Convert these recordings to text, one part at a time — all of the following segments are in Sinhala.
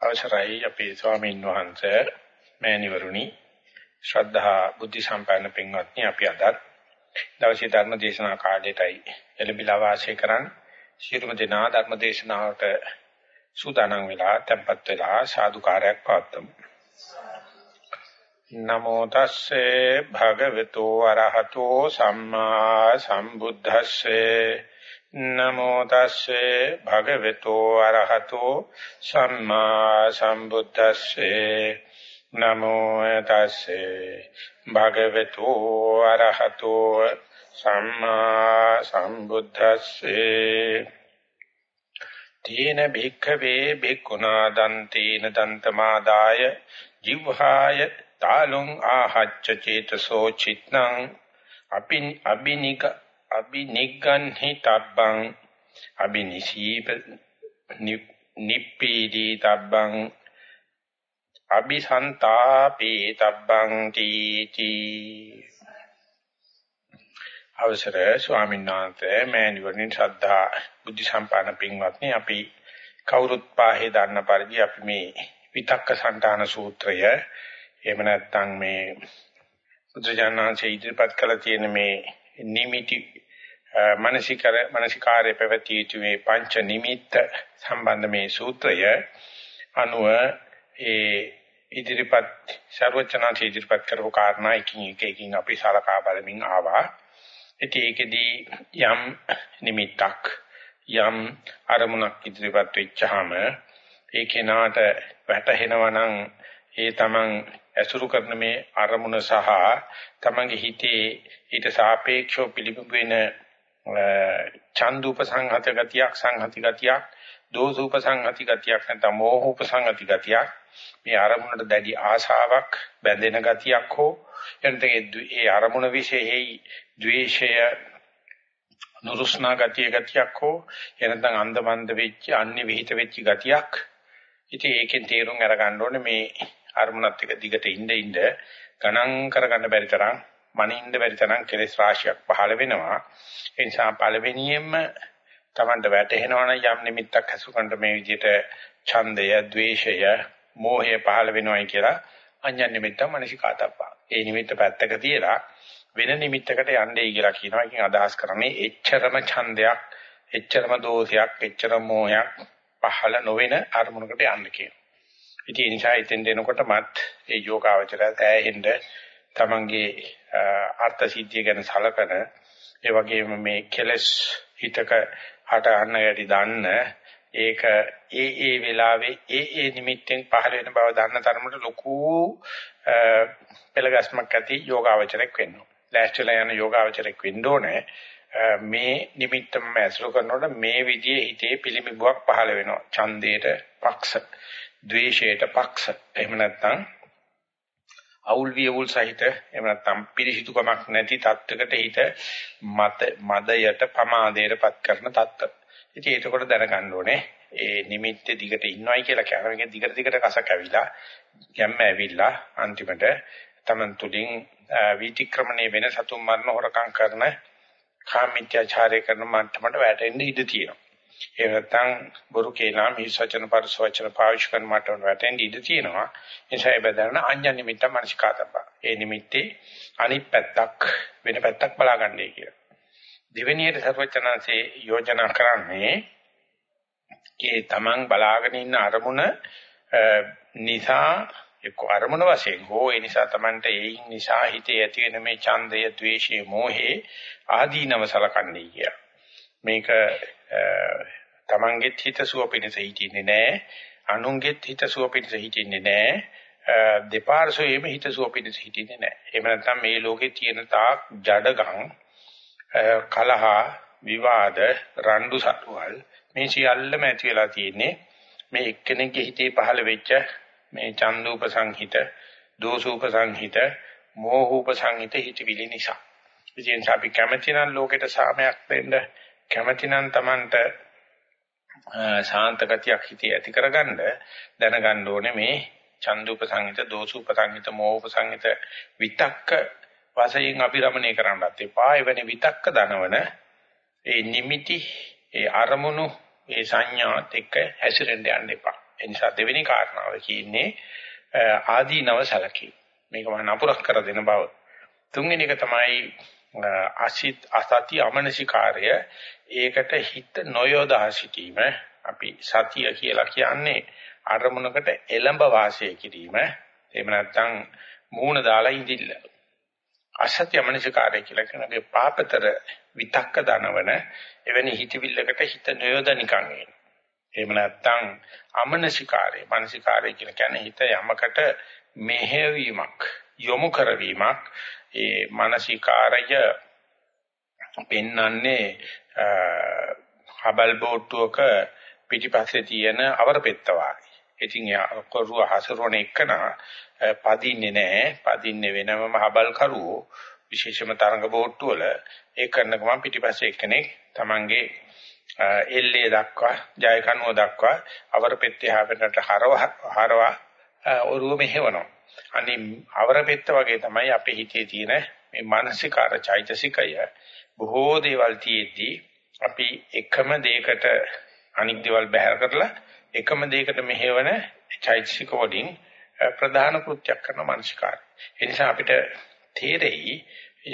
අවසරයි අපේ ස්වාමීන් වහන්සේ මෑණිවරුනි ශ්‍රද්ධා බුද්ධ සම්පන්න පින්වත්නි අපි අද දවසේ ධර්ම දේශනා කාලයටයි එළඹිලා වාසය කරන් ශිරුම දෙනා ධර්ම දේශනාවට සූදානම් වෙලා tempත් වෙලා සාදුකාරයක් පවත්වමු. නමෝ තස්සේ භගවතු අරහතෝ සම්මා සම්බුද්දස්සේ නමෝ තස්සේ භගවතු අරහතෝ සම්මා සම්බුද්දස්සේ නමෝ තස්සේ භගවතු අරහතෝ සම්මා සම්බුද්දස්සේ තීන භික්ඛවේ භික්ඛුනා දන්තේන දන්තමාදාය ජීවහාය තාලුං ආහච්ච චේතසෝ චිත්නං අපින් අබිනික අබිනිග්ගන්හි තබ්බං අබිනිසීප නිප්පීදී තබ්බං අபிසන්තාපේ තබ්බං තීති අවසර ස්වාමීන් වහන්සේ මෑණිවරණි ශ්‍රද්ධා බුද්ධ සම්පන්න පින්වත්නි අපි කවුරුත් පාහේ දන්න පරිදි අපි මේ විතක්ක සන්තාන සූත්‍රය එහෙම නැත්නම් මේ බුදුජානනාංශය ඉදිරිපත් කළ තියෙන මේ නිමිති මානසිකර මානසිකාරය පැවතිය යුතු මේ පංච නිමිත්ත සම්බන්ධ මේ සූත්‍රය අනුව ඒ ඉදිරිපත් ਸਰවචනාති ඉදිරිපත් කරපු කාරණා එකින් එක එකින් අපි සලකා බලමින් ආවා. ඉතින් ඒකෙදී යම් නිමිත්තක් යම් අරමුණක් ඉදිරිපත් වෙච්චාම ඒ කෙනාට වැටහෙනවා නම් ඒ තමන් ඇසුරු කරන මේ අරමුණ සහ තමන්ගේ හිතේ ඊට සාපේක්ෂව පිළිබිඹු වෙන චන්දුප සංහත ගතියක් සංහති ගතියක් දෝසුප සංහති ගතියක් නැත්නම් මෝහූප සංහති ගතියක් මේ අරමුණට දැඩි ආශාවක් බැඳෙන ගතියක් හෝ එනතේ ඒ අරමුණ විශේෂයි ද්වේෂය නුරුස්නා ගතිය ගතියක් හෝ එනතන් අන්දමන්ද වෙච්ච අන්‍ය විහිිත වෙච්ච ගතියක්. ඉතින් ඒකෙන් තේරුම් අරගන්න ඕනේ මේ අරමුණත් එක දිගට ඉඳ ඉඳ ගණන් කරගන්න බැරි තරම් මනින්න බැරි තරම් කෙලෙස් රාශියක් පහළ වෙනවා. ඒ නිසා පළවෙනියෙන්ම Tamanට වැටහෙනවනම් යම් නිමිත්තක් හසුකරන මේ විදිහට ඡන්දය, ద్వේෂය, මෝහය පහළ වෙනවයි කියලා අඤ්ඤ නිමිත්ත මනසිකාතප්පා. ඒ නිමිත්ත පැත්තක තියලා වෙන නිමිත්තකට යන්නයි කියලා කියනවා. ඒකෙන් අදහස් කරන්නේ එච්චරම ඡන්දයක්, එච්චරම දෝෂයක්, එච්චරම මෝහයක් පහළ නොවන අරමුණකට යන්න කියනවා. ඉතින් ඒ නිසා ඉතින් දෙනකොටමත් ඒ යෝගාවචරය තැහෙන්න තමන්ගේ අර්ථ සිද්ධිය ගැන සලකන ඒ වගේම මේ කෙලස් හිතක හට ගන්න යටි දන්න ඒක ඒ ඒ වෙලාවේ ඒ ඒ නිමිත්තෙන් පහළ වෙන බව දන්න තරමට ලොකු පෙළගස්මක් ඇති යෝගාවචරයක් වෙන්න ඕන. ලෑස්තිලා යන යෝගාවචරයක් වෙන්න ඕනේ. මේ නිමිත්තම ඇසුරු කරනකොට මේ විදිහේ හිතේ පිළිඹුවක් පහළ වෙනවා. ඡන්දයට පක්ෂ, ද්වේෂයට පක්ෂ. එහෙම නැත්නම් අවුල් වියවුල් සහිත එහෙම නැත්නම් පිරිසිදුකමක් නැති තත්වයකට හිත මත මදයට පමාදයටපත් කරන තත්ත්ව. ඉතින් ඒකකොට දැනගන්න ඕනේ ඒ නිමිත්තේ දිගට ඉන්නවයි කියලා කියන එක දිගට දිගට කස කැවිලා ගැම්ම ඇවිල්ලා අන්තිමට තමන් තුලින් විතික්‍රමණය වෙන සතුන් මරණ හොරකම් කරන කාමීත්‍යාචාරය කරන මට්ටමට වැටෙන්න ඉඩ තියෙනවා. ඒ නැත්තම් බොරු කේනා මේ සචන පරස වචන පාවිච්චි කරන මට වැටෙන්න ඉඩ තියෙනවා. ඒ නිසා ඒ බදරන අඤ්ඤ නිමිත්ත මනසිකාතබ්බ. ඒ නිමිත්තේ අනිත් පැත්තක් වෙන පැත්තක් බලාගන්නයි කියලා. දෙවෙනියට සර්වචනanse යෝජනා කරන්නේ ඒ තමන් බලාගෙන ඉන්න අරමුණ නිසා එක්ක අරමුණ වශයෙන් හෝ ඒ නිසා තමන්ට ඒයින් නිසා හිතේ ඇති වෙන මේ ඡන්දය, ද්වේෂය, මෝහේ ආදීනව සලකන්නේ කිය. මේක තමන්ගෙත් හිතසුව පිණිස හිටින්නේ නැහැ. අනුන්ගෙත් හිතසුව පිණිස හිටින්නේ නැහැ. දෙපාර්ශ්වයේම හිතසුව පිණිස හිටින්නේ නැහැ. එහෙම නැත්නම් මේ ලෝකේ තියෙන තාක් ජඩගම් කලහ විවාද රණ්ඩු සතුවල් මේ සියල්ලම ඇති වෙලා තියෙන්නේ මේ එක්කෙනෙක්ගේ හිතේ පහළ වෙච්ච මේ චන්දූප සංහිත, දෝසූප සංහිත, මෝහූප සංහිත හිතවිලි නිසා. ඉතින් අපි කැමති නම් ලෝකෙට සාමයක් දෙන්න කැමති නම් Tamanට ශාන්ත ගතියක් හිතේ ඇති කරගන්න දැනගන්න ඕනේ මේ චන්දුප සංහිත, දෝසුප සංහිත, මෝහූප සංහිත විතක්ක වශයෙන් අපි රමණය කරන්නත් එපා. එවැනි විතක්ක දනවන ඒ නිමිති, ඒ අරමුණු, ඒ සංඥාත් එක්ක හැසිරෙන්න යන්න එපා. ඒ නිසා දෙවෙනි කාරණාව කියන්නේ ආදීනව සැලකීම. මේක මම නපුරක් කර දෙන බව. තුන්වෙනි එක තමයි අසිත අසති අමනසිකාර්ය ඒකට හිත නොයොදා සිටීම අපි සතිය කියලා කියන්නේ අරමුණකට එළඹ වාසය කිරීම එහෙම නැත්නම් මූණ දාලා ඉඳිල්ල අසත්‍ය මනසිකාරය කියලා කියනගේ පාපතර විතක්ක දනවන එවැනි හිතවිල්ලකට හිත නොයොද නිකන් එන. එහෙම නැත්නම් අමනසිකාරය මනසිකාරය කියලා කියන්නේ හිත යමකට මෙහෙවීමක් යොමු කරවීමක් ඒ මානසිකාරය පෙන්වන්නේ හබල් බෝට්ටුවක පිටිපස්සේ තියෙන අවරපෙත්ත වාගේ. ඉතින් කරුව හසුරවන එකන පදින්නේ නැහැ. පදින්නේ වෙනමම හබල් කරුවෝ විශේෂම තරඟ බෝට්ටු වල ඒ කරන ගමන් පිටිපස්සේ එක්කෙනෙක් Tamange එල්ලේ දක්වා ජය කනුව දක්වා අවරපෙත්තේ හැවෙනට හරව හරව ඔරුව මෙහෙවනවා. අනිත් අවරපෙත්ත වගේ තමයි අපේ හිතේ තියෙන මේ මානසිකාර චෛතසිකය බොහෝ දේවල් තියෙද්දී අපි එකම දෙයකට අනික් දේවල් බැහැර කරලා එකම දෙයකට මෙහෙවන චෛතසික වලින් ප්‍රධාන කෘත්‍යයක් කරන මානසිකාරය. ඒ නිසා අපිට තේරෙයි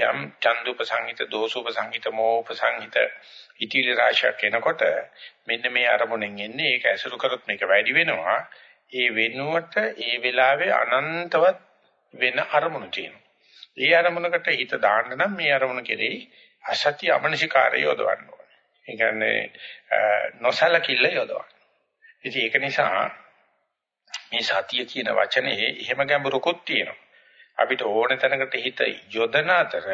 යම් චන්දුප සංහිත දෝසුප සංහිත මෝප සංහිත ඉතිරි රාශියක් එනකොට මෙන්න මේ අරමුණෙන් එන්නේ ඒක ඇසුරු කරොත් මේක වැඩි වෙනවා ඒ වෙනුවට ඒ වෙලාවේ අනන්තවත් වෙන අරමුණු තියෙනවා. ඒ අරමුණකට හිත දාන්න නම් මේ අරමුණ කෙරෙහි අසත්‍ය අමනසිකාරය යොදවන්න ඕනේ. ඒ කියන්නේ නොසලකිල්ල යොදවන්න. ඉතින් ඒක නිසා මේ සතිය කියන වචනේ එහෙම ගැඹුරකුත් තියෙනවා. අපිට ඕන තැනකට හිත යොදන අතර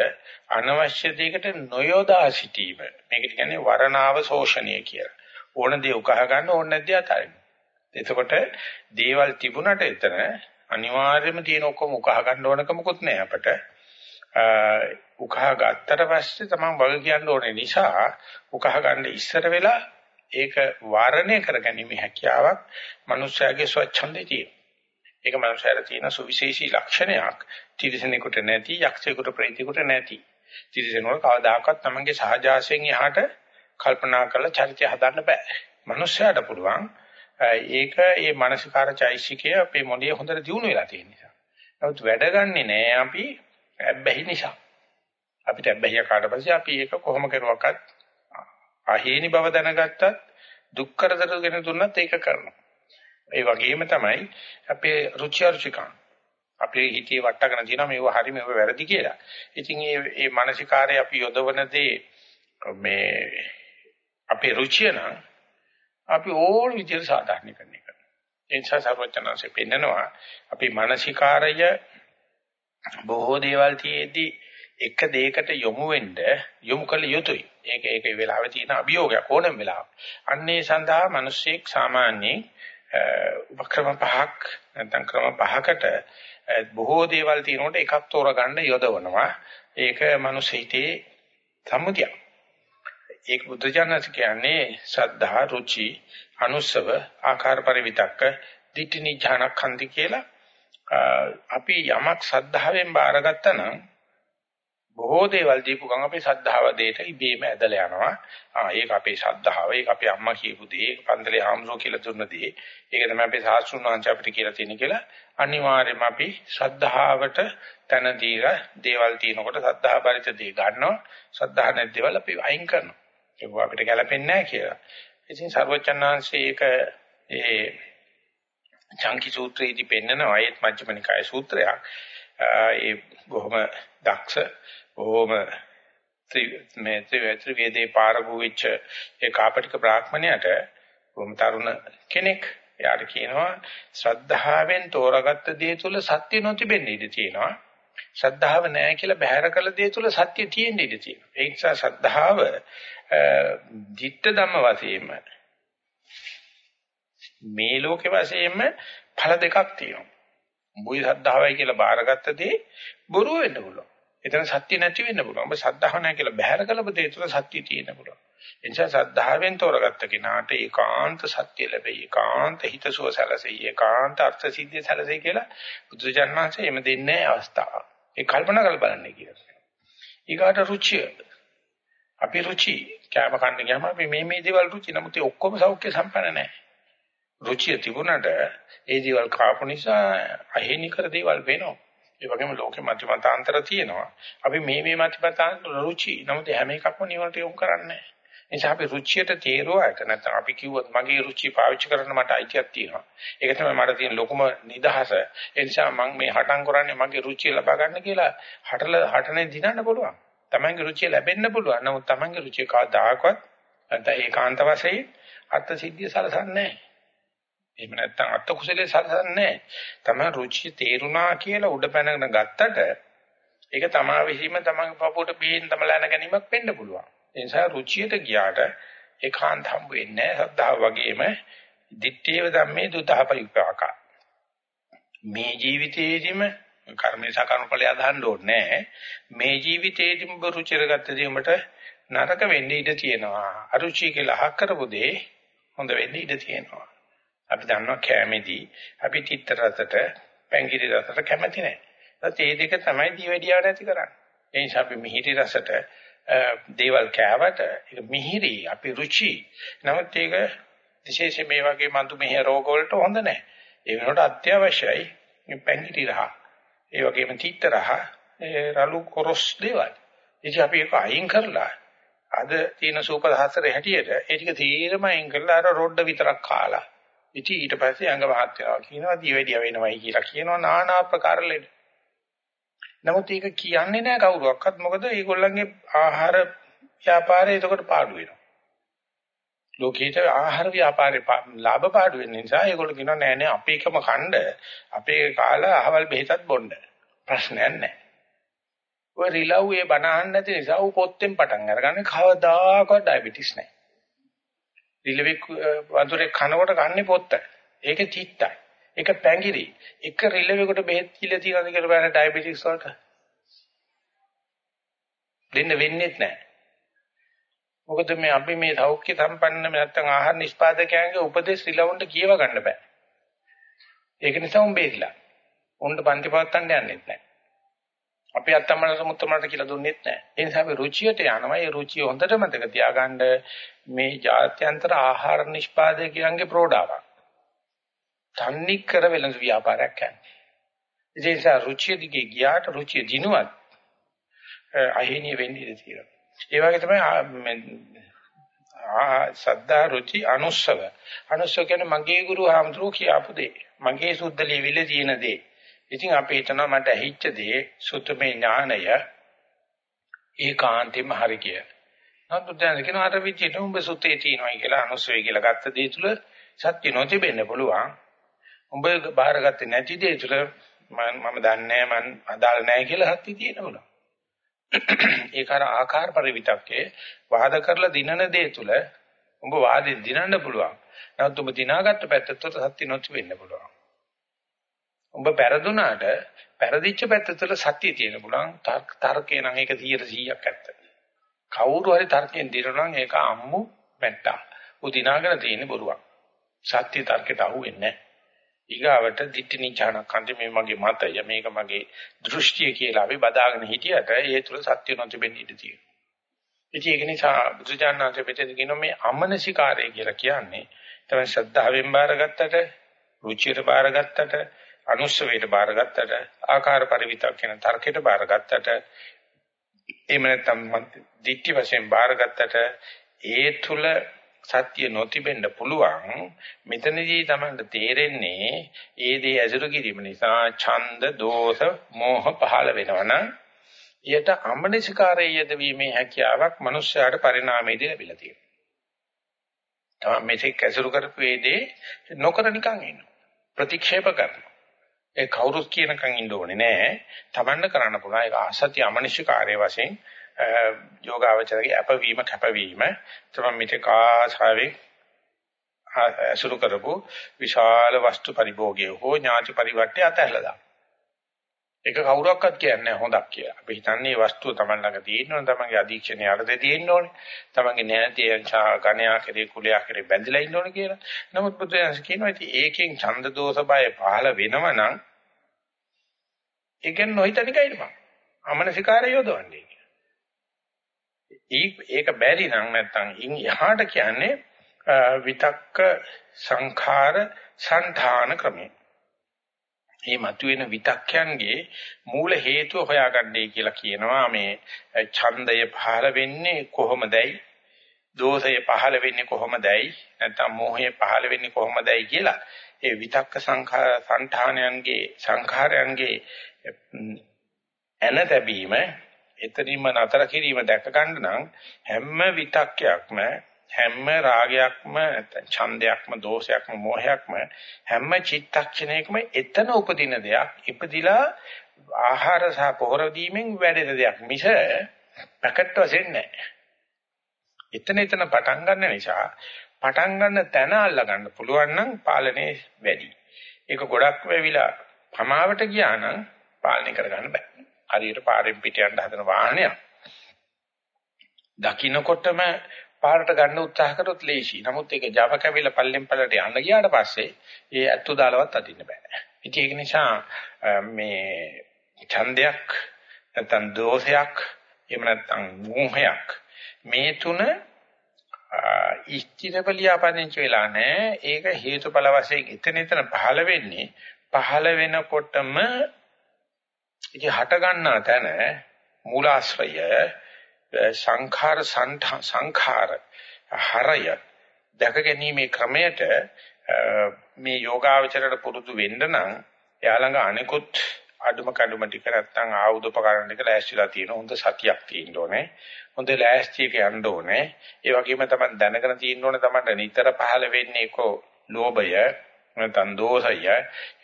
අනවශ්‍ය දෙයකට නොයොදා සිටීම. මේකට කියන්නේ වරණාව ශෝෂණය කියලා. ඕන දේ උකහා ගන්න ඕන නැද්ද අතාරින්න. එතකොට දේවල් තිබුණට එතන අනිවාර්යයෙන්ම තියෙන ඔක්කොම උකහා ගන්න ඕනකමකුත් නැහැ අපට. උකහා ගත්තට පස්සේ තමයි වග කියන්න ඕනේ නිසා උකහා ගන්න ඉස්සර වෙලා ඒක වාරණය කරගැනීමේ හැකියාවක් මනුස්සයාගේ ස්වච්ඡන්දේ තියෙනවා. ඒක මනුස්සයාට තියෙන සුවිශේෂී ලක්ෂණයක්. තිරිසනෙකුට නැති, යක්ෂයෙකුට ප්‍රේතයෙකුට නැති. තිරිසනුවර කවදාකවත් තමන්ගේ සහජාසයෙන් එහාට කල්පනා කරලා චරිතය හදන්න බෑ. මනුස්සයාට පුළුවන් ඒක ඒ මානසිකාර චෛසිකය අපේ මොළයේ හොඳට දියුණු වෙලා තියෙන නිසා. නමුත් වැඩ ගන්නෙ නෑ අපි ඇබ්බැහි නිසා. අපිට ඇබ්බැහිය කාට පස්සේ අපි ඒක කොහොම කරුවක්වත් අහේනි බව දැනගත්තත් දුක් කරදරගෙන දුන්නත් ඒක කරනවා. ඒ වගේම තමයි අපේ රුචි අරුචිකම්. අපේ හිතේ වටගෙන තියෙනවා මේව හරි මේව වැරදි කියලා. ඉතින් මේ මේ මානසිකාරය අපි යොදවන දේ මේ අපේ රුචිය නම් අපි ඕන විදිහට සාධාරණීකරණය කරනවා. ඒ නිසා සර්වඥාන්සේ පෙන්නනවා අපි මානසිකාරය බොහෝ දේවල් තියේදී එක දෙයකට යොමු වෙන්න යොමු කළ යුතුයි. ඒක ඒක වෙලාවේ තියෙන අභියෝගයක් ඕනම වෙලාවක. අන්නේ සඳහා මිනිස්සෙක් සාමාන්‍යයෙන් උපක්‍රම පහක් නැත්නම් ක්‍රම පහකට බොහෝ දේවල් තියෙනකොට එකක් තෝරගන්න යොදවනවා. ඒක මිනිස් හිතේ සම්මුතියක්. ඒක බුද්ධ ඥානස කියන්නේ ශ්‍රද්ධා, රුචි, අනුස්සව, ආකාර පරිවිතක්ක, ditthini ඥානඛන්ති කියලා අපි යමක් ශ්‍රද්ධාවෙන් බාරගත්තා නම් බොහෝ දේවල් දීපු ගමන් අපේ ශ්‍රද්ධාව දෙයට ඉබේම ඇදලා යනවා. ආ ඒක අපේ ශ්‍රද්ධාව, ඒක අපේ අම්මා කියපු දේ, ඒක පන්දලේ හාමුදුරුවෝ කියලා දුන්න දේ. ඒක තමයි අපේ සාස්ෘණ වංශ අපිට කියලා තියෙන කියලා අනිවාර්යයෙන්ම අපි ශ්‍රද්ධාවට තන දීලා දේවල් තියෙනකොට ශ්‍රද්ධා පරිත දේ ගන්නවා. ශ්‍රද්ධා නැති දේවල් අපි අයින් කරනවා. ඒක අපිට ගැලපෙන්නේ නැහැ කියලා. ඉතින් සර්වචන්නාංශයේ ඒක ඒ චංකි සූත්‍රයේදී පෙන්නනවා ඒත් මජ්ක්‍ධිම නිකායේ සූත්‍රයක්. ඒ බොහොම දක්ෂ බොහොම මේ ත්‍රිවේදේ පාරගු වෙච්ච ඒ කාපටික බ්‍රාහ්මණයට බොහොම තරුණ කෙනෙක් එයාට කියනවා ශ්‍රද්ධාවෙන් තෝරාගත්ත දේ තුල සත්‍ය නොතිබෙන්නේ ඉඳී තියෙනවා. ශ්‍රද්ධාව නැහැ කියලා බැහැර කළ දේ තුල සත්‍ය තියෙන්න ඉඩ තියෙනවා. ඒ නිසා ශ්‍රද්ධාව ධිට්ඨ ධම්ම වශයෙන්ම මේ ලෝකේ වශයෙන්ම ඵල දෙකක් තියෙනවා. මුයි ශ්‍රද්ධාවයි කියලා බාරගත්ත දේ බොරු වෙන්න පුළුවන්. එතන සත්‍ය නැති වෙන්න පුළුවන්. ඔබ ශ්‍රද්ධාව නැහැ කියලා බැහැර කළපු දේ තුල සත්‍ය තියෙන්න පුළුවන්. ඒ නිසා ශ්‍රද්ධාවෙන් තෝරගත්ත කෙනාට ඒකාන්ත සත්‍ය ලැබෙයි. ඒකාන්ත හිතසුව සැලසෙයි. ඒකාන්ත අර්ථ සිද්ධිය සැලසෙයි කියලා බුදුජානනාංශය එමෙ දෙන්නේ අවස්ථාව. ඒ කල්පනා කරලා බලන්නේ කියලා. ඊගාට රුචිය. අපි රුචි කෑම කන්න ගියාම අපි මේ මේ දේවල් රුචි නමුත් ඒ ඔක්කොම සෞඛ්‍ය සම්පන්න නැහැ. රුචිය තිබුණාට ඒ දේවල් කාපු නිසා අහිනිකර දේවල් වෙනවා. ඒ වගේම ලෝකේ මතිමතාන්තර තියෙනවා. අපි මේ මේ මතිමතාන්තර රුචි. නමුත් හැම එකක්ම නිවනට යොමු කරන්නේ නැහැ. නිසා අපි රුචියට තේරුවාට නැත්නම් අපි කිව්වොත් මගේ රුචිය පාවිච්චි කරන්න මට අයිතියක් තියෙනවා. ඒක තමයි මට තියෙන ලොකුම නිදහස. ඒ නිසා මම මේ හටන් කරන්නේ මගේ රුචිය ලබා ගන්න කියලා හටල හටනේ දිනන්න පුළුවන්. Tamange රුචිය ලැබෙන්න පුළුවන්. නමුත් Tamange රුචිය කවදාකවත් නැත්නම් ඒකාන්ත වශයෙන් අර්ථ සිද්ධිය සලසන්නේ නැහැ. එහෙම නැත්නම් අර්ථ කුසලයේ සලසන්නේ නැහැ. තමයි රුචිය තේරුණා කියලා උඩ පැනගෙන ගත්තට ඒක තමා විසීම තමන්ගේ පපුවට පිහින් තමලන ගැනීමක් වෙන්න පුළුවන්. ඒ නිසා රුචියට ගියාට ඒකාන්ත හම්බ වෙන්නේ නැහැ. සද්ධාව වගේම දිත්තේව ධම්මේ දුතහපරිපාක. මේ ජීවිතයේදීම කර්මේශා කර්මඵලය අදහන්න ඕනේ නැහැ. මේ ජීවිතයේදීම රුචිර ගත්ත දේමට නරක වෙන්න ඉඩ තියෙනවා. අරුචි කියලා අහක් කරපු දේ හොඳ වෙන්න ඉඩ තියෙනවා. අපි දන්නවා කැමෙදී අපි තිත්ත රසට, පැංගිරි රසට කැමති නැහැ. ඒ දෙක තමයි දීවැඩියාවට ඇති කරන්නේ. ඒ නිසා අපි මිහිරි රසට දේවල් කෑවට ඒක මිහිරි අපි රුචි. නමුත් ඒක විශේෂයෙන් මේ වගේ මන්තු මෙහෙ රෝග වලට හොඳ නැහැ. ඒ වෙනකොට අත්‍යවශ්‍යයි මේ පැංගිරි රහ. ඒ වගේම තිත්ත රහ, රළු කොරස් දේවල්. ඉතින් අපි ඒක අයින් කරලා අද තියෙන සූප හතරේ හැටියට ඒ ටික තීරම අයින් කරලා අර රොඩ විතරක් කාලා. ඉතින් ඊට පස්සේ ඇඟ මහත් වෙනවා කියනවා දිවෙඩිය වෙනවයි කියලා කියනවා নানা ආකාර ලෙඩ. නමුත් ඒක කියන්නේ නැහැ කවුරුවක්වත් මොකද ඒගොල්ලන්ගේ ආහාර ව්‍යාපාරය එතකොට පාඩු වෙනවා. ලෝකීත ආහාර ව්‍යාපාරේ ලාභ පාඩු වෙන නිසා ඒගොල්ලෝ කියනවා නෑ නෑ අපේකම ඛණ්ඩ අපේ කාලා අහවල් බෙහෙතත් බොන්න. ප්‍රශ්නයක් නෑ. ඔය රිලව් ඒ බණ අහන්න නැති නිසා ඌ පොත්තෙන් පටන් අරගන්නේ කවදාකවත් ඩයබටිස් නෑ. රිලෙවි වතුරේ කනකොට කන්නේ පොත්ත. ඒකේ තිත්තයි. ඒක පැංගිරි. එක රිලෙවෙකට බෙහෙත් කියලා තියනද කියලා බලන්න ඩයබටිස් වලට. දෙන්න වෙන්නේ නැහැ. මොකද මේ අපි මේ සෞඛ්‍ය සම්පන්න නැත්තම් ආහාර නිෂ්පාදකයන්ගේ උපදේශ රිලවුන්ට කියව ගන්න බෑ. ඒක නිසා උඹ බේරිලා. උන්ට පන්ති පවත්තන්න යන්නෙත් නැහැ. අපි අත්තම්මල සමුත්තමලට කියලා දුන්නෙත් නැහැ. ඒ නිසා අපි රුචියට යනවා. ඒ රුචිය හොඳට මතක තියාගන්න මේ ජාත්‍යන්තර ආහාර නිෂ්පාදකයන්ගේ ප්‍රෝඩාවක්. තන්නේ කර වෙළඳ ව්‍යාපාරයක් යන්නේ. ඒ නිසා රුචිය දිගේ ගියාට රුචිය දිනුවත් අහිණිය වෙන්නේ ඉතිරිය. ඒ වගේ තමයි සද්දා රුචි අනුස්සව. අනුස්සව කියන්නේ මගේ ගුරු ආමතුරු කියාපු දේ. මගේ සුද්ධ ලියවිල තියෙන දේ. ඉතින් අපි හිතනවා මට ඇහිච්ච දේ සුත්තමේ ඥානය ඒකාන්තෙම හරි කිය. නමුත් දැන් කියනවා අර විදියට උඹ සුත්තේ තියෙනවා කියලා අනුස්සවයි කියලා ගත්ත දේ තුල සත්‍ය නොතිබෙන්න පුළුවන්. උඹ බාරගත්තේ නැති දේ තුල මම දන්නේ මම අදාළ නැහැ කියලා සත්‍ය තියෙනවා. ඒක අර ආකාර පරිවිතක්කේ වාද කරලා දිනන දේ තුල උඹ වාදෙන් දිනන්න පුළුවන්. නමුත් උඹ දිනාගත්ත පැත්තට සත්‍ය නොතිබෙන්න පුළුවන්. උඹ පෙරදුනාට පෙරදිච්ච පැත්ත තුළ සත්‍ය තියෙන පුළුවන් තර්කේ නම් ඒක 100%ක් ඇත්ත. කවුරු හරි තර්කයෙන් දිරනවා ඒක අම්මු මැට්ටා. උදිනාගෙන තියෙන බොරුවක්. සත්‍ය තර්කයට අහුවෙන්නේ නැහැ. ඊගාවට දිට්ඨි නිචානකන්ද මේ මගේ මතය මේක මගේ දෘෂ්ටිය කියලා අපි බදාගෙන හිටියට ඒ තුල සත්‍ය නොතිබෙන්න ඉඩ තියෙනවා. ඉතින් ඒක නිසා බුදුජානනාථ පිටේ කියන මේ අමනසිකාරය කියලා කියන්නේ තමයි ශ්‍රද්ධාවෙන් බාරගත්තට රුචියට බාරගත්තට අනුස්සවයට බාරගත්තට ආකාර පරිවිතක් කියන තර්කයට බාරගත්තට එහෙම නැත්නම් දිට්ඨි වශයෙන් බාරගත්තට ඒ තුල සත්‍ය නොතිබෙන්න පුළුවන් මෙතනදී තමයි තේරෙන්නේ ඒ දේ ඇසුරු කිරීම නිසා ඡන්ද දෝෂ මෝහ පහළ වෙනවනම් ඊට අමනසිකාරයේ යෙදවීමේ හැකියාවක් මිනිස්යාට පරිණාමයේදී ලැබිලා තියෙනවා. තමයි මේක ඇසුරු කරපු ඒ දේ නොකර නිකන් ඉන්නවා. ප්‍රතික්ෂේප කරනවා. ඒ කවුරුත් කියනකන් ඉන්න ඕනේ නෑ. තමන්න කරන්න පුළුවන්. ඒක අසත්‍ය අමනිෂ්‍ය කාර්ය වශයෙන් යෝගාවචරගේ අපවීම කැපවීම තමයි මිත්‍ය කාසාවේ අසුරු කරපු විශාල වස්තු පරිභෝගය හෝ ඥාති පරිවර්තය අතහැරලා දාන්න. ඒක කවුරක්වත් කියන්නේ හොඳක් කියලා. අපි හිතන්නේ වස්තුව Taman ළඟ තියෙන්න ඕනේ, Tamanගේ අධීක්ෂණය අරදේ තියෙන්න ඕනේ, Tamanගේ ඥාති අංශා ගණයා කෙරේ කුලයා කෙරේ බැඳලා ඉන්න ඕනේ කියලා. නමුත් බුදුන් කියනවා ඉතින් ඒකෙන් ඡන්ද දෝෂ බය පහළ වෙනව නම් ඒකෙන් නොහිතනිකයි ඉන්න. අමනසිකාරය යොදවන්නේ. ඒක බැරි නම් නැත්තම් ඉන් එහාට කියන්නේ විතක්ක සංඛාර සංධාන ක්‍රමය. මේ මතුවෙන විතක්යන්ගේ මූල හේතුව හොයාගන්නයි කියලා කියනවා. මේ ඡන්දය පහළ වෙන්නේ කොහොමදයි? දෝෂය පහළ වෙන්නේ කොහොමදයි? නැත්නම් මෝහය පහළ වෙන්නේ කොහොමදයි කියලා ඒ විතක්ක සංඛාර සංඨානයන්ගේ සංඛාරයන්ගේ එන තැබීම එතනින්ම නතර කිරීම දැක ගන්න නම් හැම විතක්යක්ම හැම රාගයක්ම ඡන්දයක්ම දෝෂයක්ම මෝහයක්ම හැම චිත්තක්ෂණයකම එතන උපදින දෙයක් ඉපදිලා ආහාර සහ පොහොර දීමෙන් වැඩෙන දෙයක් මිස පැකට් වශයෙන් නැහැ. එතන එතන පටන් ගන්න නිසා පටන් ගන්න තැන අල්ලා ගන්න පුළුවන් නම් පාලනේ වැඩි. ඒක ගොඩක් වෙවිලා පමාවට ගියා නම් පාලනය කරගන්න බෑ. හරියට පාරෙන් පිට යන්න හදන වාහනයක්. දකින්නකොටම පාරට ගන්න උත්සාහ කරොත් ලේසි. නමුත් ඒක Java කැවිලා පල්ලෙන් පල්ලට යන්න ගියාට පස්සේ ඒ ඇත්තු දාලවත් අදින්න බෑ. ඉතින් ඒක නිසා මේ ඡන්දයක් නැත්නම් දෝෂයක් එහෙම නැත්නම් මෝහයක් මේ තුන ඉස්තිරපලියාපදින්ච වෙලා නැහැ. ඒක හේතුඵල වශයෙන් එතන එතන පහළ වෙන්නේ පහළ වෙනකොටම ඉතින් හට ගන්නා තැන මූලාශ්‍රය සංඛාර සංඛාර හරය දැක ගැනීමේ ක්‍රමයට මේ යෝගාවචරයට පුරුදු වෙන්න නම් එයා ළඟ අනිකුත් අඩුම කඩුම ටික නැත්තම් ආයුධ උපකරණ ටික ලෑස්තිලා තියෙන හොඳ සතියක් තියෙන්න ඕනේ. හොඳ ලෑස්තියක යන්න ඕනේ. ඒ වගේම තමයි දැනගෙන තියෙන්න ඕනේ තමයි නිතර පහළ වෙන්නේ කො ලෝභය නැත්නම් දෝෂය.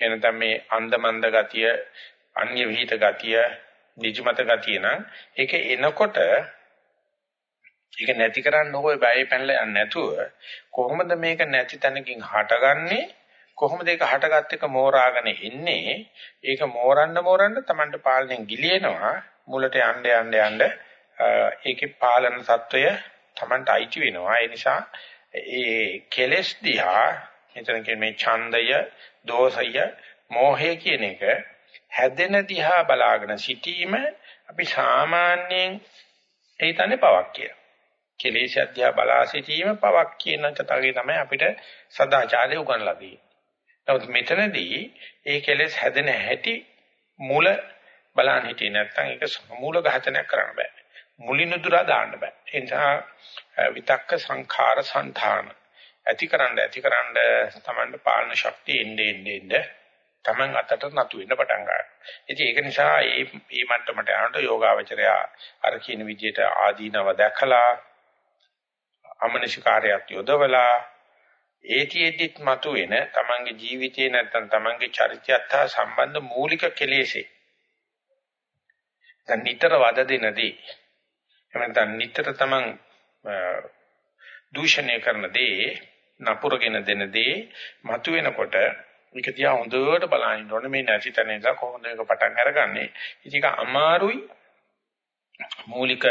එනතම මේ අන්දමන්ද ගතිය අන්‍ය විහිිත ගතිය නිජමත ගතිය නම් ඒක එනකොට ඒක නැති කරන්න ඕක බය පැනලා යන්නේ නැතුව කොහොමද මේක නැති තැනකින් හටගන්නේ? කොහොමද ඒක හටගත් එක මෝරාගෙන ඉන්නේ? ඒක මෝරන්න මෝරන්න Tamanට පාලනයෙන් ගිලිනවා. මුලට යන්න යන්න යන්න ඒකේ පාලන తত্ত্বය Tamanට අයිති වෙනවා. ඒ නිසා ඒ කෙලස් දිහා මෙතන කියන්නේ ඡන්දය දෝෂය මෝහය කියන එක හැදෙන දිහා බලාගෙන සිටීම අපි සාමාන්‍යයෙන් ඒ හිතන්නේ පවක් කියලා. කෙලෙස් අධ්‍යා බලා සිටීම පවක් කියන කතාවේ තමයි අපිට සදාචාරය උගන්ලා දෙන්නේ. නමුත් මෙතනදී ඒ කෙලෙස් හැදෙන හැටි මුල බලන්න හිටියේ නැත්නම් ඒක මූල ඝාතනයක් කරන්න බෑ. මුලිනුදුරා දාන්න බෑ. ඒ නිසා විතක්ක සංඛාර සංධාන ඇතිකරන්න ඇතිකරන්න තමන්ගේ පාලන ශක්තිය එන්නේ එන්නේ Taman අතට නතු වෙන්න පටන් ගන්නවා. ඉතින් ඒක නිසා මේ මේ මට්ටමට යනකොට යෝගාවචරය අර කියන විදිහට ආදීනව දැකලා අමනසිකාරයක් යොදවලා ඒතිෙද්දිත් මතුවෙන Tamanගේ ජීවිතේ නැත්තම් Tamanගේ චරිතයත් හා සම්බන්ධ මූලික කෙලෙසේ දැන් නිතර වද දෙනදී එහෙම නැත්නම් නිතර Taman දූෂණය කරන දේ නපුරගෙන දෙන දේ මතුවෙනකොට මේක තියා හොඳට බලන්න ඕනේ. මේ නැති තැන ඉඳලා කොහොමද මේක පටන් අරගන්නේ. ඉතින් ඒක අමාරුයි. මූලික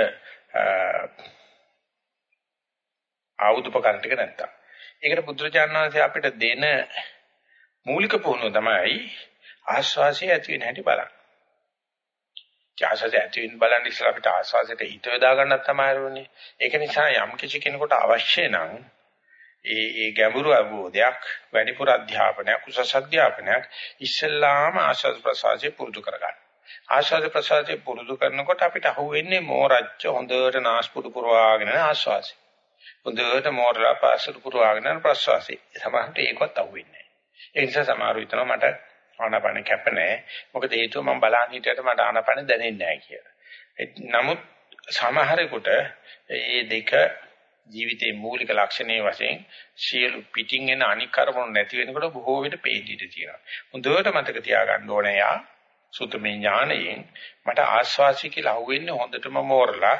ආයුධපකරණ ටික නැත්තම්. ඒකට බුදුරජාණන් වහන්සේ අපිට දෙන මූලික පුහුණුව තමයි ආස්වාසිය ඇති වෙන හැටි බලන්න. ආස්වාසිය ඇති වෙන බලන්න ඉස්සලා අපිට ආස්වාසියට හිත යොදා ගන්නත් තමයි ඕනේ. ඒක නිසා යම් කිසි කෙනෙකුට අවශ්‍ය නම් ඒ ඒ ගැඹුරු අවබෝධයක් වැඩිපුර අධ්‍යාපනයක් උසස් අධ්‍යාපනයක් ඉස්සල්ලාම ආශාස ප්‍රසාරයේ පුරුදු කරගන්න. ආශාස ප්‍රසාරයේ පුරුදු කරනකොට අපිට අහුවෙන්නේ මෝරච්ච හොඳට නාස්පුඩු පුරවාගෙන ආශ්වාසය. හොඳට මෝරලා පාසුඩු පුරවාගෙන ප්‍රශ්වාසය. සමහරට ඒකවත් අහුවෙන්නේ නැහැ. ඒ නිසා සමහරව හිතනවා මට ආනාපාන කැප නැහැ. මොකද හේතුව මම බලන්න හිටියට මට ආනාපාන දැනෙන්නේ නැහැ කියලා. නමුත් සමහරෙකුට මේ දෙක ජීවිතේ මූලික ලක්ෂණයේ වශයෙන් සියලු පිටින් එන අනික් කර්මණු නැති වෙනකොට බොහෝ විට පේටිට තියෙනවා. හොඳට මතක තියාගන්න ඕනේ යා සුතමේ ඥානයෙන් මට ආස්වාසි කියලා අහුවෙන්නේ හොඳටම මෝරලා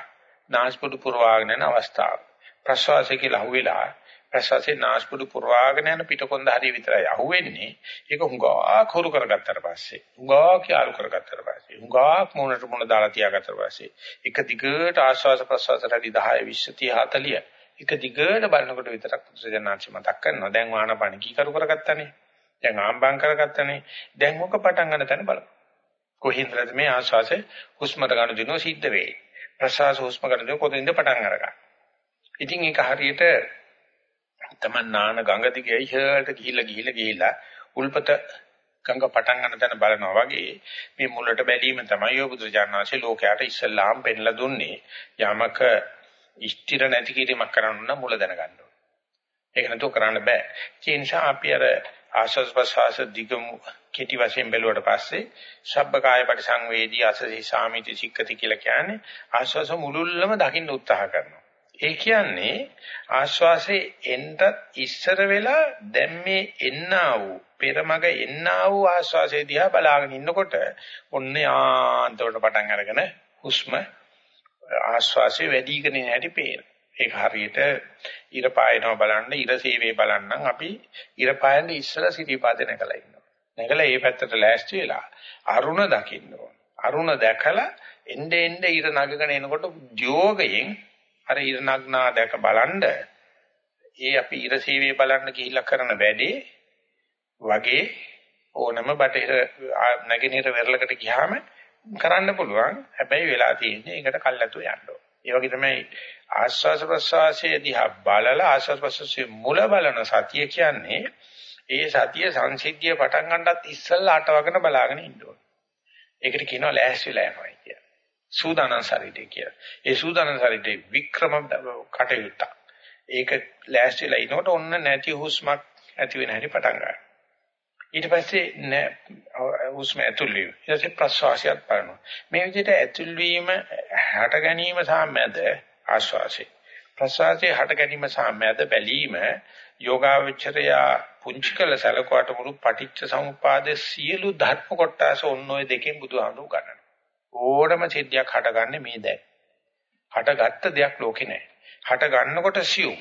නාස්පුඩු පුරවාගෙන යන අවස්ථාව. ප්‍රසවාසය කියලා අහුවෙලා ප්‍රසවාසයේ නාස්පුඩු පුරවාගෙන යන පිටකොන්ද හරිය විතරයි අහුවෙන්නේ. ඒක හුඟා කෝරු කරගත්තට පස්සේ හුඟා කියාරු කරගත්තට පස්සේ හුඟා මොනට මොන දාලා තියාගත්තට පස්සේ එක දිගට ආස්වාස ප්‍රසවාස රැලි 10 20 30 40 එක දිගට බලනකොට විතරක් පුදුසජනාංශ මතක් කරනවා. දැන් ආනපන කීකරු කරගත්තානේ. දැන් ආම්බම් කරගත්තානේ. දැන් මොක පටන් ගන්න තැන බලන්න. කොහින්දද මේ ආශ්වාසය හුස්මට ගන්න දිනව සිද්ධ වෙයි. ප්‍රශ්වාස හුස්ම ගන්න දිනව කොතනින්ද පටන් අරගන්න. ඉතින් ඒක හරියට තමන් නාන ගඟ දිගේ ඉහළට ගිහිල්ලා ගිහිල්ලා ගිහිල්ලා උල්පත ගඟ පටන් ගන්න තැන බලනවා වගේ මේ මුලට බැලීම තමයි ඔය බුදුජානනාංශේ ලෝකයට ඉස්සල්ලාම් පෙන්ලා දුන්නේ යමක ඉෂ්ටිර නැති කිරීමක් කරන්න නම් මුල දැනගන්න ඕනේ. ඒක නතෝ කරන්න බෑ. ඒ නිසා අපි අර ආශස් ප්‍රසවාස දිගමු කෙටි වශයෙන් බැලුවට පස්සේ ශබ්බකාය පරිසංවේදී අසසී සාමිති සික්කති කියලා කියන්නේ ආශ්වාස මුලුල්ලම දකින්න උත්සාහ කරනවා. ඒ කියන්නේ ආශ්වාසයේ එන්නත් ඉස්සර වෙලා දැන් මේ එන්නා වූ පෙරමග එන්නා වූ ආශ්වාසයේ දිහා බලාගෙන ඉන්නකොට ඔන්න යාන්තමට පටන් අරගෙන හුස්ම ආශ්වාසයේ වැඩිගෙන යන හැටි පේනවා. ඒක හරියට ඉර පායනවා බලන්න ඉර සීවේ බලන්නම් අපි ඉර පායන්න ඉස්සර සිටිපාද නැගලා ඉන්නවා. නැගලා ඒ පැත්තට ලෑස්ති වෙලා අරුණ දකින්න ඕන. අරුණ දැකලා එnde එnde ඉර නගගෙන එනකොට ජෝගයෙන් අර ඉර නග්නා දැක බලන්ඩ ඒ අපි ඉර සීවේ බලන්න ගිහිල්ලා කරන වැඩේ වගේ ඕනම බටහිර නැගෙනහිර වෙරළකට ගියාම කරන්න පුළුවන්. හැබැයි වෙලා තියෙන්නේ ඒකට කල්ැතු යන්න ඕන. ඒ වගේ තමයි ආස්වාස ප්‍රසවාසයේ දිහා බලලා ආස්වාස ප්‍රසවාසයේ මුල බලන සතිය කියන්නේ ඒ සතිය සංසිද්ධිය පටන් ගන්නත් ඉස්සෙල්ලා අටවගෙන බලාගෙන ඉන්න ඕන. ඒකට කියනවා ලෑස්තිලා යනවා කියලා. සූදානම් ශරීරය කියලා. ඒ සූදානම් ශරීරයේ වික්‍රම කටයුත්ත. ඒක ලෑස්තිලා ඉනකොට ඔන්න නැති හුස්මක් ඇති වෙන හැටි පටන් ගන්නවා. ඊට පස්සේ හුස්ම ඇතුල් වීම. ඊට පස්සේ ප්‍රශ්වාසයත් බලනවා. මේ විදිහට ඇතුල් වීම හට ගැනීම සහ මැද ආශ්වාසය. ප්‍රශ්වාසයේ හට ගැනීම සහ මැද බැලීම යෝගාවචරය පුංචි කළ සලකුවට මුළු පටිච්ච සමුපාදයේ සියලු ධර්ම කොටස ඔන්න ඔය දෙකෙන් බුදුහාමුදුරු ගන්නවා. ඕනම සිද්ධියක් හටගන්නේ මේ දැන්. හටගත්ත දෙයක් ලෝකේ නැහැ. හට ගන්නකොට සියුම්.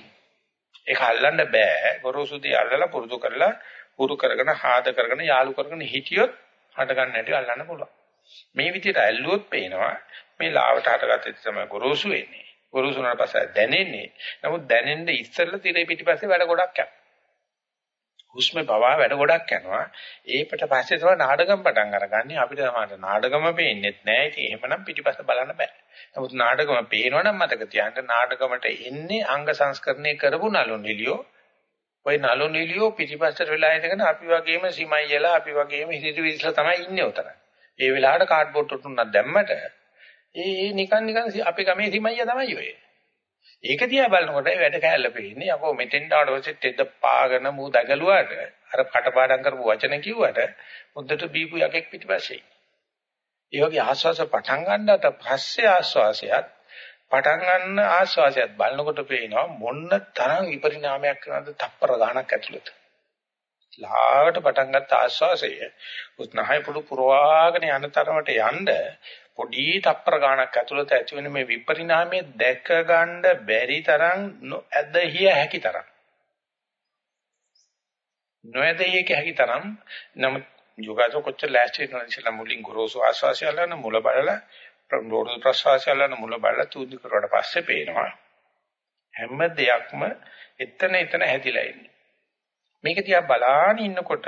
ඒක අල්ලන්න බෑ. ගොරෝසුදී අල්ලලා පුරුදු කරලා පුරු කරගෙන හාද කරගෙන යාලු කරගෙන හිටියොත් හට ගන්න හැටි අල්ලන්න පුළුවන්. මේ විදිහට ඇල්ලුවොත් පේනවා මේ ලාවට හටගත්තේ තමයි ගොරෝසු වෙන්නේ. ගොරෝසු වුණාට පස්සේ දැනෙන්නේ. නමුත් දැනෙන්න ඉස්සෙල්ලා tire පිටිපස්සේ වැඩ ගොඩක් යනවා. හුස්ම පවා වැඩ ගොඩක් යනවා. ඒකට පස්සේ තමයි නාඩගම් පටන් අරගන්නේ. අපිට තමයි නාඩගම පේන්නේත් නැහැ. ඉතින් එහෙමනම් පිටිපස්ස බලන්න බෑ. නමුත් නාඩගම පේනවනම් මතක තියාගන්න නාඩගමට එන්නේ අංග සංස්කරණය කරපු නළු නිලියෝ. ওই නළු නිලියෝ පිටිපස්සට වෙලා ඉඳගෙන අපි වගේම සිමයියලා අපි වගේම හිරිරි විශ්ලා තමයි ඉන්නේ උතන. ඒ වෙලාවට කාඩ්බෝඩ් තුනක් දැම්මට ඒ නිකන් නිකන් අපි ගමේ සිමයියා තමයි ඔය. ඒක දිහා බලනකොට වැඩ කෑල්ල පෙන්නේ අපෝ මෙතෙන්ට ආවොත් තෙද පාගෙන මූ දගලුවාට අර කටපාඩම් කරපු වචන කිව්වට මුද්දට බීපු යකෙක් පිටිපස්සේ. ඒ වගේ ආස්වාස පටන් ගන්නට පස්සේ ආස්වාසයත් පටන් ගන්න ආස්වාසයත් බලනකොට පේනවා මොන්න තරම් විපරිණාමයක් කරනද තප්පර ගාණක් ඇතුළත. ලාවට පටන් ගත්ත ආස්වාසය උත්නහය පුඩු පුරවාගෙන යන තරමට යන්න පොඩි තප්පර ගාණක් ඇතුළත ඇති වෙන මේ විපරිණාමය දැක ගන්න බැරි තරම් නොඇදහිය හැකි තරම්. නොඇදහිය හැකි තරම්. නම් යෝගාසෝ කොච්චර ලෑස්ති වෙනවද ඉතලා මුලින් ගොරෝසු ආස්වාසය අල්ලන මුල බලලා ප්‍රෝඩ ප්‍රසවාසය අල්ලන මුල බලලා තුදි කරුවට පස්සේ පේනවා හැම දෙයක්ම එතන එතන හැදිලා ඉන්නේ. මේක දිහා බලාගෙන ඉන්නකොට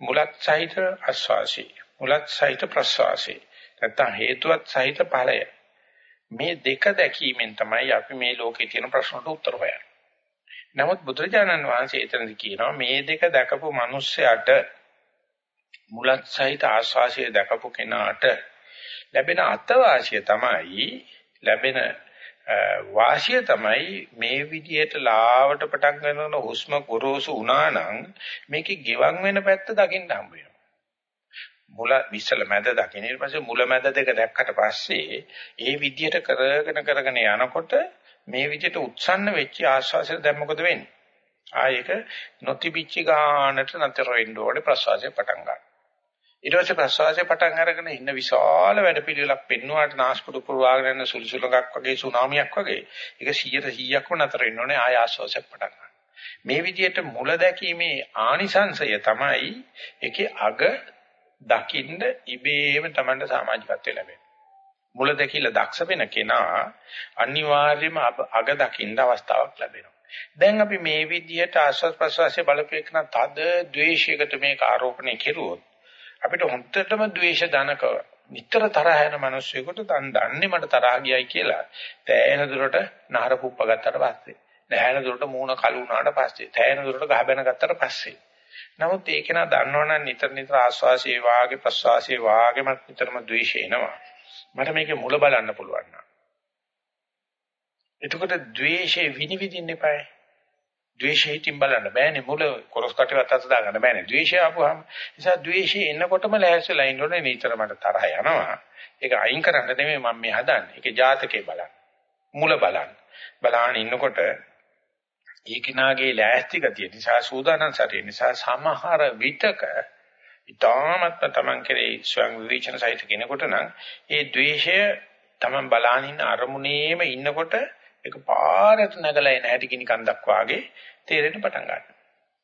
මුලත් සහිත ආස්වාසි මුලත් සහිත ප්‍රසවාසි නැත්තම් හේතුවත් සහිත ඵලය. මේ දෙක දැකීමෙන් තමයි අපි මේ ලෝකේ තියෙන ප්‍රශ්නට උත්තර හොයන්නේ. නමුත් බුදුරජාණන් වහන්සේ එතනදි කියනවා මේ දෙක දැකපු මිනිස්සයාට මුලත් සහිත ආස්වාසිය දැකපු කෙනාට ලැබෙන අත්වාසිය තමයි ලැබෙන වාසිය තමයි මේ විදිහට ලාවට පටන් ගන්නන හුස්ම ගොරෝසු වුණා නම් මේකේ ගෙවන් වෙන පැත්ත දකින්න හම්බ වෙනවා. මුල විශ්සල මැද දකින්න. ඊට පස්සේ මුල මැද දෙක දැක්කට පස්සේ ඒ විදිහට කරගෙන කරගෙන යනකොට මේ විදිහට උත්සන්න වෙච්ච ආශ්වාසය දැන් මොකද වෙන්නේ? ආයේක නොතිබිච්ච ගානට නතර වෙන්න ඕනේ ප්‍රශ්වාසය පටන් ගන්න. ඊට පස්සේ ප්‍රශ්වාසය පටන් අරගෙන ඉන්න විශාල වැඩපිළිවෙලක් පෙන්වුවාට නාස්පුඩු පුරවාගෙන යන සුළුසුලඟක් වගේ සුනාමියක් වගේ. ඒක 100 100ක්ම නතර වෙන්න ඕනේ ආය ආශ්වාසය පටන් ගන්න. මේ විදිහට මුල දැකීමේ ආනිසංශය තමයි ඒකේ අග දකින්න ඉබේම Tamanට සමාජිකත්වය ලැබෙනවා. මුල දැකීලා දක්ෂ වෙන කෙනා අනිවාර්යයෙන්ම අග දකින්න අවස්ථාවක් ලැබෙනවා. දැන් අපි මේ විදිහට ආස්වාද ප්‍රසවාසයේ බලපෑකන තද ද්වේෂයකට මේක ආරෝපණය කෙරුවොත් අපිට හොන්දටම ද්වේෂ ධනක නිතර තරහ යන මිනිස්සුෙකුට තන් දන්නේ මට තරහ ගියයි කියලා තෑහෙන දුරට නහර පුප්ප ගත්තට පස්සේ දැහැන දුරට මූණ කළු වුණාට පස්සේ, තැහෙන දුරට ගහ බැන ගත්තට පස්සේ. නමුත් ඒක නා දන්නවනම් නිතර නිතර ආස්වාසේ වාගේ ප්‍රස්වාසේ වාගේම නිතරම ද්වේෂය එනවා. මට මේකේ මුල බලන්න පුළුවන් නා. එතකොට ද්වේෂේ විනිවිදින්න එපායි. ද්වේෂය හිතින් බලන්න බෑනේ මුල කොරස් කටේවත් අත දාගන්න බෑනේ. ද්වේෂය ආපුවාම නිසා ද්වේෂය එනකොටම ලෑස්තිලා ඉන්න ඕනේ නිතර මට තරහ යනවා. ඒක අයින් කරන්න නෙමෙයි මම මේ හදන්නේ. ඒක ජාතකේ බලන්න. මුල බලන්න. බලාගෙන ඉන්නකොට ඒ කිනාගේ ලෑස්ති ගතිය නිසා සූදානම් සතිය නිසා සමහර විතක ඊටාමත් තමන් කෙරේ ස්වයං විවේචන සහිත කෙනෙකුට නම් ඒ द्वේෂය තමන් බලාගෙන ඉන්න අරමුණේම ඉන්නකොට ඒක පාරට නැගලා එන හැටි කිනි කන්දක් වාගේ තේරෙන්න පටන් ගන්නවා.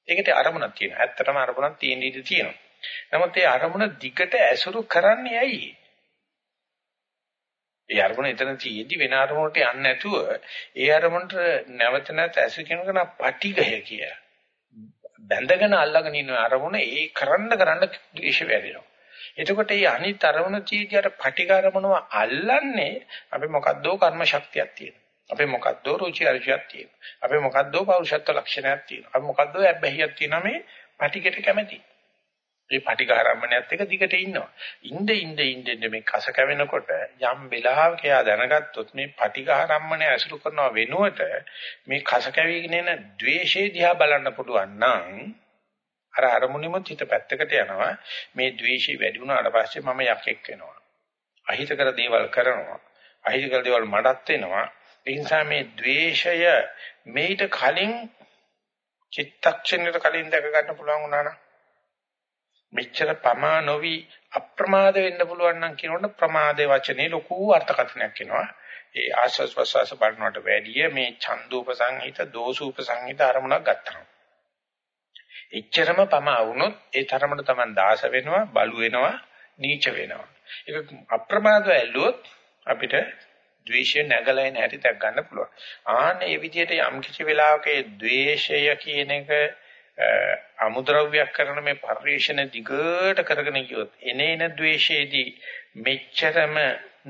ඒකට අරමුණක් තියෙනවා. ඇත්තටම අරමුණක් තියෙන ඉඩ තියෙනවා. නමුත් ඒ අරමුණ දිගට ඇසුරු කරන්නේ ඇයි? ඒ අරමුණ එතන තියෙද්දි වෙන අරමුණට යන්නේ නැතුව ඒ අරමුණට නැවත නැවත ඇසු කෙනකන පටිඝය කිය. බැඳගෙන අල්ලගෙන ඉන්න අරමුණ ඒ කරන්න කරන්න ද්වේෂ වැඩෙනවා. එතකොට මේ අනිත් අරමුණ තියෙද්දි අර පටිඝ අරමුණව අල්ලන්නේ අපි මොකද්දෝ කර්ම ශක්තියක් තියෙනවා. අපි මොකද්දෝ රුචි අරුචියක් තියෙනවා. අපි මොකද්දෝ පෞරුෂත්ව ලක්ෂණයක් තියෙනවා. අපි මොකද්දෝ ඇබ්බැහියක් තියෙනවා මේ පටිඝට කැමැති. මේ පටිඝාරම්මණයත් එක දිගට ඉන්නවා. ඉnde ඉnde ඉnde මේ කස කැවෙනකොට යම් වෙලාවක එයා දැනගත්තොත් මේ පටිඝාරම්මණය ඇසුරු කරනව වෙනුවට මේ කස කැවිගෙන එන द्वේෂය දිහා බලන්න පුළුවන් නම් අර අරමුණෙම හිත පැත්තකට යනවා. මේ द्वේෂය වැඩි වුණාට පස්සේ මම යකෙක් වෙනවා. අහිතකර දේවල් කරනවා. අහිතකර දේවල් මඩත් වෙනවා. ඒ නිසා මේ द्वේෂය මේිට කලින් චිත්තක්ෂණයට කලින් දැක ගන්න පුළුවන් වුණා නම් මෙච්චර පමා නොවි අප්‍රමාද වෙන්න පුළුවන් නම් කියනකොට ප්‍රමාදේ වචනේ ලොකු අර්ථකථනයක් එනවා. ඒ ආස්වාස් ප්‍රසවාස බලනකොට වැඩිය මේ ඡන්දූප සංහිත දෝසූප සංහිත අරමුණක් ගන්නවා. එච්චරම පමා වුණොත් ඒ තරමට Taman දාස වෙනවා, බලු වෙනවා, නීච වෙනවා. ඒක අප්‍රමාදව ඇල්ලුවොත් අපිට ද්වේෂය නැගලා එන හැටි දක් ගන්න පුළුවන්. ආන්න මේ විදිහට යම් කිසි වෙලාවක ඒ ද්වේෂය කියන එක අමුද්‍රව්‍යයක් කරන මේ පරිශ්‍රණ දිගට කරගෙන ගියොත් එනේන ද්වේෂයේදී මෙච්චරම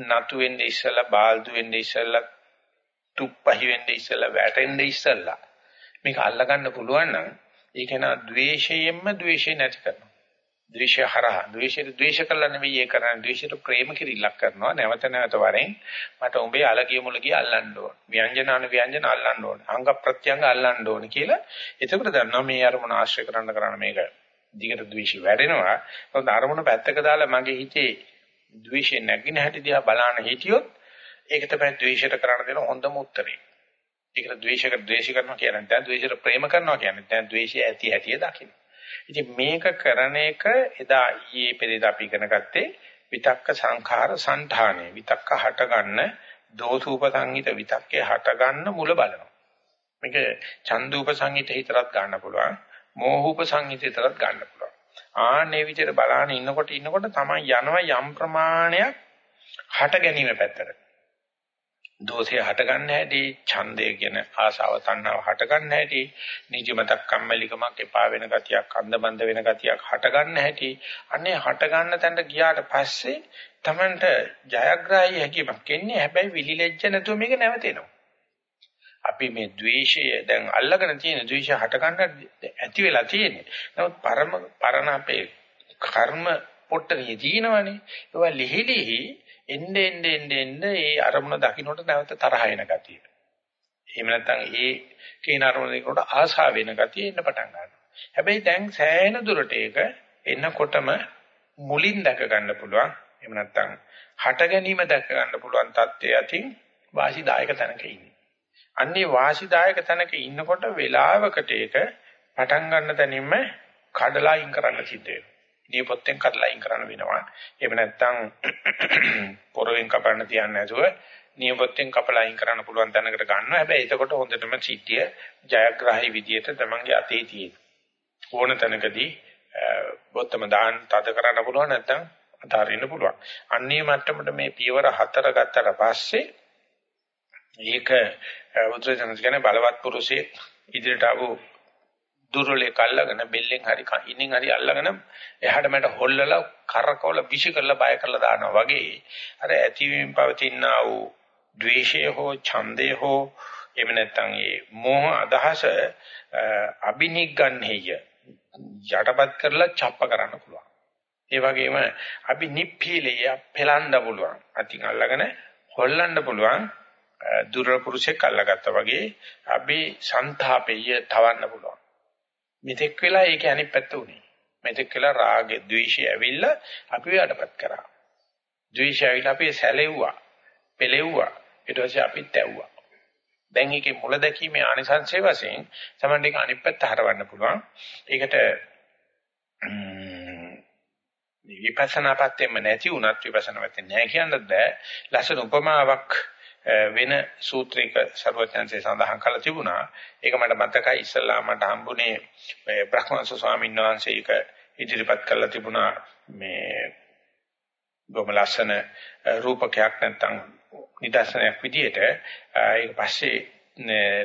නතු වෙන්නේ ඉස්සලා බාල්දු වෙන්නේ ඉස්සලා තුප්පහි වෙන්නේ ඉස්සලා වැටෙන්නේ ඉස්සලා මේක අල්ලගන්න පුළුවන් නම් ඒක නා ද්වේෂයෙන්ම ද්වේෂය නැති කරනවා. ද්වේෂය හරහා. ද්වේෂයට ද්වේෂ කළා නෙවෙයි ඒ කරන්නේ. ද්වේෂයට ප්‍රේම කිරිල්ලක් කරනවා නැවත නැවත වරෙන් මට උඹේ අලගිය මුලගිය අල්ලන්න ඕන. ව්‍යංජන අනු ව්‍යංජන අල්ලන්න ඕන. අංග ප්‍රත්‍යංග අල්ලන්න ඕන කියලා එතකොට දන්නවා මේ අරමුණ ආශ්‍රය කරන්න කරන්න මේක දිගට ද්වේෂය වැඩෙනවා. මොකද අරමුණ පැත්තක දාලා මගේ හිතේ ද්වේෂය නැගින හැටි දිහා බලන හිටියොත් ඒක තමයි ද්වේෂයට කරන්න දෙන හොඳම උත්තරේ. ඒකට ද්වේෂක ද්වේෂ කරනවා කියන්නේ දැන් ද්වේෂයට ප්‍රේම කරනවා කියන්නේ දැන් ද්වේෂය ඇති ඇතිය දකින්න. ඉතින් මේක කරන එක එදා ඊයේ පෙරේද අපි ඉගෙන ගත්තේ විතක්ක සංඛාර සංධානය. විතක්ක හටගන්න දෝසූප සංහිත විතක්කේ හටගන්න මුල බලනවා. මේක චන්දූප සංහිත හිතරත් ගන්න පුළුවන්. මෝහූප සංහිත හිතරත් ගන්න පුළුවන්. ආන්නේ විදිහට බලාගෙන ඉන්නකොට ඉන්නකොට තමයි යනවා යම් ප්‍රමාණයක් හට ගැනීම පැත්තට. දෝෂය හටගන්න හැටි, ඡන්දය කියන ආශාව තණ්හාව හටගන්න හැටි, නිදිමතක් කම්මැලිකමක් එපා වෙන ගතියක්, අන්දබන්ද වෙන ගතියක් හටගන්න හැටි. අනේ හටගන්න තැනට ගියාට පස්සේ Tamanට ජයග්‍රාහී හැකියාවක් එන්නේ. හැබැයි විලිලැජ්ජ නැතුව මේක නැවතෙනවා. අපි මේ द्वේෂය දැන් අල්ලගෙන තියෙන द्वේෂය හටගන්න ඇති වෙලා තියෙන්නේ. නමුත් පරම පරණ අපේ කර්ම පොට්ටනිය තියෙනවනේ. ඒවා ලිහිලිහි එන්නේ එන්නේ එන්නේ ඒ අරමුණ දකින්නට නැවත තරහ එන ගතිය. එහෙම නැත්නම් ඒ කේන අරමුණ දෙකට ආසා වෙන ගතිය එන්න පටන් ගන්නවා. හැබැයි දැන් සෑහෙන දුරට ඒක එන්නකොටම මුලින් දැක ගන්න පුළුවන්. එහෙම නැත්නම් හට ගැනීම දැක ගන්න පුළුවන් தත්ත්වයේ අතින් වාසිදායක තැනක ඉන්නේ. අන්නේ වාසිදායක තැනක ඉන්නකොට වේලාවකට ඒක පටන් ගන්න තැනින්ම කඩලා අයින් කරන්න සිද්ධ වෙනවා. නියපොත්තෙන් කඩලා අයින් කරන්න වෙනවා. එහෙම නැත්නම් පොරවෙන් කපන්න තියන්නේ නැතුව නියපොත්තෙන් කපලා අයින් කරන්න පුළුවන් තැනකට ගන්නවා. හැබැයි එතකොට හොඳටම සිටිය ජයග්‍රාහී විදියට තමන්ගේ අතේ තියෙන. ඕන තැනකදී බොත්තම දාන්න තද කරන්න පුළුවන් නැත්නම් අතාරින්න පුළුවන්. අන්නේ මට්ටමට මේ පියවර හතර ගත්තට පස්සේ ඒක උද්දේශන කියන්නේ බලවත් පුරුෂයෙක් ඉදිරියට ආවෝ දුර්වලේ කල්ලාගෙන බෙල්ලෙන් හරි කයින්ෙන් හරි අල්ලගෙන එහාට මට හොල්ලලා කරකවල විශ් කරලා බය කරලා දානවා වගේ අර ඇතිවීම පවතිනා වූ ද්වේෂය හෝ ඡන්දය හෝ එහෙම නැත්නම් මේ මෝහ අදහස අබිනිග්ගන්හෙය යටපත් කරලා ڇප්ප කරන්න පුළුවන්. ඒ වගේම අපි නිප්පීලය පෙලන්න පුළුවන්. අතින් අල්ලගෙන හොල්ලන්න පුළුවන්. දුර පුරුෂෙක් අල්ලගත්තා වගේ අපි සංతాපෙය තවන්න පුළුවන්. මෙතෙක් වෙලා ඒක අනිත් පැත්ත උනේ. මෙතෙක් වෙලා රාගය, ద్వේෂය ඇවිල්ලා අපිව යටපත් කරා. ද්වේෂය ඇවිල්ලා අපි සැලෙව්වා, පෙලෙව්වා. ඊට පස්සේ අපිත් ඇව්වා. දැන් ඒකේ මුල දැකීමේ ආනිසංසය වශයෙන් තමයි ඒක අනිත් පැත්ත හරවන්න පුළුවන්. ඒකට විපස්සනා පැත්තෙම නැති වුණත් විපස්සනා පැත්තේ නැහැ කියන්නත් බෑ. ලස්සන උපමාවක් වෙන සූත්‍රයක සර්වඥාන්සේ සඳහන් කරලා තිබුණා. ඒක මට මතකයි ඉස්සල්ලා මට හම්බුනේ බ්‍රහ්මංශ ස්වාමීන් වහන්සේ ඒක ඉදිරිපත් කරලා තිබුණා මේ බොහොම ලස්සන රූපකයක් නැත්තම් නිදර්ශනයක් විදියට. ඒක පස්සේ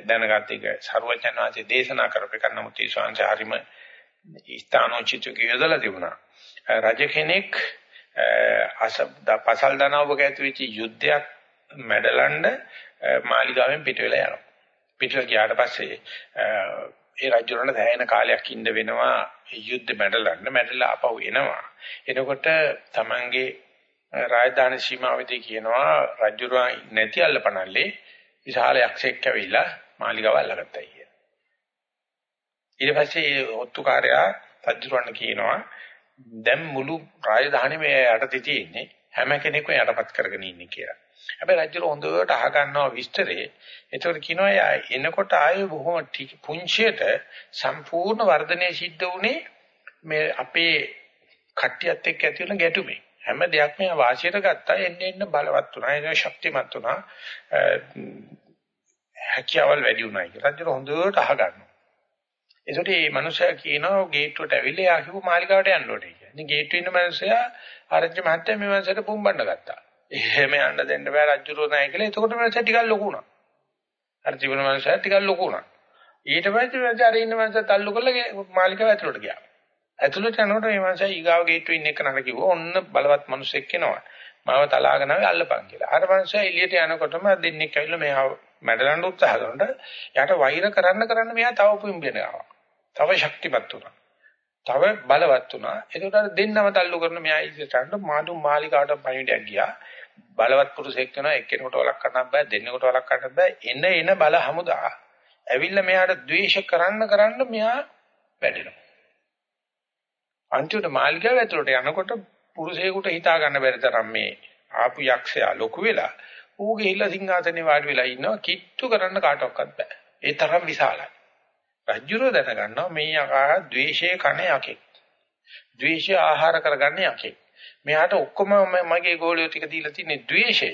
දැනගත් එක සරුවචන වාසේ දේශනා කරපේක නමුත් ඒ ශාන්සාරිම ස්ථානෝචිත කියදලා තිබුණා. රජ කෙනෙක් අසබ්ද පසල් දනවක ඇති වෙච්ච යුද්ධයක් මැඩලන්න මාලිගාවෙන් පිට වෙලා යනවා පිටලා ගියාට පස්සේ ඒ රජුරණ දැයෙන කාලයක් ඉන්න වෙනවා යුද්ධ මැඩලන්න මැඩලා ආපහු එනවා එනකොට තමන්ගේ රාජධානි සීමාවෙදී කියනවා රජුරා නැති අල්ලපනල්ලේ විශාල යක්ෂයෙක් ඇවිල්ලා මාලිගාව අල්ලගත්තා කියලා. ඊට පස්සේ ඔත්තුකාරයා රජුරවන්න කියනවා දැන් මුළු රාජධානියම යටතේ තියෙන්නේ හැම කෙනෙක්ම යටපත් කරගෙන ඉන්නේ කියලා. හැබැයි රජුර හොඳට අහගන්නවා විස්තරේ. ඒතකොට කියනවා යා එනකොට ආයේ බොහොම පුංචියට සම්පූර්ණ වර්ධනය සිද්ධ වුණේ මේ අපේ කට්ටියත් එක්ක ඇති වෙන ගැටුමේ. හැම දෙයක්ම වාසියට ගත්තා එන්න එන්න බලවත් වුණා ඒක ශක්තිමත් වුණා හැකියාවල් වැඩි වුණා කියලා රජු හොඳට අහගන්නවා ඒසොට මේ මනුස්සයා කියනවා ගේට්ටුවට ඇවිල්ලා යා කිව්ව මාලිකාවට යන්න ඕනේ කියලා. ඉතින් ගේට්ටුවේ ඉන්න මනුස්සයා ආරච්චි මහත්තයා මේ මනුස්සයට පුම්බන්න ගත්තා. එහෙම යන්න දෙන්න බෑ රජුරෝ නැහැ කියලා. එතකොට මනුස්සයා ටිකක් ලොකු වුණා. අර තිබුණ මනුස්සයා ටිකක් ලොකු වුණා. ඊට පස්සේ අර ඉන්න මනුස්සයා තල්ලු කරලා මාලිකාව ඇතුළට ගියා. ඇතුළට යනකොට මේ මනුස්සයා ඊගාව ගේට්ටුවේ ඉන්න එක නර කිව්වා ඔන්න බලවත් මිනිස්සෙක් එනවා. මාව තලාගෙන ආවේ අල්ලපන් කියලා. අර මනුස්සයා එළියට යනකොටම දෙන්නෙක් ඇවිල්ලා මෙහා මැඩලන්න උත්සාහ කරනකොට යාට වෛර කරන්න කරන්න මෙයා තව පුම්බෙන ආවා. තව ශක්තිමත් වුණා. තව බලවත් වුණා. ඒකට අර දෙන්නම තල්ලු කරන මෙයා ඉස්සරහට මාළු මාලිකාවට පණිවිඩයක් ගියා. බලවත් පුරුෂෙක් වෙනවා එක්කෙනෙකුට වලක් කරන්න බෑ දෙන්නෙකුට වලක් කරන්න බෑ එන එන බල හමුදා ඇවිල්ලා මෙයාට ද්වේෂ කරන්න කරන්න මෙයා වැඩෙනවා අන්තිමට මාළිගාව ඇතුළට යනකොට පුරුෂයෙකුට හිතා ගන්න බැරි තරම් මේ ආපු යක්ෂයා ලොකු වෙලා ඌ ගිහිල්ලා සිංහාසනේ වාඩි වෙලා ඉන්නවා කිට්ටු කරන්න කාටවත් බෑ. ඒ තරම් විශාලයි. රජුරෝ දැනගන්නවා මේ යකා ද්වේෂයේ කණ යකෙක්. ද්වේෂය ආහාර කරගන්න යකෙක්. මෙයාට ඔක්කොම මගේ ගෝලියෝ ටික දීලා තියෙන ද්වේෂය.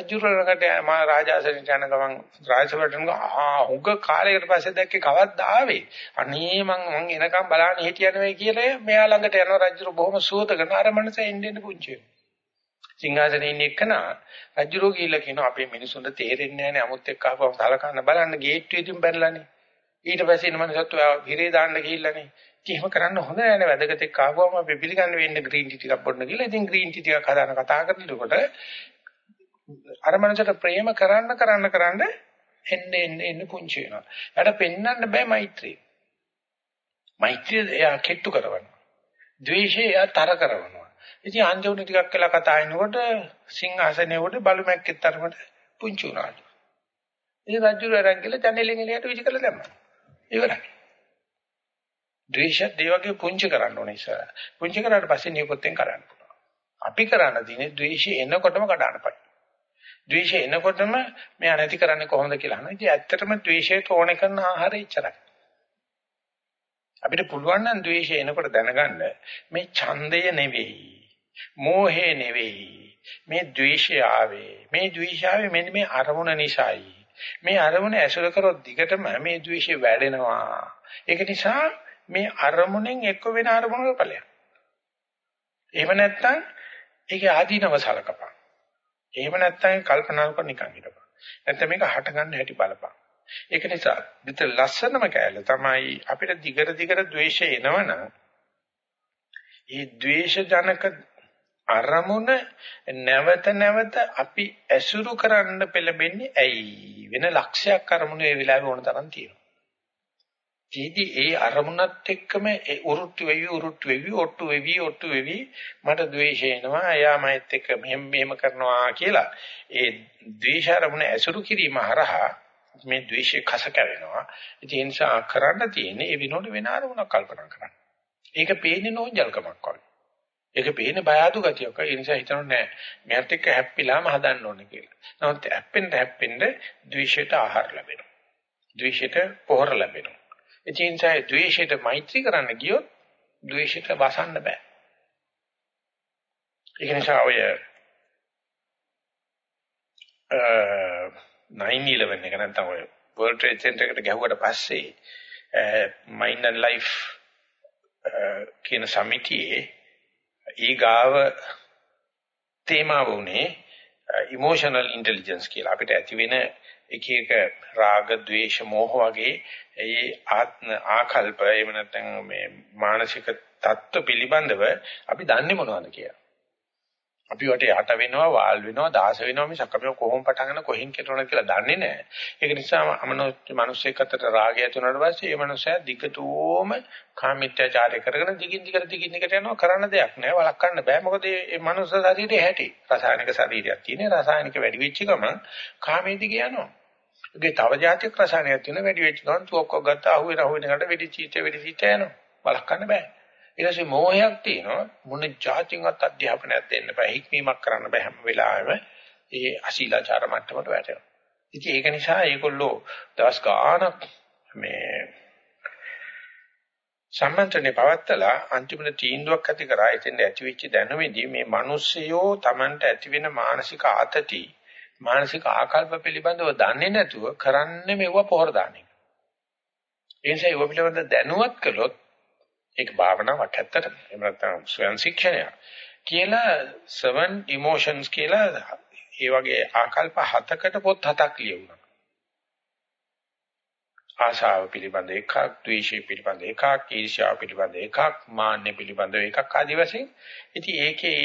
රජුරණකට මා රාජාසනෙට යන ගමන් රාජසභටන ආ හුඟ කාලයකට පස්සේ දැක්කේ කවද්ද ආවේ? අනේ මං මං එනකම් බලන්න හිටිය නෙවෙයි කියලා මෙයා ළඟට යන රජුර බොහොම සුවදගෙන අර මනස එන්නේ පුංචි සිංහාසනේ ඉන්න එකන රජුරෝ ගිහිල්ලා කියනවා අපේ මිනිසුන්ට තේරෙන්නේ නැහැ නේ අමුත් එක්ක ආපුවම සලකන්න බලන්න ගේට්ටුවේදීම බැලලානේ ඊට පස්සේ ඉන්න මනසත් ඔයා හිරේ දාන්න ගිහිල්ලානේ කිහිම කරන්න හොඳ නැහැ නේ වැදගත් එක්ක ආවම අපි පිළිගන්න වෙන්නේ ග්‍රීන් ටී ටිකක් බොන්න කියලා. ඉතින් ග්‍රීන් ටී ටිකක් හදාන කතා කරනකොට අර මනසට ප්‍රේම කරන්න කරන්න කරන්න එන්නේ එන්නේ එන්නේ පුංචි වෙනවා. එයාට පෙන්වන්න බෑ මෛත්‍රිය. මෛත්‍රිය එයා කෙට්ටු කරවනවා. ද්වේෂය එයා තර කරවනවා. ඉතින් අන්ජෝනි ටිකක් කියලා කතා කරනකොට සිංහාසනේ උඩ බලුමැක්කෙත් තරමට පුංචි වුණා. ඉතින් රජු රැංගිල ජනෙලෙන් එළියට විසි කළ දැම්මා. ඉවරයි. ද්වේෂයත් ඒ වගේ පුංචි කරන්න ඕනේ ඉස්සර. පුංචි කරාට පස්සේ නියපොත්තෙන් කරන්න පුළුවන්. අපි කරන්න තියෙන්නේ ද්වේෂය එනකොටම කඩාන පයි. ද්වේෂය එනකොටම මෙයා නැති කරන්නේ කොහොමද කියලා අහනවා. ඉතින් ඇත්තටම ද්වේෂයට ඕනේ කරන ආහාරය ඉච්චරයි. අපිට පුළුවන් නම් ද්වේෂය එනකොට දැනගන්න මේ ඡන්දය නෙවෙයි. මෝහය නෙවෙයි. මේ ද්වේෂය ආවේ. මේ ද්වේෂය ආවේ මෙන්න මේ අරමුණ නිසායි. මේ අරමුණ ඇසුර කරොත් දිගටම මේ ද්වේෂය වැඩෙනවා. ඒක නිසා මේ අරමුණෙන් එක්ක වෙන අරමුණක ඵලයක්. එහෙම නැත්නම් ඒකේ ආදීනව සලකපන්. එහෙම නැත්නම් කල්පනා කර නිකන් හිටපන්. නැත්නම් මේක හට ගන්න හැටි බලපන්. ඒක නිසා විතර ලස්සනම කෑල්ල තමයි අපිට දිගට දිගට ද්වේෂය එනවනම් ඒ ද්වේෂ ජනක අරමුණ නැවත නැවත අපි ඇසුරු කරන්න පෙළඹෙන්නේ ඇයි වෙන ලක්ෂයක් අරමුණු ඒ වෙලාවේ ඕන තරම් තියෙනවා. ජීදී ඒ අරමුණත් එක්කම ඒ උරුට්ටු වෙවි උරුට්ටු වෙවි ඔට්ටු වෙවි ඔට්ටු වෙවි මට ද්වේෂය එනවා එයා මයිත් එක්ක මෙහෙම මෙහෙම කරනවා කියලා ඒ ද්වේෂ අරමුණ ඇසුරු කිරීම හරහා මේ ද්වේෂය කස කැවෙනවා ඒ නිසා කරන්න තියෙන්නේ ඒ විනෝඩ වෙන අරමුණක් කල්පනා කරන්න. ඒක පේන්නේ නෝන්ජල්කමක් වගේ. ඒක පේන බය අඩු ගතියක්. ඒ නිසා හිතන්නේ නැහැ. මෙයාත් එක්ක හැප්පිලාම හදන්න ඕනේ කියලා. නමුත් හැප්පෙන්න හැප්පෙන්න ද්වේෂයට ආහාර ලැබෙනවා. ද්වේෂයට පොහොර ලැබෙනවා. ඒ නිසා ද්වේෂයට මෛත්‍රී කරන්න ගියොත් ද්වේෂයට වසන්න බෑ. ඒක නිසා ඔය අ 9/11 එක නැත්නම් ඔය World Trade Center එකට ගැහුවට පස්සේ Mind and Life කියන සමිතියේ ඊගාව තේමාව උනේ emotional intelligence කියලා. අපිට ඇති වෙන එක එක රාග, ద్వේෂ, මෝහ වගේ ඒ ආත්ම ආකල්ප එහෙම නැත්නම් මේ මානසික தত্ত্ব පිළිබඳව අපි දන්නේ මොනවද කියලා. අපි වට යට වෙනවා වාල් වෙනවා දාස වෙනවා මිසක් අපි කොහොම පටන් ගන්න කොහෙන් කෙරෙනවද කියලා දන්නේ නැහැ. ඒක නිසා මිනිස්සෙක් අතට රාගය ඇති වුණාට පස්සේ ඒ මනුස්සයා දිගටම කාමීත්‍යචාරය කරගෙන දිගින් දිගට දිගින් දිගට යනවා කරන්න දෙයක් නැහැ වළක්වන්න බෑ. මොකද මේ මනුස්ස ශරීරයේ හැටි. රසායනික ශරීරයක් තියෙන රසායනික වැඩි වෙච්ච ගමන් කාමීදි කියනවා. ඒකේ තව જાතික රසායනයක් තියෙන වැඩි වෙච්ච ගමන් තුක්කක් ගත්තා අහුවෙන අහුවෙන එකට වෙඩි චීතේ වෙඩි චීතේ යනවා. වළක්වන්න බෑ. ඊට පස්සේ මෝහයක් තියෙනවා. මොන જાතින්වත් අධ්‍යාපනයක් දෙන්න බෑ. හික්මීමක් කරන්න බෑ හැම වෙලාවෙම. ඒ අශීලාචාර මට්ටමට වැටෙනවා. ඉතින් ඒක නිසා ඒගොල්ලෝ දවස් ගාණක් මේ සම්මන්ත්‍රණේ පවත්තලා අන්තිමට තීන්දුවක් ඇති කරා. එතෙන් ඇතිවෙච්ච දැනුමේදී මේ මිනිස්සයෝ Tamanට ඇතිවෙන මානසික ආතති මානසික ආකල්ප පිළිබඳව දන්නේ නැතුව කරන්නේ මෙව පොහොර දාන එක. ඒ නිසා ඒව පිළිබඳව දැනුවත් කළොත් ඒක භාවනාවක් ඇත්තටම. එහෙම නැත්නම් ස්වයං ශික්ෂණයක්. කියලා seven emotions කියලා ඒ වගේ ආකල්ප හතකට පොත් හතක් ලියුණා. ආශාව පිළිබඳ එකක්, ද්වේෂය පිළිබඳ එකක්, ඊර්ෂ්‍යාව පිළිබඳ එකක්, මාන්නය පිළිබඳ එකක් ආදී වශයෙන්. ඉතින් ඒකේ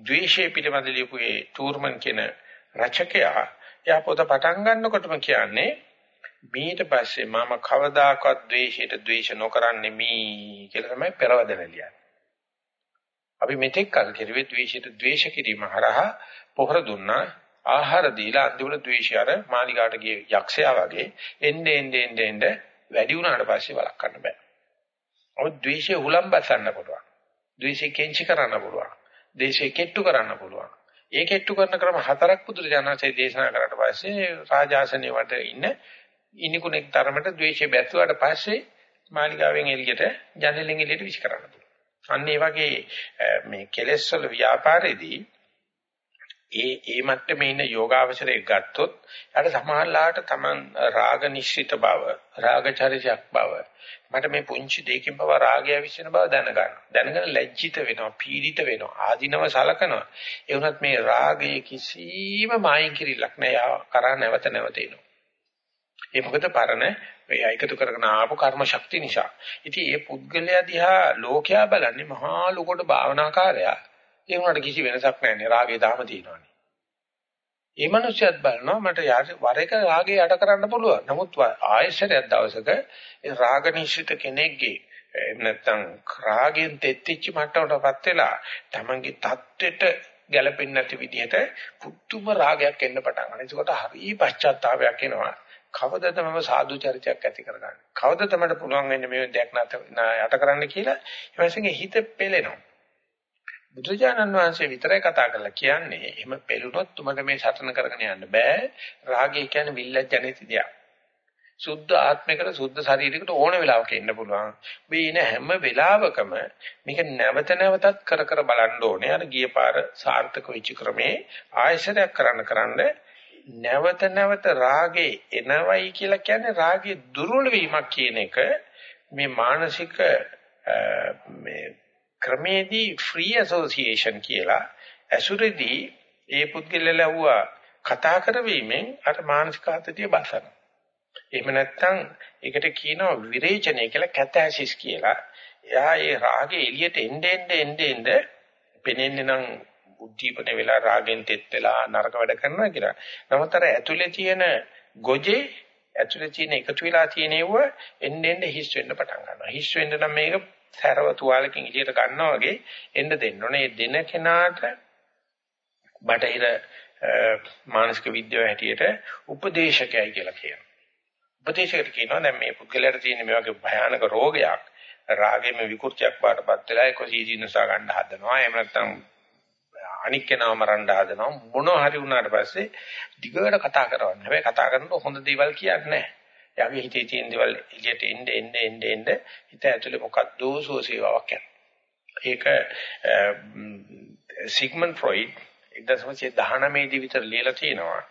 ද්වේෂය පිළිබඳ ලියපු ඒ ටූර්මන් කියන රචකයා එයා පොත පටන් ගන්නකොටම කියන්නේ ඊට පස්සේ මම කවදාකවත් ද්වේෂයට ද්වේෂ නොකරන්නේ මී කියලා තමයි පෙරවදන ලියන්නේ. අපි මෙතෙක් කල් කෙරුවේ ද්වේෂයට ද්වේෂ කිරීම හරහා පොහොර දුන්නා ආහාර දීලා අන්තිමට ද්වේෂය අර මාලිගාට ගිය යක්ෂයා වගේ එන්නේ එන්නේ එන්නේ වැඩි වුණාට පස්සේ වළක්වන්න බෑ. ඔය ද්වේෂය හුලම්බසන්න පුළුවන්. ද්වේෂය කෙන්චි කරන්න පුළුවන්. දේශය කෙට්ටු කරන්න පුළුවන්. ඒ කෙට්ටු කරන ක්‍රම හතරක් බුදුරජාණන්සේ දේශනා කරාට පස්සේ රාජාසනේ වට ඉන්න ඉනිකුණෙක් තරමට ද්වේෂය බැස්සුවාට පස්සේ මාලිගාවෙන් එළියට ජනෙලෙන් එළියට විශ් කරන්න පුළුවන්. අන්න ඒ වගේ මේ කෙලෙස් වල ව්‍යාපාරෙදී ඒ ඒ මට්ටමේ ඉන්න යෝගාවචරය ගත්තොත් යාට සමහරලාට Taman රාග නිශ්චිත බව, රාග චරිතයක් බව, මට මේ පුංචි දෙයකින් බව රාගය විශ්ින බව දැනගන්න. දැනගෙන ලැජ්ජිත වෙනවා, පීඩිත වෙනවා, ආධිනව සලකනවා. ඒ වුණත් මේ රාගයේ කිසිම මායින් කිරිල්ලක් නෑ. කරා නැවත නැවත එනවා. ඒ මොකද පරණ එයා එකතු කරගෙන ආපු කර්ම ශක්තිය නිසා. ඉතින් මේ පුද්ගලයා දිහා ලෝකයා බලන්නේ මහා ලොකොට භාවනාකාරයා. ඒ වුණාට කිසි වෙනසක් නැහැ රාගේ තාම තියෙනවානේ. ඒ මනුස්සයත් බලනවා මට වර එක රාගේ යට කරන්න පුළුවන්. නමුත් ආයෙසරයක් දවසක ඒ රාග නිශ්චිත කෙනෙක්ගේ නැත්තම් රාගෙන් තෙත්තිච්ච මට්ටමටපත් වෙලා තමන්ගේ தත්වෙට ගැළපෙන්නේ නැති විදිහට පුදුම රාගයක් එන්න පටන් ගන්නවා. ඒකට හරි පශ්චාත්තාවයක් එනවා. කවදද මම සාදු චරිතයක් ඇති කරගන්නේ? කවදද මට පුළුවන් වෙන්නේ මේ දෙයක් නැත යට කරන්න කියලා? එවැසෙගේ හිත පෙළෙනවා. බුදුජානන් වහන්සේ විතරයි කතා කරලා කියන්නේ එහෙම පෙළුනොත් උඹට මේ සටන කරගෙන යන්න බෑ. රාගය කියන්නේ විල්ලජ ජනිත දෙයක්. සුද්ධ ආත්මිකට සුද්ධ ශරීරයකට ඕන වෙලාවක එන්න පුළුවන්. මේ ඉන හැම වෙලාවකම මේක නැවත නැවතත් කර කර බලන්න ඕනේ. අර ගිය පාර සාර්ථක වෙච්ච ක්‍රමේ ආයශරයක් කරන්න කරන්නේ නැවත නැවත රාගේ එනවයි කියලා කියන්නේ රාගේ දුර්වල වීමක් කියන එක මේ මානසික මේ ක්‍රමේදී ෆ්‍රී ඇසෝසියේෂන් කියලා ඇසුරේදී ඒ පුද්ගලයා ලැබුවා කතා කරවීමෙන් අර මානසික ආතතිය බසන. එහෙම නැත්නම් ඒකට කියනවා විරේචනය කියලා කැතැසිස් කියලා. එයා ඒ රාගේ එළියට එන්න එන්න එන්න පෙනෙන්නේ නම් උද්දීපන වෙලා රාගෙන් තෙත් වෙලා නරක වැඩ කරනවා කියලා. නමුත් අර ඇතුලේ තියෙන ගොජේ ඇතුලේ තියෙන එකතු වෙලා තියෙනව එන්න එන්න හිස් වෙන්න පටන් ගන්නවා. හිස් වෙන්න නම් මේක සැරව තුවාලකින් එළියට ගන්නවා වගේ එන්න දෙන්න ඕනේ. ඒ දෙන කෙනාට බටහිර මානසික විද්‍යාව හැටියට උපදේශකයයි කියලා කියනවා. උපදේශකට කියනවා දැන් මේ පුද්ගලයාට තියෙන මේ වගේ භයානක රෝගයක් රාගෙම විකෘතියක් බාටපත් වෙලා ඒක සීදීනසා ගන්න හදනවා. එහෙම නැත්නම් අනික් කෙනාව මරන්න හදනවා. මොනවා හරි වුණාට පස්සේ දිගට කතා කරවන්න. හැබැයි කතා කරනකොට හොඳ දේවල් කියන්නේ නැහැ. එයාගේ හිතේ තියෙන දේවල් එළියට එන්න එන්න එන්න එන්න හිත ඇතුලේ මොකක්ද සෝසේවාවක් යනවා. ඒක සිග්මන්ඩ් ෆ්‍රොයිඩ් 1919 දී විතර ලියලා තිනවා.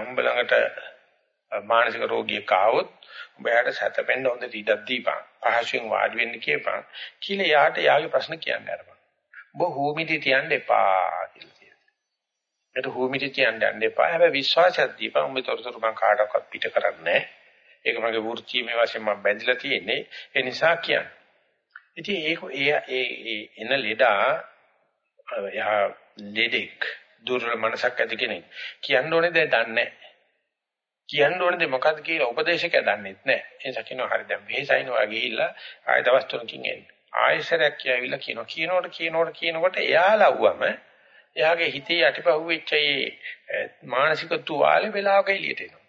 උඹ ළඟට මානසික රෝගියෙක් ආවොත් උඹ යාට සැතපෙන්න හොඳ ඉඩක් දීපන්. පහසුවෙන් වාඩි වෙන්න කියපන්. කියලා යාට යාගේ ප්‍රශ්න කියන්න අරපන්. උඹ හුමිටි තියන්න එපා කියලා කියනවා. ඒකට හුමිටි තියන්න යන්න එපා. හැබැයි විශ්වාසයක් දීපන්. උඹ තොරතුරු මම කාටවත් පිට කරන්නේ නැහැ. ඒක මගේ වෘත්තීය වශයෙන් මම බැඳිලා තියෙන්නේ. ඒ නිසා කියන්නේ. ඉතින් ඒක ඒ ඒ එන ලෙඩා යා ලෙඩෙක් දුර්වල මනසක් ඇති කෙනෙක් කියන්න ඕනේ දැන් දන්නේ නැහැ. කියන්න ඕනේ මොකද්ද කියලා උපදේශකයා දන්නෙත් නැහැ. ඒ නිසා කියනවා හරි දැන් වෙහෙසයිනවා ගිහිල්ලා ආය දවස් තුනකින් එන්න. ආයෙසරයක් කියවිලා කියනවා. කියනකොට කියනකොට කියනකොට එයා ලව්වම එයාගේ හිතේ යටිපහුවෙච්ච ඒ මානසික තුවාලේ වෙලාවක එළියට එනවා.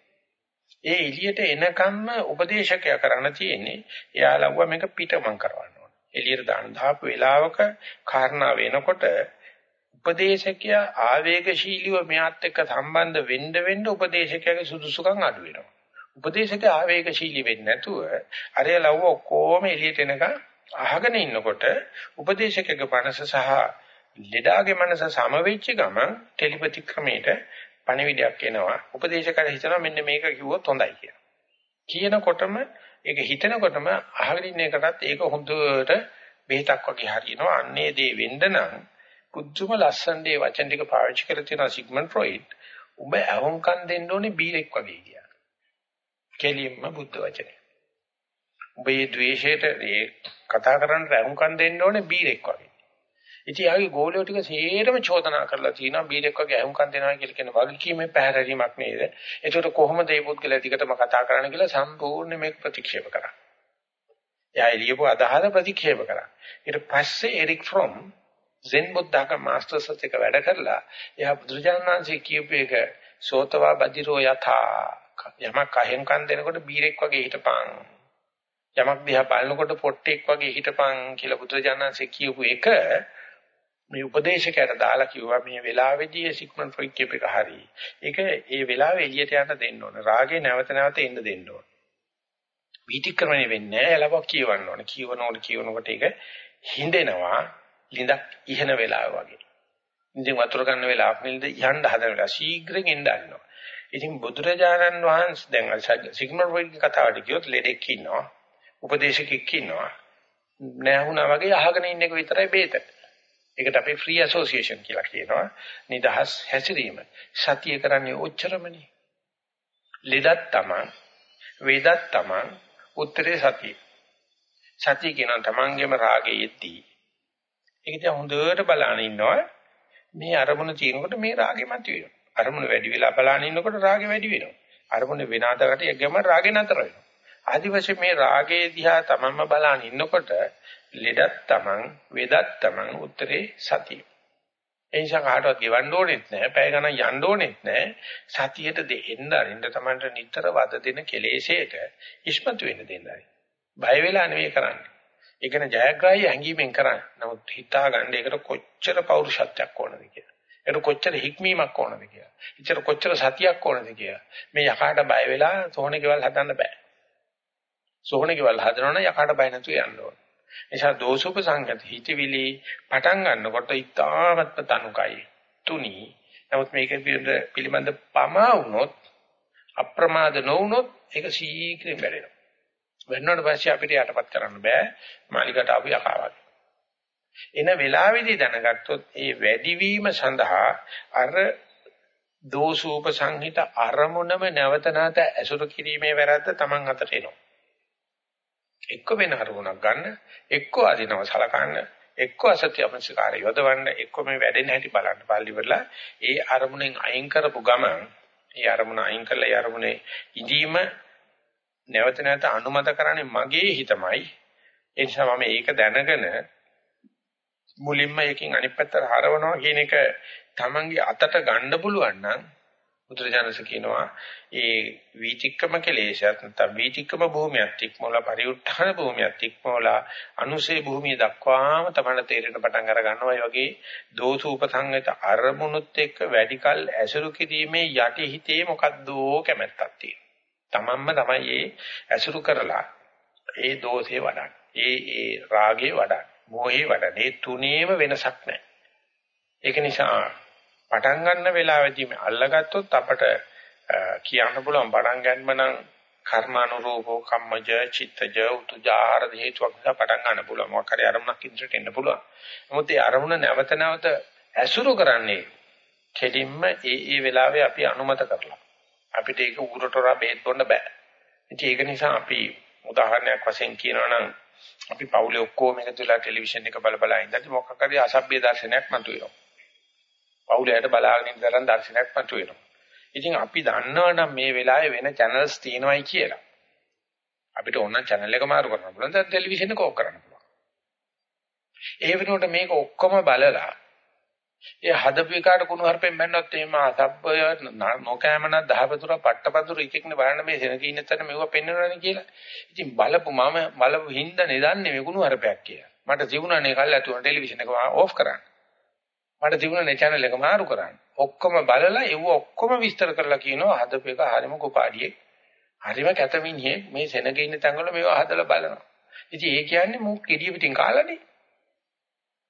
ඒ එළියට එනකම්ම උපදේශකයා කරන්න තියෙන්නේ එයා ලව්ව මේක පිටමං කරවන්න ඕන. එළියට දාන දාපු වෙලාවක කාරණා වෙනකොට උපදේශකයා ආවේගශීලීව මෙයාත් එක්ක සම්බන්ධ වෙන්න වෙන්න උපදේශකයාගේ සුදුසුකම් අඩු වෙනවා. උපදේශකයා ආවේගශීලී වෙන්නේ නැතුව අරය ලව්ව ඔක්කොම එළියට එනකම් අහගෙන ඉන්නකොට උපදේශකගේ මනස සහ ලෙඩාගේ මනස සම වෙච්ච ගමන් ටෙලිපති ක්‍රමයට පණිවිඩයක් එනවා. උපදේශකයා හිතනවා මෙන්න මේක කිව්වොත් හොඳයි කියලා. කියනකොටම ඒක හිතනකොටම අහගෙන ඉන්න එකටත් ඒක හොඳට බෙහෙතක් වගේ හරියනවා. අන්නේ දේ වෙන්න නම් පුදුම ලස්සන දේ වචන ටික පාවිච්චි කරලා තියෙනවා සිග්මන්ඩ් ෆ්‍රොයිඩ්. ඔබ අවංකම් දෙන්න ඕනේ බීරෙක් වගේ කියලා. කෙලින්ම බුද්ධ වචනේ. ඔබ මේ ද්වේෂයට ඒ කතා කරන්න අවංකම් දෙන්න ඕනේ බීරෙක් වගේ. ඉතින් ආගේ ගෝලියෝ ටික සේරම චෝදනා කරලා තියෙනවා බීරෙක් වගේ අවංකම් දෙනවා කියලා කියන වගකීමේ පැහැරීමක් නේද? ඒකට කොහොමද මේ පුද්ගලයා ටිකටම කතා කරන්න කියලා සම්පූර්ණ මේක ප්‍රතික්ෂේප කරා. එයා එළියපු අදහස ප්‍රතික්ෂේප කරා. ඊට පස්සේ එරික් ෆ්‍රොම් සෙන් බුද්ධක මාස්ටර්ස් එක්ක වැඩ කරලා එයා බුදුරජාණන් වහන්සේ කියපු එක සෝතවා බදිරෝ යථා යමක් අහෙන් කන් දෙනකොට බීරෙක් වගේ හිටපන් යමක් දිහා බලනකොට පොට්ටෙක් වගේ හිටපන් කියලා බුදුරජාණන් වහන්සේ කියපු එක මේ උපදේශකයට දාලා කිව්වා මේ වෙලාවේදී සිග්මන්ඩ් ෆ්‍රොයිඩ් කියප එක හරි. ඒක ඒ වෙලාවේ එළියට යන්න දෙන්න ඕන. රාගේ නැවත නැවත එන්න දෙන්න ඕන. විතික්‍රමණය වෙන්නේ නැහැ. එලවක් කියවන්න ඕන. කියවනකොට කියවනකොට ඒක හිඳෙනවා. ලිඳක් ඉහන වෙලාව වගේ. ඉතින් වතුර ගන්න වෙලාවක් නෙල්ද යන්න හදන වෙලාව ශීඝ්‍රයෙන් එන්න ගන්නවා. ඉතින් බුදුරජාණන් වහන්සේ දැන් සිග්මන්ඩ් ෆ්‍රොයිඩ්ගේ කතාවට කියොත් ලෙඩෙක් ඉන්නවා. උපදේශකෙක් ඉන්නවා. නැහුණා වගේ අහගෙන ඉන්න එක විතරයි බේත. ඒකට අපි ෆ්‍රී ඇසෝසියේෂන් කියලා කියනවා. නිදහස් හැසිරීම. සතිය කරන්නේ ඔච්චරමනේ. ලෙඩක් තමන්, වේදක් තමන්, උත්තරේ සතිය. සතිය කියන තමන්ගේම රාගයේ යෙදී ඒක දිහා හොඳට බලන ඉන්නවා. මේ අරමුණ තියෙනකොට මේ රාගෙ මතුවෙනවා. අරමුණ වැඩි වෙලා බලන ඉන්නකොට රාගෙ වැඩි වෙනවා. අරමුණ වෙනාදකට යගම රාගෙ නතර වෙනවා. ආදි වශයෙන් මේ රාගේ දිහා තමන්ම බලන ඉන්නකොට ලෙඩක් තමන්, වේදක් තමන් උත්තරේ සතිය. ඒ නිසා කාටවත් ගෙවන්න ඕනෙත් නැහැ, පැය ගණන් යන්න ඕනෙත් නැහැ. සතියට දෙන්න අරින්න තමන්ට නිතර වද දෙන කෙලෙසේට ඉස්මතු වෙන්න දෙන්නයි. බය වෙලා නෙවෙයි කරන්නේ. ඒක න ජයග්‍රාහී හැඟීමෙන් කරන්නේ. නමුත් හිතා ගන්න ඒකට කොච්චර පෞරුෂත්වයක් ඕනද කියලා. ඒකට කොච්චර හික්මීමක් ඕනද කියලා. ඉතර කොච්චර සතියක් ඕනද කියලා. මේ යකාට බය වෙලා සෝහනකේවල් හදන්න බෑ. සෝහනකේවල් හදනවනම් යකාට බය නැතුව යන්න ඕන. නිසා දෝෂෝප සංගත හිතවිලි පටන් ගන්නකොට ඉතාමත්ම තනුකයි. තුනි. නමුත් මේක පිළිබඳ පමා වුණොත් අප්‍රමාද නොවුනොත් ඒක ශීඝ්‍රයෙන් වැඩෙනවා. වෙන්නාට පස්සේ අපිට යටපත් කරන්න බෑ මාලිකට ආපු යකාවක්. එන වෙලාවේදී දැනගත්තොත් ඒ වැඩිවීම සඳහා අර දෝෂූප සංහිත අරමුණම නැවත නැවත ඇසුරු කිරීමේ වැරද්ද Taman අතට එනවා. එක්ක වෙන අරමුණක් ගන්න, එක්ක අදිනව සලකන්න, එක්ක අසත්‍ය අපංචකාරය යොදවන්න, එක්ක මේ වැඩෙන හැටි බලන්න. පල්ලි වල ඒ අරමුණෙන් අයින් කරපු ගමන් ඒ අරමුණ අයින් කරලා ඒ අරමුණේ ඉඳීම නැවත නැවත අනුමත කරන්නේ මගේ හිතමයි. ඒ නිසා මම ඒක දැනගෙන මුලින්ම එකකින් අනිත් පැත්තට හරවනවා කියන එක Tamange අතට ගන්න පුළුවන් නම් බුදුරජාණන්ස කියනවා ඒ වීතික්කම කෙලේශයත් නැත්නම් වීතික්කම භූමියත් ඉක්මවලා පරිඋත්ථාන භූමියත් ඉක්මවලා අනුසේ භූමිය දක්වාම තමයි තේරෙන පටන් අර ගන්නවා. ඒ වගේ දෝසූපසංගත අරමුණුත් එක්ක වැඩිකල් ඇසුරු කිරීමේ යටි හිතේ මොකද්දෝ කැමැත්තක් තියෙනවා. තමන්ම තමයි ඒ ඇසුරු කරලා ඒ දෝෂේ වඩන්නේ. ඒ ඒ රාගේ වඩන්නේ. මෝහේ වඩන්නේ. තුනේම වෙනසක් නැහැ. ඒක නිසා පටන් ගන්න වෙලාවෙදී මේ අල්ලගත්තොත් අපට කියන්න පුළුවන් පටන් ගන්නම නම් කර්මානුරූපෝ කම්මජ චිත්තජ උතුජාර හේතුවක් නිසා පටන් ගන්න පුළුවන්. මොකක් හරි අරමුණක් ඉදිරියට එන්න පුළුවන්. නමුත් ඒ අරමුණ නැවත නැවත ඇසුරු කරන්නේ කෙලින්ම ඒ ඒ වෙලාවේ අපි අනුමත කරලා. අපිට ඒක උගුරටොරා බේත් බොන්න බෑ. ඉතින් ඒක නිසා අපි උදාහරණයක් වශයෙන් කියනවා නම් අපි පවුලේ ඔක්කොම එකතු වෙලා ටෙලිවිෂන් එක බල බල ඉඳලා මොකක් හරි අසභ්‍ය දර්ශනයක් මතුවෙනවා. පවුලයට බලාගෙන ඉන්න තරම් දර්ශනයක් මතුවෙනවා. ඉතින් අපි දන්නවනම් මේ වෙලාවේ වෙන channels තියෙනවයි කියලා. අපිට ඕන channel එක මාරු කරන්න පුළුවන්. දැන් ටෙලිවිෂන් එක ඕක කරන්න පුළුවන්. ඒ වෙනුවට මේක ඔක්කොම බලලා ඒ හදපු එකාට කුණු හarpෙන් බැන්නොත් එහෙම අසබ්බය නොකෑමන දහවතුර පට්ටපතුර එකෙක්නේ බලන්න මේ සෙනග ඉන්න තැන මෙව පෙන්වනවනේ කියලා. ඉතින් බලපු මම බලපු හින්දා නෙදන්නේ මේ කුණු හarpයක් කියලා. මට තිබුණානේ කල්ලාතුන ටෙලිවිෂන් එක ඕෆ් කරන්න. මට තිබුණනේ channel එක මාරු කරන්න. ඔක්කොම බලලා ඒව ඔක්කොම විස්තර කරලා කියනවා හදපු එක හරිම කුපාඩියේ. හරිම කැතමිනියේ මේ සෙනගේ ඉන්න තැන්වල මේවා හදලා බලනවා. ඉතින් ඒ කියන්නේ මු කෙඩිය පිටින් කාලානේ.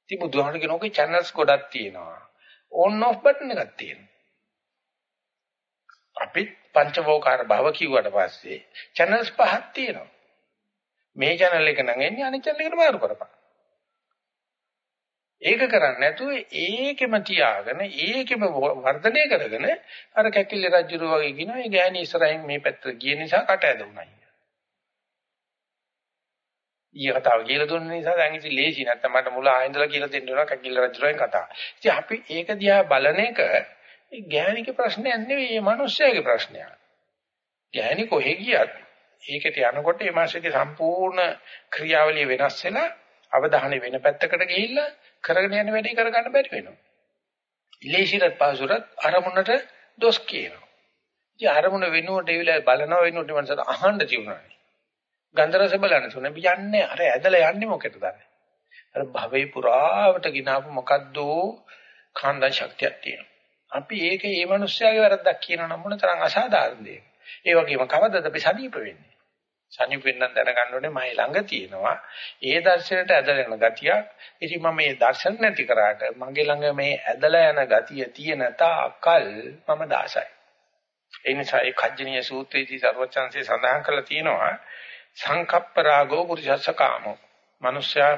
ඉතින් බුදුහාමුදුරු කියන ඔකේ channels ගොඩක් තියෙනවා. on off button එකක් තියෙනවා. අපි පංචවෝකාර භව කිව්වට පස්සේ channels පහක් තියෙනවා. මේ channel එක නම් එන්නේ අනිත් channel එකට මාරු කරපන්. ඒක කරන්නේ නැතුව ඒකෙම තියාගෙන ඒකෙම වර්ධනය කරගෙන අර කැකිලි රජුරු වගේ කියනවා ඒ ගෑණි ඉස්සරහින් මේ පැත්තට ගිය නිසා කට ඇදුණා. ඊය කතාව කියලා දුන්න නිසා දැන් ඉතින් ලේසි නැත්තම් මට මුල ආයෙන්දලා කියලා දෙන්න ඕන කැකිලි රජුරුවෙන් කතාව. ඉතින් අපි ඒක දිහා බලන එක ඒ ගෑණිගේ ප්‍රශ්නයක් නෙවෙයි මේ මිනිස්යාගේ ප්‍රශ්නයක්. ගෑණි කොහෙ ගියත් ඒකට යනකොට මේ මාසයේ සම්පූර්ණ ක්‍රියාවලිය වෙනස් වෙලා අවධානය වෙන පැත්තකට ගිහිල්ලා කරගෙන යන වැඩේ කරගන්න බැරි වෙනවා. ඉලේශිරත් පාසුරත් අරමුණට දොස් කියනවා. ඉතින් අරමුණ වෙනුවට ඒ වෙලාවේ බලනවා වෙනුවට මනසට අහන්න තිබුණානේ. ගන්ධ රස බලන්න තුන යන්නේ අර ඇදලා යන්නේ මොකටද අර භවේ පුරාවට ගినాපු මොකද්ද කාන්දා ශක්තියක් තියෙනවා. අපි ඒක ඒ මිනිස්යාගේ වැරද්දක් කියනවා නම් මොන තරම් අසාධාරණ දෙයක්. ඒ වගේම කවදද අපි සනීප වෙන්නේ? සනීප වෙන්න දැනගන්න ඕනේ මම ළඟ තියෙනවා. ඒ දර්ශනයට ඇදලා යන ගතියක්. ඉතින් මම මේ දර්ශන නැති කරාට මගේ ළඟ මේ ඇදලා යන ගතිය තියෙන තාකල් මම දාසයි. ඒ නිසා ඒ කජ්ජනීය සූත්‍රයේදී සර්වචන්සේ සඳහන් කරලා තියෙනවා සංකප්ප රාගෝ පුරුෂස්ස කාමෝ. මිනිස්සයා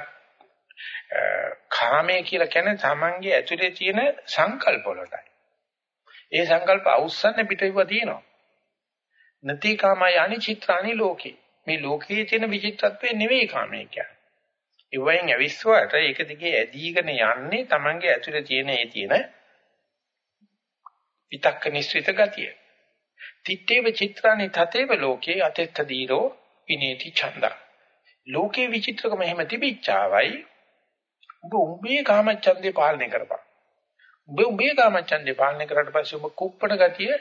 කාමයේ කියලා කියන්නේ තමන්ගේ ඇතුලේ තියෙන සංකල්ප වලටයි. ඒ සංකල්ප අවුස්සන්නේ පිටිව තියෙනවා. නති කාමයි අනිචිත්‍රානි ලෝකේ. මේ ලෝකයේ තියෙන විචිත්‍රත්වය නෙවෙයි කාමයේ කියන්නේ. ඒ වයින් අවිස්වාට ඒක දිගේ ඇදීගෙන යන්නේ Tamange ඇතුලේ තියෙන ඒ තියෙන විතක්ක නිස්සිත ගතිය. තිත්තේව චිත්‍රානි තතේව ලෝකේ අතෙත්ත දීරෝ විනේති ඡන්ද. ලෝකේ විචිත්‍රකම එහෙම තිබිච්චාවයි ඔබ උඹේ කාමච්ඡන්දේ පාලනය කරපන්. ඔබ උඹේ කාමච්ඡන්දේ පාලනය කරාට පස්සේ ඔබ කුප්පණ ගතිය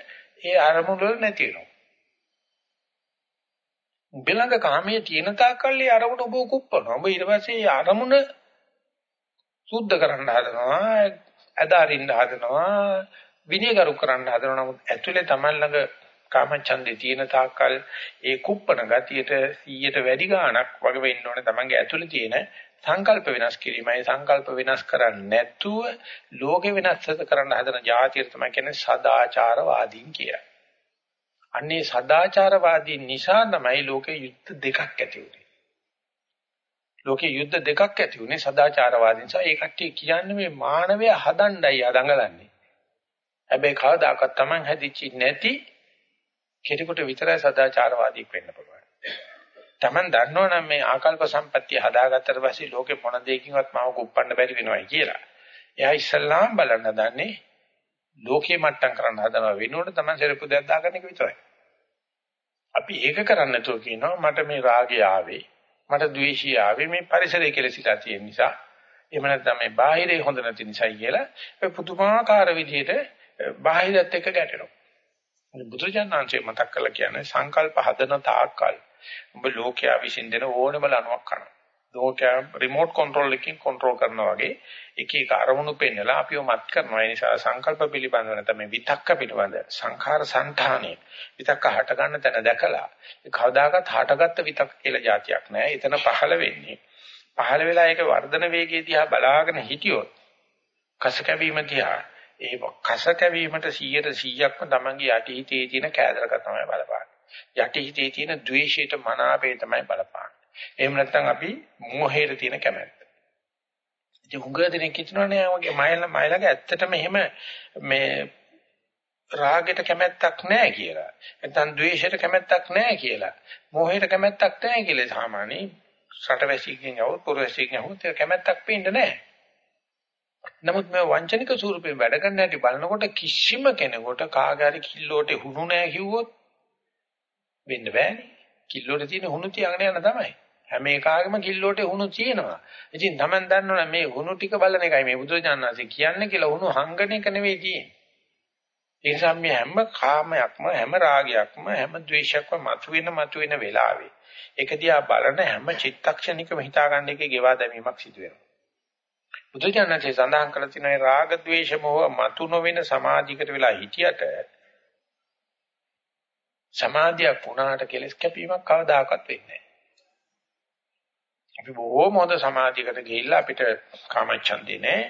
ඒ අරමුණු වල නැති වෙනවා. උඹලඟ කාමයේ තියෙන තාක්කල් ඒ අරමුණ ඔබ කුප්පනවා. ඔබ ඊට පස්සේ අරමුණ සුද්ධ කරන්න හදනවා, අදාරින්න හදනවා, විනයගරු කරන්න හදනවා. නමුත් ඇතුලේ Taman ළඟ කාමච්ඡන්දේ තියෙන තාක්කල් ඒ කුප්පන ගතියට 100ට වැඩි ගාණක් වගේ වෙන්න ඕනේ Tamanගේ ඇතුලේ තියෙන සංකල්ප වෙනස් කිරීමයි සංකල්ප වෙනස් කරන්නේ නැතුව ලෝකෙ වෙනස් කරන්න හදන જાතිය තමයි කියන්නේ සදාචාරවාදීන් කියලා. අන්නේ සදාචාරවාදී නිසා තමයි ලෝකේ යුද්ධ දෙකක් ඇති වුනේ. ලෝකේ යුද්ධ දෙකක් ඇති වුනේ සදාචාරවාදී නිසා. ඒ කට්ටිය කියන්නේ මේ මානවය හදණ්ඩයි අදඟලන්නේ. හැබැයි කවදාකවත් Taman හැදිච්චි නැති කෙනෙකුට විතරයි සදාචාරවාදීක් වෙන්න පුළුවන්. Taman දන්නවනම් මේ ආකල්ප සම්පත්තිය හදාගත්තට පස්සේ ලෝකේ මොන දෙයකින්වත් මාව කුප්පන්න බැරි වෙනවයි කියලා. එයා ඉස්සල්ලාම බලන්න දන්නේ ලෝකේ මට්ටම් කරන්න හදනවා වෙනකොට තමයි සෙරපු දෙයක් දාගන්න එක විතරයි. අපි ඒක කරන්නේ නැතුව කියනවා මට මේ රාගය ආවේ මට ද්වේෂය ආවේ මේ පරිසරය කෙලසිලා තියෙන නිසා එහෙම නැත්නම් මේ බාහිරේ හොඳ නැති නිසායි කියලා ඒ පුදුමාකාර විදිහට බාහිරත් එක්ක ගැටෙනවා. බුදුජානනාංශය මතක් කරලා කියන්නේ සංකල්ප හදන තාක්කල් ඔබ ලෝකයා විසින් දෙන ඕනම ලණුවක් කරනවා. ලෝකයා රිමෝට් කන්ට්‍රෝල් එකකින් කන්ට්‍රෝල් කරනවා වගේ එක එක අරමුණු පෙන්නලා අපිව මත් කරනවා. ඒ නිසා සංකල්ප පිළිබඳව නැත්නම් මේ විතක්ක පිළිබඳ සංඛාර සංඨානෙ විතක්ක හට ගන්න තැන දැකලා ඒ කවදාකවත් හටගත්ත විතක්ක කියලා જાතියක් නැහැ. එතන පහළ වෙන්නේ. පහළ වෙලා ඒක වර්ධන වේගයේ දිහා බලාගෙන හිටියොත් කස කැවීම දිහා ඒ කස කැවීමට 100ට 100ක්ම තමන්ගේ යටිහිතේ තියෙන කෑදරක තමයි බලපාන්නේ. යටිහිතේ තියෙන ද්වේෂයට මනාපේ තමයි බලපාන්නේ. එහෙම නැත්නම් අපි මෝහයට තියෙන කැමැත්ත. ඉතින් හුඟ දෙනෙක් හිතනවානේ වගේ මයිල මයිලගේ ඇත්තටම එහෙම මේ රාගයට කැමැත්තක් නැහැ කියලා. නැත්නම් ද්වේෂයට කැමැත්තක් නැහැ කියලා. මෝහයට කැමැත්තක් නැහැ කියලා සාමාන්‍ය රටවැසියකින් යවුත් පුරවැසියකින් යවුත් කැමැත්තක් පේන්නේ නැහැ. නමුත් මේ වංචනික ස්වරූපයෙන් වැඩ කරන්න හැටි බලනකොට කිසිම කෙනෙකුට කාගාරි කිල්ලෝට හුණු නැහැ කිව්වොත් වෙන්න බෑනේ. කිල්ලෝට තියෙන හුණු තියාගෙන යන තමයි. හැම එකාගේම කිල්ලෝට හුණු තියෙනවා. ඉතින් Taman දන්නවනේ මේ හුණු ටික බලන එකයි මේ බුදුරජාණන්සේ කියන්නේ කියලා හුණු හංගන එක නෙවෙයි තියෙන්නේ. ඒ නිසා මේ හැම කාමයක්ම හැම රාගයක්ම හැම ද්වේෂයක්ම මතුවෙන මතුවෙන වෙලාවේ ඒක දිහා බලන හැම චිත්තක්ෂණිකම හිතා ගන්න එකේ ගෙවා දැමීමක් සිදු වෙනවා. බුදුජානකේ සඳහන් කළ තියෙනවා රාග ద్వේෂ මොහ මතු නොවන සමාධියකට වෙලා හිටියට සමාධියක් වුණාට කෙලස් කැපීමක් කවදාකවත් වෙන්නේ නැහැ. අපි බොහෝම හොඳ සමාධියකට ගිහිල්ලා අපිට කාමච්ඡන්දේ නැහැ,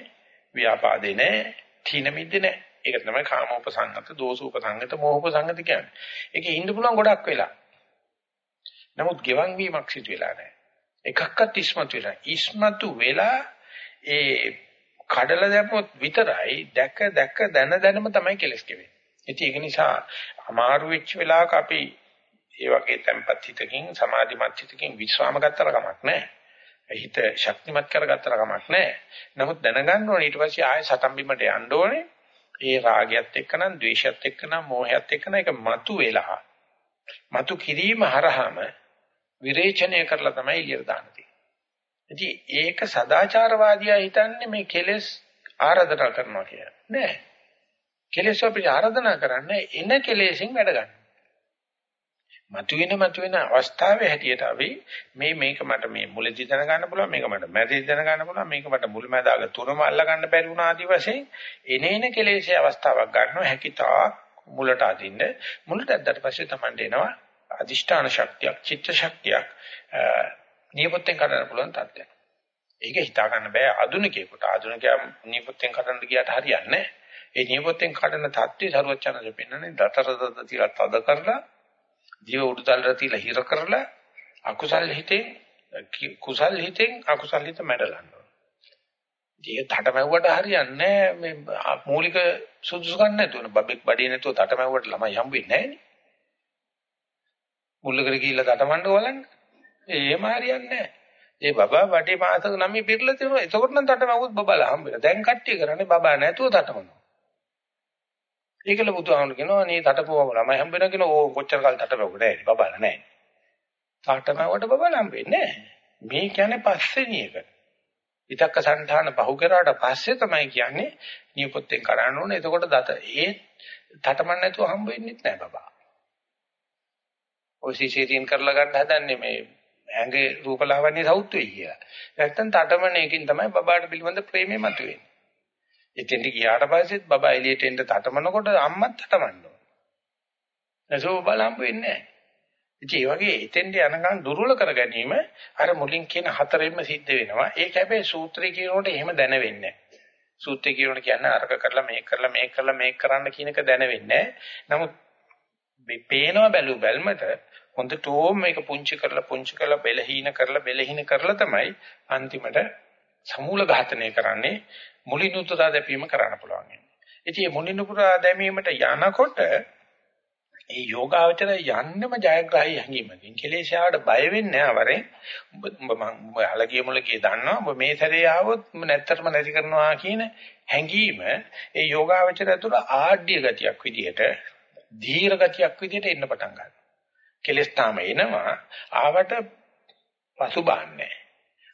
ව්‍යාපාදේ නැහැ, තීන මිද්දේ නැහැ. ඒක තමයි කාමෝපසංගත, දෝසෝපසංගත, මෝහෝපසංගත කියන්නේ. ඒකේ ඉන්න පුළුවන් ගොඩක් වෙලා. නමුත් ගෙවන් වීමක් සිදු වෙලා නැහැ. එකක්වත් ඉස්මතු වෙලා. ඉස්මතු වෙලා ඒ කඩල දැම්මොත් විතරයි දැක දැක දන දනම තමයි කෙලස් කෙවෙන්නේ. ඉතින් ඒක නිසා අමාරු වෙච්ච වෙලාවක අපි ඒ වගේ tempat හිතකින් සමාධිමත් හිතකින් විශ්වාම ගත්තර කමක් නැහැ. හිත ශක්තිමත් කරගත්තර කමක් නැහැ. නමුත් දැනගන්න ඕනේ ඊට පස්සේ ආයෙ සතම් බිමට යන්න ඕනේ. ඒ රාගයත් එක්කනම්, ද්වේෂයත් එක්කනම්, මෝහයත් එක්කනම් ඒක මතු වෙලා. මතු කිරීම හරහාම විරේචනය කරලා තමයි එළියට දාන්නේ. ඉතින් ඒක සදාචාරවාදියා හිතන්නේ මේ කෙලෙස් ආරාධනා කරනවා කියලා. නෑ. කෙලෙස් අපිට ආරාධනා කරන්නේ එන කෙලෙසින් වැඩ ගන්න. මතුවෙන මතුවෙන අවස්ථාවේ හැටියට අපි මේ මේක මට මේ මුලදී දැනගන්න පුළුවන් මේක මට මැදදී දැනගන්න පුළුවන් මේක මට මුලමැදාග තුනම අල්ල ගන්න බැරි වුණා ආදි වශයෙන් එනේන කෙලෙසේ අවස්ථාවක් ගන්නවා හැකිතා මුලට අදින්න මුලට ඇද්දට පස්සේ Tamande එනවා අදිෂ්ඨාන ශක්තියක් චිත්ත ශක්තියක් නියපොත්තෙන් කඩන්න පුළුවන් තත්ත්වයක්. ඒක හිතා ගන්න බෑ ආධුනිකයෙකුට. ආධුනිකයා නියපොත්තෙන් කඩන්න ගියාට හරියන්නේ නැහැ. ඒ නියපොත්තෙන් කඩන තත්ත්වය සරුවචනද පෙන්වන්නේ දතරද තියලා තද කරලා ජීව උඩුතලට තියලා හිර කරලා අකුසල් හිතෙන් කුසල් හිතෙන් අකුසල් හිත මැඩලනවා. ඉතින් තටමැව්වට හරියන්නේ මේ මූලික සුදුසුකම් නැතුව බබෙක් බඩේ නැතුව තටමැව්වට ළමයි හම්බ වෙන්නේ නැහැ නේ. මුල්ලකට ගිහිල්ලා තටමඬ බලන්න. එහෙම හරියන්නේ නැහැ. ඒ බබා වටේ මාසක නමි පිරලා තියෙනවා. එතකොට නම් තටමකුත් බබලා හම්බෙලා. දැන් කට්ටිය කරන්නේ බබා නැතුව තටමනවා. ඒකල බුදුහාමුදුරු කියනවා නේ තටපුවම ළමයි හම්බ වෙනවා කියන ඕ කොච්චර කල් තටපුවකට නැහැ බබලා නැහැ. තටමවට බබලා හම්බෙන්නේ නැහැ. මේ කියන්නේ පස්සේණි එක. විතක්ක සංධාන බහු කරාට පස්සේ තමයි කියන්නේ නියපොත්තෙන් කරන්න ඕනේ. එතකොට දත ඒ තටමන් නැතුව හම්බ වෙන්නේ නැහැ බබා. ඔය සිසීරියන් කරලා ගන්න හදන්නේ මේ ඇඟේ රූපලාවන්‍ය සවුත් වෙයි කියලා. නැත්තම් තටමනේකින් තමයි බබාට පිළිබඳ ප්‍රේමය මතුවෙන්නේ. එතෙන්ට ගියාට පස්සෙත් බබා එළියට එන්න තටමනකොට අම්මත් තටමන්න ඕන. නැසෝ බලම්බ වෙන්නේ නැහැ. ඉතින් ඒ වගේ එතෙන්ට යනකම් දුර්වල කර ගැනීම අර මුලින් කියන හතරෙන්ම සිද්ධ වෙනවා. ඒක හැබැයි සූත්‍රය කියනකොට එහෙම දැනෙන්නේ නැහැ. සූත්‍රය කියනකොට කියන්නේ අරක කරලා මේක කරලා මේක කරලා මේක කරන්න කියන එක දැනෙන්නේ නැහැ. නමුත් මේ පේනවා බැලු බැල්මට හොඳටම මේක පුංචි කරලා පුංචි කරලා බෙලහීන කරලා බෙලහීන කරලා තමයි අන්තිමට සමූල ඝාතනය කරන්නේ මුලිනුතුරා දැපීම කරන්න පුළුවන්. ඉතින් මේ මුලිනුතුරා දැමීමට යනකොට ඒ යෝගාවචර යන්නම ජයග්‍රහී හැඟීමකින් කෙලේශාවට බය වෙන්නේ නැහැ වරෙන්. උඹ මම අලගිය මුලකේ දන්නවා උඹ මේ සැරේ ආවොත් නැත්තරම නැති කරනවා කියන හැඟීම ඒ යෝගාවචර තුළ ආඩ්‍ය ගතියක් විදියට ධීර ගතියක් විදියට එන්න පටන් ගන්නවා. කෙලස් තාම එනවා ආවට පසුබාන්නේ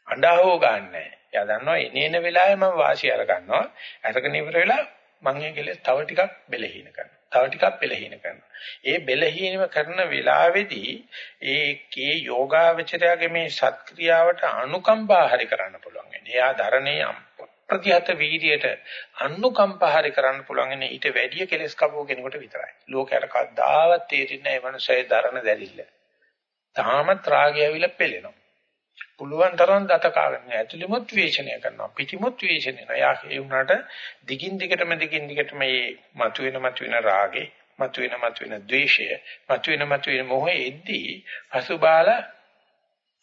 අඬහව ගන්නෑ. එයා දන්නවා එනේන වෙලාවේ මම වාසිය අර ගන්නවා අරගෙන ඉවර වෙලා මම ඒ කෙලස් තව ටිකක් බෙලහීන කරනවා තව ටිකක් බෙලහීන කරනවා. ඒ බෙලහීනම කරන වෙලාවේදී ඒ කේ යෝගාවචරයාගේ මේ සත්ක්‍රියාවට අනුකම්පා හරි කරන්න පුළුවන්. එයා ධරණේ ප්‍රතිහත වීර්යයට අනුකම්පා හරි කරන්න පුළුවන් නේ ඊට වැඩිය කෙලස් කපුව කෙනෙකුට විතරයි. ලෝකයට කවදාවත් තේරෙන්නේ නැහැ මනුස්සය ධරණ දැරිල්ල. තාමත් රාගය ඇවිල්ලා පෙළෙනවා. පුළුවන් තරම් දත කාගෙන ඇතුළෙමුත් වේෂණය කරනවා පිටිමුත් වේෂණය කරනවා. යා ඒ වුණාට දිගින් දිගටම දිගින් දිගටම මේ මතුවෙන මතුවෙන රාගේ මතුවෙන මතුවෙන ද්වේෂය මතුවෙන මතුවෙන මොහේ එද්දී පසුබාල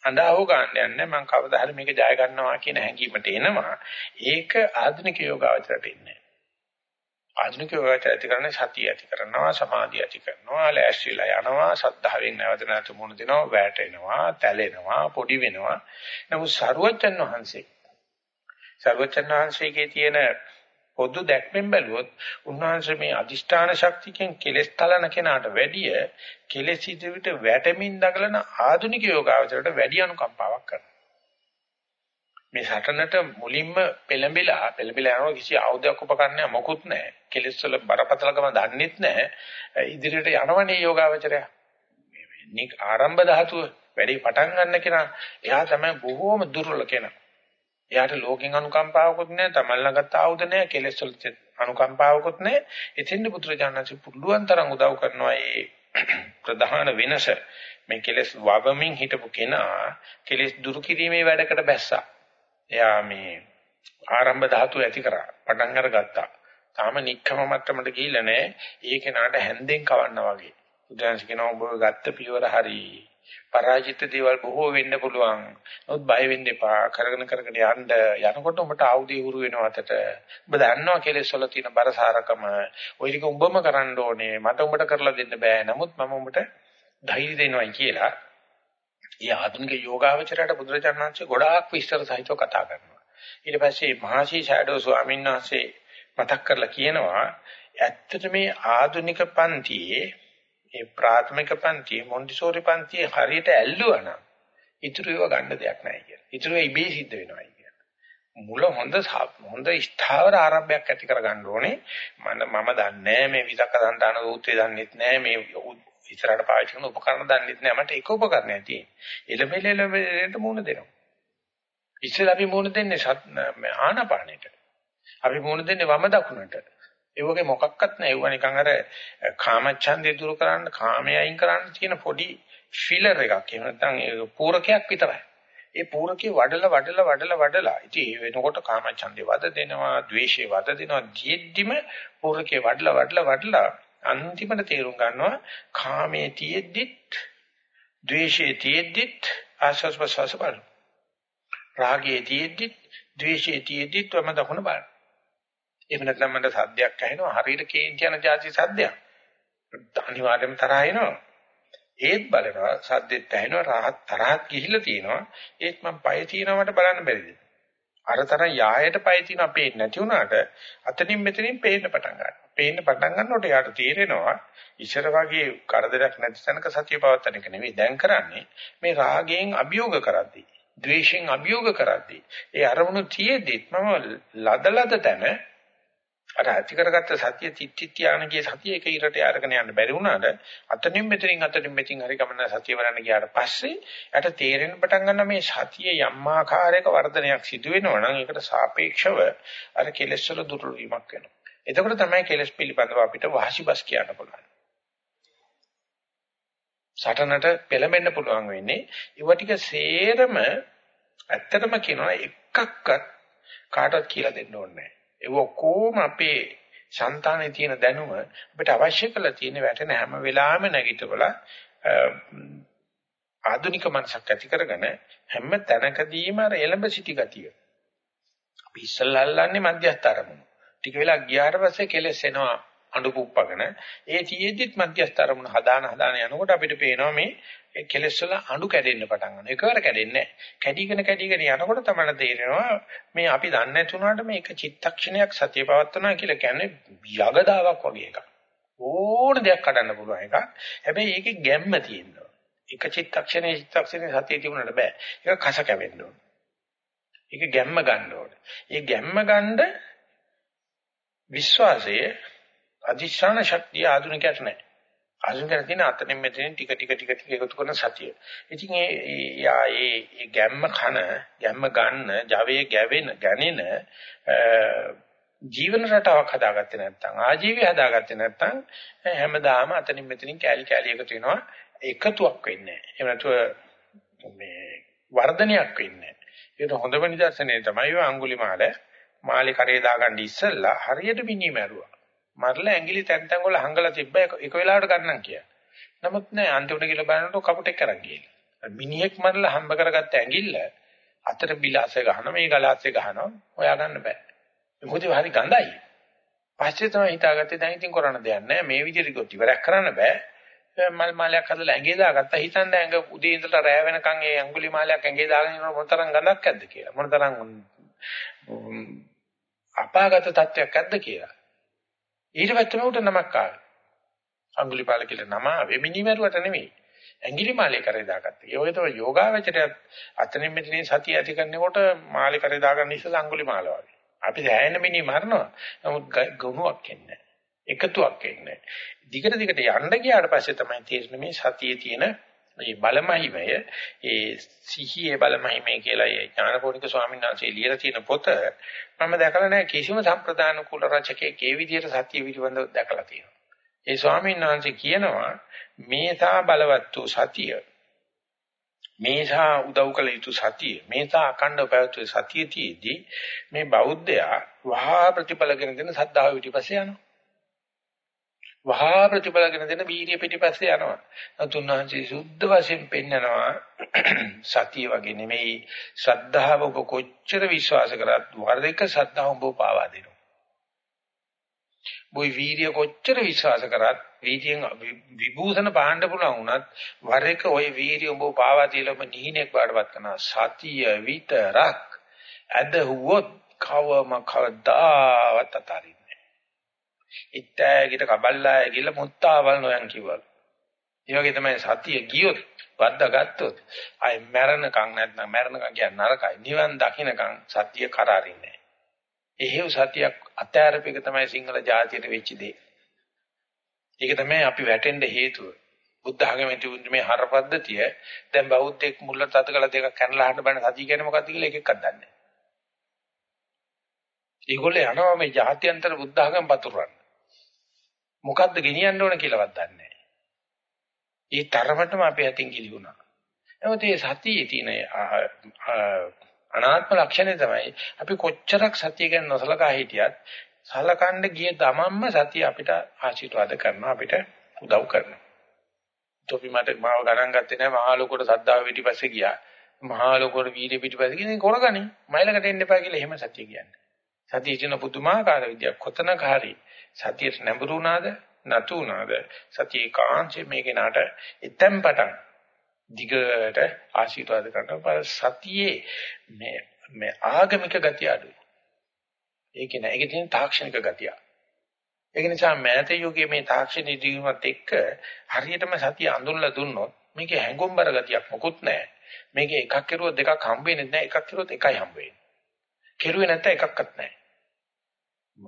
අඬව ගන්න යන්නේ මම කවදා හරි මේක ජය ගන්නවා කියන හැඟීමට එනවා. ඒක ආධුනික යෝගාවචරයට ඉන්නේ ආධුනික යෝගාචර ඇති කරන්නේ සතිය ඇති කරනවා සමාධිය ඇති කරනවා ලෑස්තිලා යනවා සද්ධාවෙන් නැවත නැවත මුණ දෙනවා වැටෙනවා තැලෙනවා පොඩි වෙනවා. නමුත් සරුවචන් වහන්සේ සරුවචන් වහන්සේගේ තියෙන පොදු දැක්මෙන් බැලුවොත් උන්වහන්සේ මේ අදිෂ්ඨාන ශක්තියෙන් කෙලස් තලන කෙනාට වැඩිය කෙලෙස් ඉදිරියට වැටෙමින් දඟලන ආධුනික යෝගාවචරයට වැඩි අනුකම්පාවක් කරනවා. මේ සටනට මුලින්ම පෙළඹිලා පෙළඹිලා යනවා කිසි ආයුධයක් උපකරණයක් මොකුත් නැහැ. කෙලෙස් වල බරපතලකම දන්නෙත් නැහැ. ඉදිරියට යනවනේ යෝගාවචරය. මේ ආරම්භ ධාතුව වැඩි පටන් ගන්න කෙනා එයා තමයි බොහෝම දුර්වල කෙනා. එයාට ලෝකෙන් අනුකම්පාවකුත් නැහැ, තමන් ළඟත් ආයුධ නැහැ, කෙලෙස් වල අනුකම්පාවකුත් නැහැ. එතෙන්ද පුත්‍රජානන්සේ පුළුවන් තරම් උදව් කරනවා මේ ප්‍රධාන වෙනස මේ කෙලෙස් වවමින් හිටපු කෙනා කෙලෙස් දුරු කිරීමේ වැඩකට බැස්සා. එයා මේ ආරම්භ ධාතු ඇති කරා. පටන් අරගත්තා. තාම නික්කම මට්ටමට ගිහිල්ලා නැහැ. ඒ කෙනාට හැන්දෙන් කවන්නා වගේ. උදාහරණ කියනවා ඔබ ගත්ත පියවර හරි. පරාජිත දේවල් බොහෝ වෙන්න පුළුවන්. නමුත් බය වෙන්න එපා. කරගෙන කරගෙන යන්න යනකොට උඹට ආයුධය උරු වෙනවා අතට. ඔබ දන්නවා කෙලෙස් වල තියෙන බරසාරකම. ওই ටික උඹම කරන්න ඕනේ. මට උඹට කරලා දෙන්න බෑ. නමුත් මම උඹට ධෛර්ය දෙනවයි කියලා ඒ ආධුනික යෝගාවචරයට බුදුරජාණන් වහන්සේ ගොඩාක් විස්තර සහිතව කතා කරනවා. ඊට පස්සේ මහසි ෂැඩෝ ස්වාමීන් වහන්සේ මතක් කරලා කියනවා ඇත්තට මේ ආධුනික පන්තියේ ඒ ප්‍රාථමික පන්තියේ මොන්ටිසෝරි පන්තියේ හරියට ඇල්ලුවා නම් ඉතුරු ඒවා ගන්න දෙයක් නැහැ කියලා. ඉතුරු ඒ ඉබේ සිද්ධ වෙනවා කියලා. මුල හොඳ හොඳ ස්ථාවර ආරම්භයක් ඇති කරගන්න ඕනේ. මම මම දන්නේ මේ විතක සන්තාන සූත්‍රය දන්නෙත් නැහැ මේ ඉස්සරහට පාවිච්චි කරන උපකරණ දන්නෙත් නෑ මට එක උපකරණයක් තියෙන්නේ. එළඹෙල එළඹෙලට මුණ දෙනවා. ඉස්සෙල්ලා අපි මුණ දෙන්නේ ආනපානෙට. අපි මුණ දෙන්නේ වම දකුණට. ඒ වගේ මොකක්වත් නෑ. ඒව නිකන් අර කාමච්ඡන්දේ දුරු කරන්න, කාමයේ අයින් කරන්න තියෙන පොඩි ෆිලර් එකක්. එහෙම නැත්නම් පූරකයක් විතරයි. ඒ පූරකේ වඩලා වඩලා වඩලා වඩලා ඉතින් ඒ වෙනකොට කාමච්ඡන්දේ වද දෙනවා, ද්වේෂේ වද දෙනවා. ජීද්දිම පූරකේ වඩලා වඩලා වඩලා අන්තිමට තේරුම් ගන්නවා කාමයේ තියෙද්දිත් ද්වේෂයේ තියෙද්දිත් ආශස් ප්‍රසවාස බලන. රාගයේ තියෙද්දිත් ද්වේෂයේ තියෙද්දිත් වම දකුණ බලන. එහෙම නැත්නම් මට සද්දයක් ඇහෙනවා හරියට කේන්ති යන જાති සද්දයක්. අනිවාර්යයෙන්ම තරහ එනවා. ඒත් බලනවා සද්දෙත් ඇහෙනවා රහත් තරහත් ගිහිල්ලා තියෙනවා. ඒත් මම පය තියෙනවා මට බලන්න බැරිද? අර තරම් යායට පය තියෙනවා පේන්නේ නැති වුණාට අතනින් මෙතනින් පේන්න පටන් ගන්නවා. පේන්න පටන් ගන්නකොට යාට තේරෙනවා ඉස්සර වගේ කරදරයක් නැති තැනක සතිය පවත්තන එක නෙවෙයි. දැන් කරන්නේ මේ රාගයෙන් අභියෝග කරද්දී ද්වේෂයෙන් අභියෝග කරද්දී ඒ අරමුණු තියේදිත් මම ලදලද තැන අර ඇති කරගත්ත සතිය තිත්තිත් යානගේ සතිය එක ඉරට අරගෙන යන්න බැරි වුණාට අතනින් මෙතනින් අතනින් මෙතින් හරි ගමන සතිය වරන්න ගියාට පස්සේ යට තේරෙන්න පටන් ගන්න මේ සතිය යම් ආකාරයක වර්ධනයක් සිදු වෙනවා නම් ඒකට සාපේක්ෂව අර කෙලෙස් වල දුර්වල වීමක් වෙනවා එතකොට තමයි කෙලස් පිළිබඳව අපිට වාසිබස් කියන්න පුළුවන්. සටනට පෙළඹෙන්න පුළුවන් වෙන්නේ ඉව ටික සේරම ඇත්තටම කියනවා එකක්වත් කාටවත් කියලා දෙන්න ඕනේ නැහැ. ඒ ඔක්කොම අපේ సంతානේ තියෙන දැනුම අපිට අවශ්‍ය කරලා තියෙන වැටෙන හැම වෙලාවෙම නැගිටවලා ආධුනික මනසක් ඇති කරගෙන හැම තැනකදීම අර එළඹ සිටි ගතිය. අපි ඉස්සල්ලා අල්ලන්නේ මධ්‍යස්ථ අරමුණු. ටික වෙලා ගියාට පස්සේ කෙලස් එනවා අඬු කුප්පගෙන ඒ තියේදිත් මධ්‍යස්ථ අරමුණ හදාන හදාන යනකොට අපිට පේනවා මේ කෙලෙස් වල අඬු කැඩෙන්න පටන් ගන්නවා. එකවර කැඩෙන්නේ නැහැ. කැඩීගෙන කැඩීගෙන යනකොට තමයි තේරෙනවා මේ අපි දන්නේ නැතුණාට මේක චිත්තක්ෂණයක් සතිය පවත්වනවා කියලා කියන්නේ යගදාවක් වගේ එකක්. ඕන දෙයක් කඩන්න පුළුවන් එකක්. හැබැයි ඒකේ ගැම්ම තියෙනවා. එක චිත්තක්ෂණේ චිත්තක්ෂණේ සතිය තිබුණාට බෑ. ඒක කස කැවෙන්න ඕන. ඒක ගැම්ම ගන්න ඕන. ඒ ගැම්ම ගන්න විශ්වාසයේ අධිෂ්ඨාන ශක්තිය ආධුනිකයට නැහැ. ආධුනිකයට තියෙන අතනින් මෙතනින් ටික ටික ටික ටික එකතු කරන සතිය. ඉතින් ඒ යා ඒ ගැම්ම කන, ගැම්ම ගන්න, ජවයේ ගැවෙන, ගැනෙන ජීවන රටාවක් හදාගත්තේ නැත්නම් ආජීවය හදාගත්තේ නැත්නම් හැමදාම අතනින් මෙතනින් කෑලි කෑලි එකතු වෙනවා එකතුවක් වෙන්නේ නැහැ. එහෙම නැතුව මේ වර්ධනයක් වෙන්නේ නැහැ. ඒකට හොඳම නිදර්ශනය තමයි අඟුලිමාල මාලේ කරේ දාගන්න ඉස්සෙල්ලා හරියට මිනිහ මැරුවා. මරලා ඇඟිලි තැන් තැන් වල හංගලා තිබ්බ එක වෙලාවට ගන්නම් කියලා. නමුත් නෑ අන්තිමට ගිහලා බලනකොට කපුටෙක් කරන් ගිහලා. මිනිහෙක් මරලා හම්බ කරගත්ත ඇඟිල්ල අතට බිලාසේ ගහන මේ ගලාසේ ගහනවා හොයා ගන්න බෑ. මොකද හරි ගඳයි. පස්සේ තමයි හිතාගත්තේ දැන් ඉතින් කරන්න දෙයක් නෑ මේ විදිහට ගොත් ඉවරයක් කරන්න බෑ. මල් මාලයක් හදලා ඇඟේ දාගත්තා හිතන්නේ ඇඟ උදේ ඉඳලා රෑ වෙනකන් ඒ අඟුලි මාලයක් ඇඟේ දාගෙන ඉන්නකොට මොනතරම් ගඳක් ඇද්ද කියලා. මොනතරම් අපාගත තත්වයක් ඇද්ද කියලා. ඊට පස්සේ උට නමක් ආවා. අඟුලිපාල කියලා නම වෙමිනිමරුවට නෙමෙයි. ඇඟිලි මාලේ කරේ දාගත්තා. ඒ වගේ තමයි යෝගාවචරය අතනින් මෙතනින් සතිය ඇති කරනකොට මාලේ කරේ දාගන්න ඉස්සලා අඟුලි මාල වගේ. අපි දැනෙන මිනි මරනවා. නමුත් ගුණයක් එන්නේ එකතුවක් එන්නේ දිගට දිගට යන්න ගියාට පස්සේ තමයි තේරෙන්නේ මේ සතියේ තියෙන මේ බලමහිමය ඒ සිහියේ බලමහිමය කියලා ඒ ඥානපෝනික ස්වාමීන් වහන්සේ ලියලා තියෙන පොත මම දැකලා නැහැ කිසිම සම්ප්‍රදාන කුල රචකයෙක් ඒ විදිහට සතිය පිළිබඳව දැකලා තියෙනවා. ඒ ස්වාමීන් වහන්සේ කියනවා මේසා බලවත් වූ සතිය මේසා උදව් කළ යුතු සතිය මේසා අකණ්ඩව පැවතුනේ සතියතියේදී මේ බෞද්ධයා වහා ප්‍රතිඵලගෙන දෙන සද්ධාව පිටිපස්සේ යනවා. වහා ප්‍රතිඵලගෙන දෙන වීර්ය පිටිපස්සේ යනවා. තුන්වහන්සේ සුද්ධ වශයෙන් පෙන්නනවා සතිය වගේ නෙමෙයි ශ්‍රද්ධාව ඔබ කොච්චර විශ්වාස කරත් වර එක ශ්‍රද්ධාව ඔබ පාවා දෙනවා. බොයි වීර්ය කොච්චර විශ්වාස කරත් වීර්යයෙන් විභූෂණ පාණ්ඩ පුළුවන් වුණත් වර එක ওই වීර්ය ඔබ පාවා දීලා ඔබ නිහිනෙක් බාඩපත් කරනවා. සතිය විතරක් ඇදහුවොත් කවම කවදාවත් අතාරින්න ඉත්තෑගිට කබල්ලාය කියලා මුත්තාවල් නොයන් කිව්වලු. ඒ වගේ තමයි සතිය ගියොත් වද්දාගත්තොත් අය මැරෙනකන් නැත්නම් මැරෙනකන් කියන්නේ නරකයි. නිවන් දකින්නකන් සතිය කරාරින්නේ නැහැ. එහෙව් සතියක් අත්‍යාරපික තමයි සිංහල ජාතියට වෙච්ච දේ. ඒක තමයි අපි වැටෙන්න හේතුව. බුද්ධ ආගමේ තිබුණ මේ හරපද්ධතිය දැන් බෞද්ධෙක් මුල්ලට අතකල දෙකක් කනලා අහන්න බෑ සතිය කියන්නේ මොකක්ද කියලා එක එකක් දන්නේ නැහැ. ඒගොල්ලෝ යනවා මේ ජාත්‍යන්තර බුද්ධ ආගම පතුරවන්න. මොකද්ද ගෙනියන්න ඕන කියලාවත් දන්නේ නැහැ. ඒ තරමටම අපේ අතින් කිලි වුණා. නමුත් මේ සතියේ තියෙන අනාත්ම ලක්ෂණය තමයි අපි කොච්චරක් සතිය ගැන නොසලකා හිටියත් සලකන්න ගිය තමන්ම සතිය අපිට ආශිර්වාද කරනවා අපිට උදව් කරනවා. තොපි මට මාව ගණන් ගත්තේ නැහැ මහා ලොකුට සද්දාව පිටිපස්සේ ගියා. මහා ලොකුට වීර්ය පිටිපස්සේ ගිහින් කරගනි. මයිලකට එන්න එපා කියලා එහෙම සතිය කියන්නේ. සතිය කියන පුදුමාකාර විදියක් කොතනක හරි සතියට නැඹුරු වුණාද? නතු වුණාද? සතිය කාංශේ මේකේ නාට එතෙන් පටන් දිගට ආශිර්වාද කරනවා සතියේ මේ මේ ආගමික ගතිය අඩුයි ඒක නෑ. ඒකේ තියෙන තාක්ෂණික ගතිය. ඒක නිසා මෑත යුගයේ මේ තාක්ෂණික දියුණුවත් එක්ක හරියටම සතිය අඳුන්ලා දුන්නොත් මේකේ හැඟුම්බර ගතියක් මොකුත් නෑ. මේකේ එකක් කෙරුවොත් දෙකක් හම්බ වෙන්නේ නැහැ එකක් කෙරුවොත් එකයි හම්බ වෙන්නේ. කෙරුවේ නැත්නම් එකක්වත් නැහැ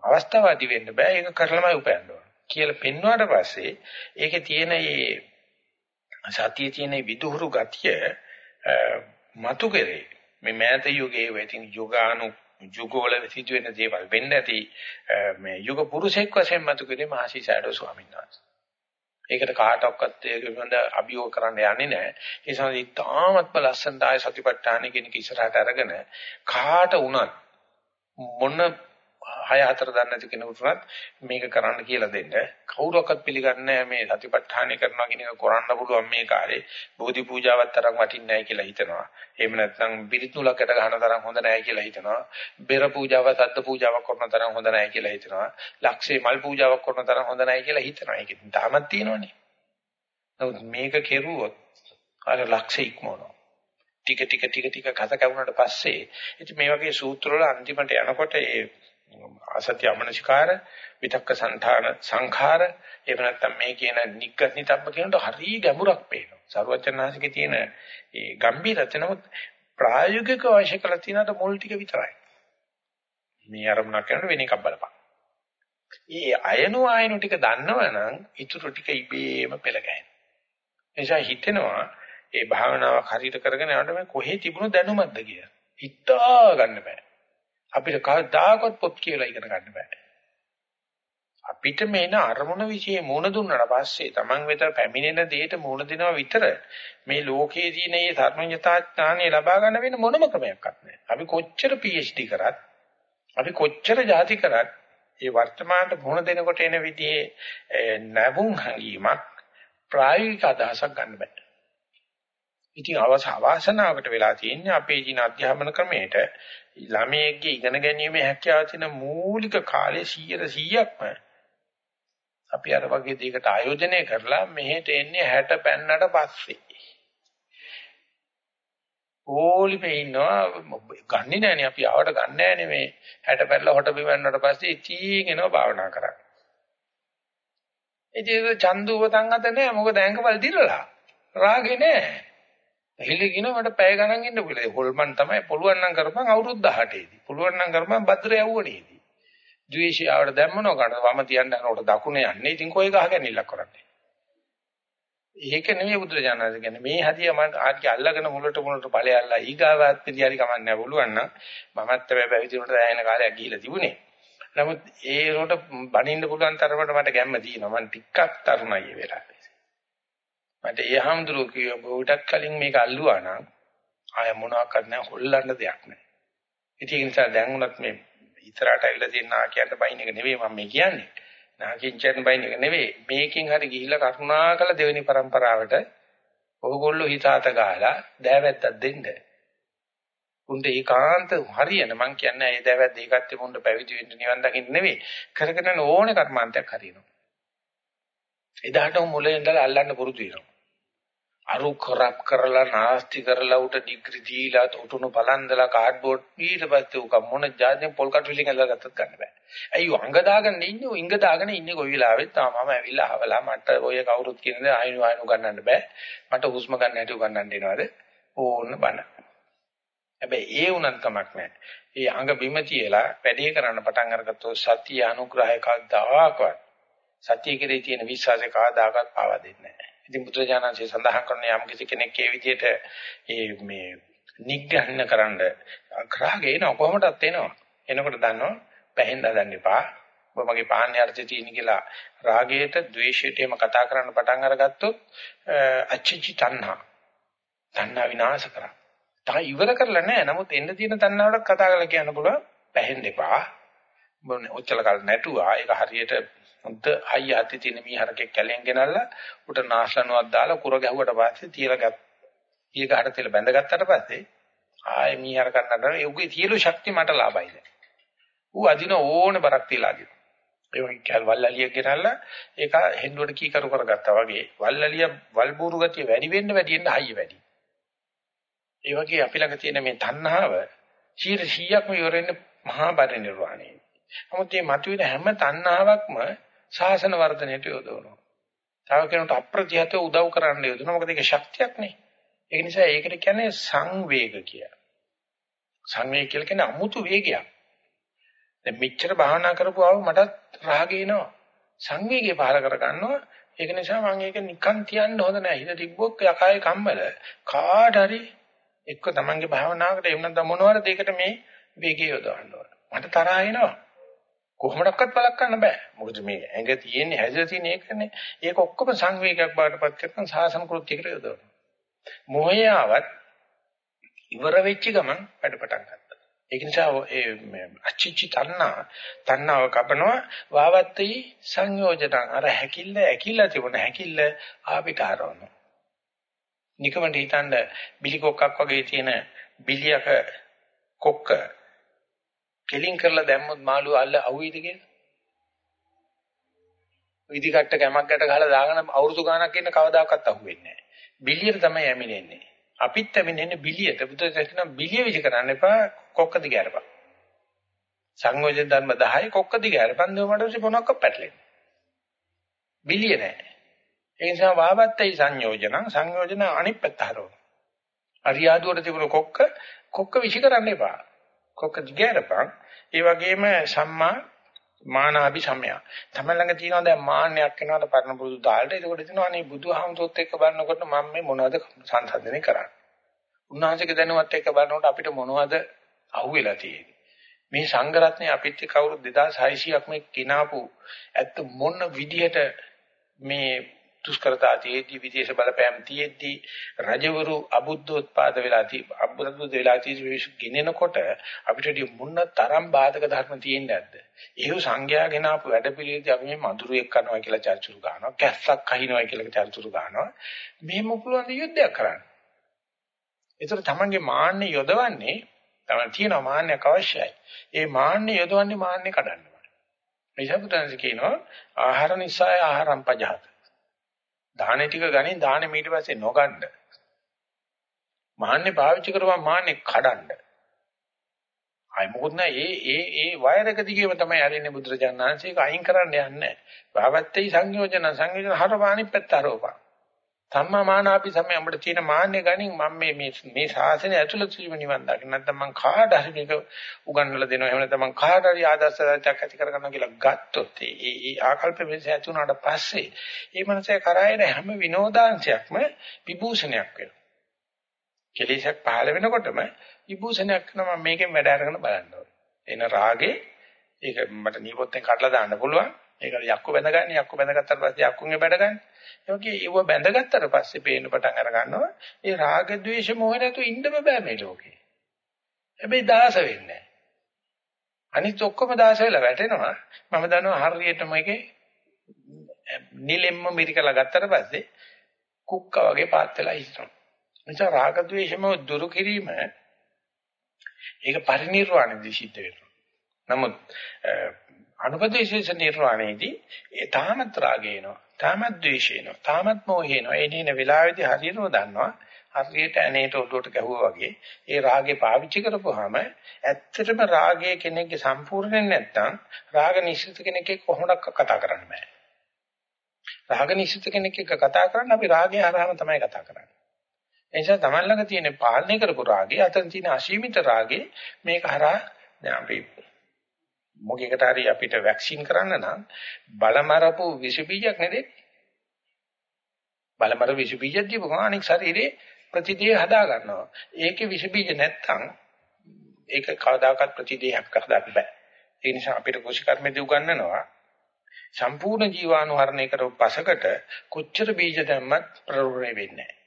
අවස්ථාවාදී වෙන්න බෑ ඒක කරලමයි උපයන්න ඕන කියලා පෙන්වුවාට පස්සේ ඒකේ තියෙන මේ සතියේ තියෙන විදුහුරු ගතිය මතු කරේ මේ මෑත යුගයේ වෙතින් යුගානු යුගවල සිදුවෙන දේවල් වෙන්න ඇති මේ යුග පුරුෂෙක් වශයෙන් මතු කරේ මහසි සයඩෝ ස්වාමීන් වහන්සේ. ඒකට කාටවත් ඒක පිළිබඳ අභියෝග කරන්න යන්නේ නැහැ. ඒ සමග ඉතාමත්ම ලස්සනට ආය සතිපට්ඨාන කියන කිසරහට අරගෙන කාට වුණත් මොන 6 4 දන්නේ නැති කෙනෙකුට මේක කරන්න කියලා දෙන්න. කවුරක්වත් පිළිගන්නේ මේ සතිපට්ඨානය කරනවා කියන එක කරන්න පුළුවන් මේ කාලේ. බෝධි පූජාවක් තරම් වටින්නේ නැහැ කියලා හිතනවා. එහෙම නැත්නම් පිරිතුලකට ගහන තරම් හොඳ නැහැ කියලා හිතනවා. බෙර පූජාව, සද්ද පූජාවක් කරන තරම් හොඳ නැහැ කියලා හිතනවා. ලක්ෂේ මල් පූජාවක් කරන තරම් හොඳ නැහැ කියලා හිතනවා. ඒක තාමත් තියෙනවනේ. නමුත් මේක කෙරුවොත් අර ලක්ෂ ඉක්මවනවා. ටික ටික ටික ටික කත කවුනට පස්සේ ඉතින් මේ වගේ සූත්‍ර වල අන්තිමට යනකොට ඒ අසත්‍ය අමනසිකාර විතක්ක සංධාන සංඛාර එහෙම නැත්නම් මේ කියන නිග්ගනිතබ්බ කියනට හරි ගැඹුරක් පේනවා. සර්වචනාසිකේ තියෙන ඒ ගැඹිරත නමුත් ප්‍රායෝගිකව අවශ්‍ය කරලා තියෙනට මුල් ටික විතරයි. මේ අරමුණක් කරන වෙන එකක් බලපන්. ඒ අයනු ආයනු ටික දන්නවනම් ඊටු ටික ඉබේම පෙළ ගැහෙනවා. එනිසා හිතෙනවා ඒ භාවනාවක් හරියට කරගෙන යනකොට මේ කොහේ තිබුණු දැනුමක්ද කියලා. හිතා ගන්න බෑ. අපිට කවදාකවත් පොත් කියලා ඉගෙන ගන්න බෑ. අපිට මේන අරමුණ વિશે මූණ දුන්නාට පස්සේ Taman වෙත පැමිණෙන දෙයට මූණ දෙනවා විතර මේ ලෝකයේ තියෙන මේ ධර්මඥතා ඥානය ලබා ගන්න වෙන මොනම ක්‍රමයක්වත් නැහැ. අපි කොච්චර PhD කරත් අපි කොච්චර ಜಾති කරත් ඒ වර්තමානට මුහුණ දෙනකොට එන විදිහේ නැවුම් හැඟීමක් ප්‍රායෝගික අදහසක් ගන්න බෑ. ඉතින් අවස අවාසනාවකට වෙලා තියෙන්නේ අපේ ජීන අධ්‍යාපන ක්‍රමයට ළමයේගේ ඉගෙන ගැනීමේ හැකියාව තියෙන මූලික කාලේ 100%ක්ම අපි අර වගේ දෙයකට ආයෝජනය කරලා මෙහෙට එන්නේ 60 පෙන්නට පස්සේ. ඕලිපේ ඉන්නවා ගන්නේ නැහනේ අපි ආවට ගන්න නැහනේ මේ 60 පැනලා හොට බිවන්නට පස්සේ ඉතින් එනවා භාවනා කරන්න. ඉතින් චන්දුවතන් අත නැහැ මොකද ඇඟවල දිරලා. රාගේ නැහැ. හිලිකින මට පැය ගණන් ඉන්න පුළුවන්. හොල්මන් තමයි පුළුවන් නම් කරපන් අවුරුදු 18ේදී. පුළුවන් නම් කරපන් භද්‍ර යවුවනේදී. ද්වේෂය ආවට දැම්මනෝ කන වම තියන්න යනකොට දකුණ යන්නේ. ඉතින් කොයි ගහගෙන ඉල්ලක් කරන්නේ. ඒක නෙමෙයි බුදුරජාණන් කියන්නේ මේ හදිය මම ආර්ය අල්ලගෙන මුලට මුලට ඵලයල්ලා ඊගාවත් පිළිහරි කමන්නේ පුළුවන් නම් මමත් තමයි පැවිදි වුණට දැනෙන කාලයක් ගිහිලා තිබුණේ. නමුත් ඒ රොට බනින්න පුළුවන් තරමට මට ගැම්ම තියෙනවා. මම ටිකක් තරුණයි ඒ වෙලාවේ. මට ඒ හැමදෙරෝ කිව්ව බොහොටක් කලින් මේක අල්ලුවා නම් ආය මොනවාක්වත් නැහැ හොල්ලන්න දෙයක් නැහැ. ඉතින් ඒ නිසා දැන් උනත් මේ ඉතරට ඇවිල්ලා තියෙන නාකියන්ට බයින් එක නෙවෙයි මම මේ කියන්නේ. නාකින්චයන් බයින් එක නෙවෙයි. මේකෙන් හරි ගිහිල්ලා කරුණාකර දෙවෙනි પરම්පරාවට ඔයගොල්ලෝ හිතාත ගහලා දෑවැත්තක් දෙන්න. උන්ට ඒකාන්ත හරියන මං කියන්නේ ඒ දෑවැද්ද ඒකත් මුන්ට පැවිදි වෙන්න නිවන් දකින්න නෙවෙයි. කරගෙන ඕනේ කර්මාන්තයක් හරියනවා. එදාට මුලින් ඉඳලා අල්ලන්න පුරුදු වෙනවා. අරු කරප් කරලා නාස්ති කරලා උට ඩිග්‍රී දීලා උටුණු බලන්දලා කාඩ්බෝඩ් ඊට පස්සේ උක මොන જાතියෙන් පොල්කට් ෆිලිං එකක් ගත්තත් ගන්න බෑ. ඇයි අංග දාගෙන ඉන්නේ උංග දාගෙන ඉන්නේ කොයි වෙලාවෙත් තා මම ඇවිල්ලා හවලා මට ඔය කවුරුත් කියන්නේ ආයෙනු ආයෙනු ගන්නන්න බෑ. මට හුස්ම ගන්න හැටි උගන්නන්න දෙනවද? ඕන්න බන. හැබැයි ඒ උනත් කමක් නැහැ. ඒ අංග බිම තියලා වැඩේ කරන්න පටන් අරගත්තොත් සතිය අනුග්‍රහය කවදාකවත් සතිය කෙරේ තියෙන විශ්වාසය කවදාකවත් පාවා දෙන්නේ නැහැ. ඉතින් බුදුරජාණන්සේ සඳහන් කරන යම් කිසි කෙනෙක් ඒ විදිහට ඒ මේ නිග්‍රහණ කරන්න අග්‍රහගේ එන කොහොමදත් එනවා. එනකොට දන්නවා පැහෙන්න හදන්න එපා. ඔබ මගේ පාන්නේ අර්ථය තියෙන කියලා රාගයට, ද්වේෂයට එහෙම කතා කරන්න පටන් අරගත්තොත් අච්චචි තණ්හා. තණ්හා විනාශ කරා. තා ඉවර කරලා නැහැ. නමුත් එන්න තියෙන තණ්හාවට කතා කරලා කියන්න පුළුවන් පැහෙන්න එපා. මොන්නේ ඔච්චර කල් නැටුවා. ඒක හරියට හොඳ හයිය ඇති තියෙන මීහරකෙක් කැලෙන් ගෙනල්ලා උට නාශලනුවක් දාලා කුර ගැහුවට පස්සේ තියලා ගත්තා. ඊ ගහට තියලා බැඳගත්තට පස්සේ ආයේ මීහර කන්නට ඒ උගේ තියලු ශක්තිය මට ලාභයිද. ඌ අදින ඕන බරක් තියලා අදින. ඒ වගේ කැල් වල්ලලිය ගෙනල්ලා ඒක හෙන්දුවට කී කරු කරගත්තා වගේ වල්ලලිය වල්බూరు ගතිය වැඩි වෙන්න වැඩි වෙන්න හයිය වැඩි. ඒ වගේ අපි ළඟ තියෙන මේ තණ්හාව 100%ක්ම ඉවරෙන්නේ මහා පරිනිර්වාණය. නමුත් මේ මතුවෙන හැම තණ්හාවක්ම ශාසන වර්ධනයට යොදවනවා. තව කෙනෙකුට අප්‍රතිහත උදව් කරන්න යොදවනවා. මොකද ඒක ශක්තියක් නේ. ඒක නිසා ඒකට කියන්නේ සංවේග කියලා. සංවේග කියලා කියන්නේ අමුතු වේගයක්. දැන් මෙච්චර භාවනා කරපුවාම මටත් රාගය එනවා. සංවේගය පහල කර ගන්නවා. ඒක නිසා මම ඒක නිකන් තියන්න හොඳ නැහැ. හිත තිබ්බොත් යකායේ කම්මල කාට හරි එක්ක තමන්ගේ භාවනාවකට එහෙම නැත්නම් මොනවාර දෙයකට මේ වේගය යොදවන්න ඕන. මට තරහා එනවා. කොහොමඩක්වත් බලක් ගන්න බෑ. මොකද මේ ඇඟ තියෙන්නේ හැදලා තියෙන එකනේ. ඒක ඔක්කොම සංවේගයක් බාටපත් කරන සාසන කෘත්‍යයකට යොදවනවා. මොහයාවත් ඉවර වෙච්ච ගමන් වැඩ පටන් ගත්තා. ඒක නිසා ඒ අචිචි තණ්හා තණ්හාව කපනවා වාවත්තයි සංයෝජන අර හැකිල්ල ඇකිල්ල තිබුණ හැකිල්ල ආපිට ආරවන. නිකමට හිතන්න බිලි කොක්කක් වගේ තියෙන බිලියක කොක්ක කෙලින් කරලා දැම්මොත් මාළුව අල්ල අවුයිද කියලා? විදි කට්ට කැමක් ගැට ගහලා දාගෙන අවුරුදු ගාණක් ඉන්න කවදාකවත් අහුවෙන්නේ නැහැ. බිලියට තමයි ඇමිනෙන්නේ. අපිත් ඇමිනෙන්නේ බිලියට. බුදුසසුන කියන බිලිය විසි කරන්න එපා කොක්ක දිග අරපන්. සංයෝජන ධර්ම 10 කොක්ක දිග අරපන් දෙවමඩ මොනක්ක පැටලෙන්නේ. බිලිය නැහැ. ඒ නිසා වාවත්තයි සංයෝජන සංයෝජන අනිත් පැත්ත හරවන. අරියාදුවට තිබුණ කොක්ක කොක්ක විසි කරන්න එපා. කොක්ක දිග අරපන්. ඒ වගේම සම්මා මානාභි සමය. තමයි ළඟ තියෙනවා දැන් මාන්නයක් වෙනවාද පරණ පුරුදු තාලට. ඒකෝට තියෙනවා අනේ බුදුහාමුදුරුවොත් එක්ක බලනකොට මම මේ මොනවද සංසන්දනය කරන්නේ. උන්වහන්සේගේ දැනුවත් එක්ක බලනකොට අපිට මොනවද අහුවෙලා තියෙන්නේ. මේ සංඝ රත්නය අපිත් කවුරු 2600ක් මේ කිනාපු ඇත්ත මොන විදිහට මේ දුෂ්කරතා තියෙද්දි විදේශ බලපෑම් තියෙද්දි රජවරු අබුද්ධෝත්පාද වෙලා තී අබුද්ධ වෙලා තී ගෙනෙනකොට අපිට මුන්න තරම් බාධක ධර්ම තියෙන්නේ නැද්ද? ඒහු සංඝයාගෙන ආපු වැඩපිළිවෙලදී අපි මේ මధుරයක් කරනවා කියලා චර්චුරු ගන්නවා, කැස්සක් අහිනවා කියලා චර්චුරු ගන්නවා. මෙහෙම පුළුවන් යුද්ධයක් කරන්න. ඒතර තමන්ගේ මාන්නේ යොදවන්නේ තමයි තියෙන මාන්නයක් අවශ්‍යයි. ඒ මාන්නේ යොදවන්නේ මාන්නේ කඩන්න. මේ සම්පූර්ණස කියනවා ආහාර නිසාය ආහාරම් පජහත. දාහනේ ටික ගනින් දාහනේ ඊට පස්සේ නොගන්න. මාන්නේ පාවිච්චි කරපුවා මාන්නේ කඩන්න. අය මොකද නෑ ඒ ඒ ඒ වයර් එක දිගේම තමයි හරින්නේ බුදුරජාණන් වහන්සේ ඒක අයින් කරන්න යන්නේ. භාවත්තේ සංයෝජන සංයෝජන හරපාණි පැත්ත හරවපන්. සම්මා මානාපි සමය අපිට තියෙන මාන්නේ ගනින් මම මේ මේ මේ ශාසනය ඇතුළත ජීව නිවන් දකින්න. නැත්නම් මං කාට හරි මේක උගන්වලා දෙනවා. එහෙම නැත්නම් මං කාට හරි ආදර්ශයක් ඇති කරගන්නවා කියලා ගත්තොත් ඒ ඒ ආකල්ප වෙනස ඇති වුණාට පස්සේ ඒ මනසේ කරායන හැම විනෝදාංශයක්ම විභූෂණයක් වෙනවා. කෙලෙසක් පහළ වෙනකොටම විභූෂණයක් කරනවා මම මේකෙන් වැඩ අරගෙන බලන්න ඕනේ. එන රාගේ ඒක මට නියපොත්තෙන් කඩලා දාන්න පුළුවන්. ඒකට යක්කු බැඳගන්න. යක්කු බැඳගත්තට පස්සේ යක්කුන්ගේ බැඳ ඒකේ ඒව බැඳගත්තට පස්සේ පේන්න පටන් අර ගන්නවා. ඒ රාග ద్వේෂ මොහ නැතු ඉන්නම බෑ මේ ලෝකේ. හැබැයි දාස වෙන්නේ අනිත් ඔක්කොම දාස වෙලා වැටෙනවා. මම දන්නවා හරියටම එකේ නිලෙම්ම මිරිකලා ගත්තට පස්සේ කුක්ක වගේ පාත් වෙලා ඉස්සන. නිසා රාග ద్వේෂ මොහ දුරු කිරීම ඒක පරිණිරවාණයදී සිද්ධ වෙනවා. නමුත් අනුපදේශේෂ නිර්වාණයේදී ඒ තාමත් රාගේනවා. තාමත් ද්වේෂේනවා. තාමත් මොහේනවා. ඒ දින වෙලාවේදී හරියටම දන්නවා. හරියට ඇනේට ඔඩුවට ගැහුවා වගේ ඒ රාගේ පාවිච්චි කරපුවාම ඇත්තටම රාගයේ කෙනෙක්ගේ සම්පූර්ණයෙන් නැත්තම් රාග නිශ්චිත කෙනෙක් එක්ක කොහොමද කතා කරන්න බෑ. රාග නිශ්චිත කෙනෙක් එක්ක කතා කරන්න අපි රාගය හරහාම තමයි කතා කරන්නේ. ඒ නිසා Taman ළඟ තියෙන පාලනය කරපු රාගය අතන තියෙන අසීමිත රාගේ මේක හරහා දැන් අපි මොකෙකට හරි අපිට වැක්සින් කරන්න නම් බලමරපු විස බීජයක් නේද? බලමර විස බීජයක් දීපු ගමන් අනික් ශරීරේ ප්‍රතිදේහ හදා ගන්නවා. ඒකේ විස බීජ නැත්තම් ඒක කවදාකවත් ප්‍රතිදේහයක් හදාගන්න බෑ. ඒ නිසා අපිට කුෂිකර්මෙදී උගන්වනවා සම්පූර්ණ ජීවාණුහරණය කරපු පසකට කොච්චර බීජ දැම්මත් ප්‍රරෝණය වෙන්නේ නැහැ.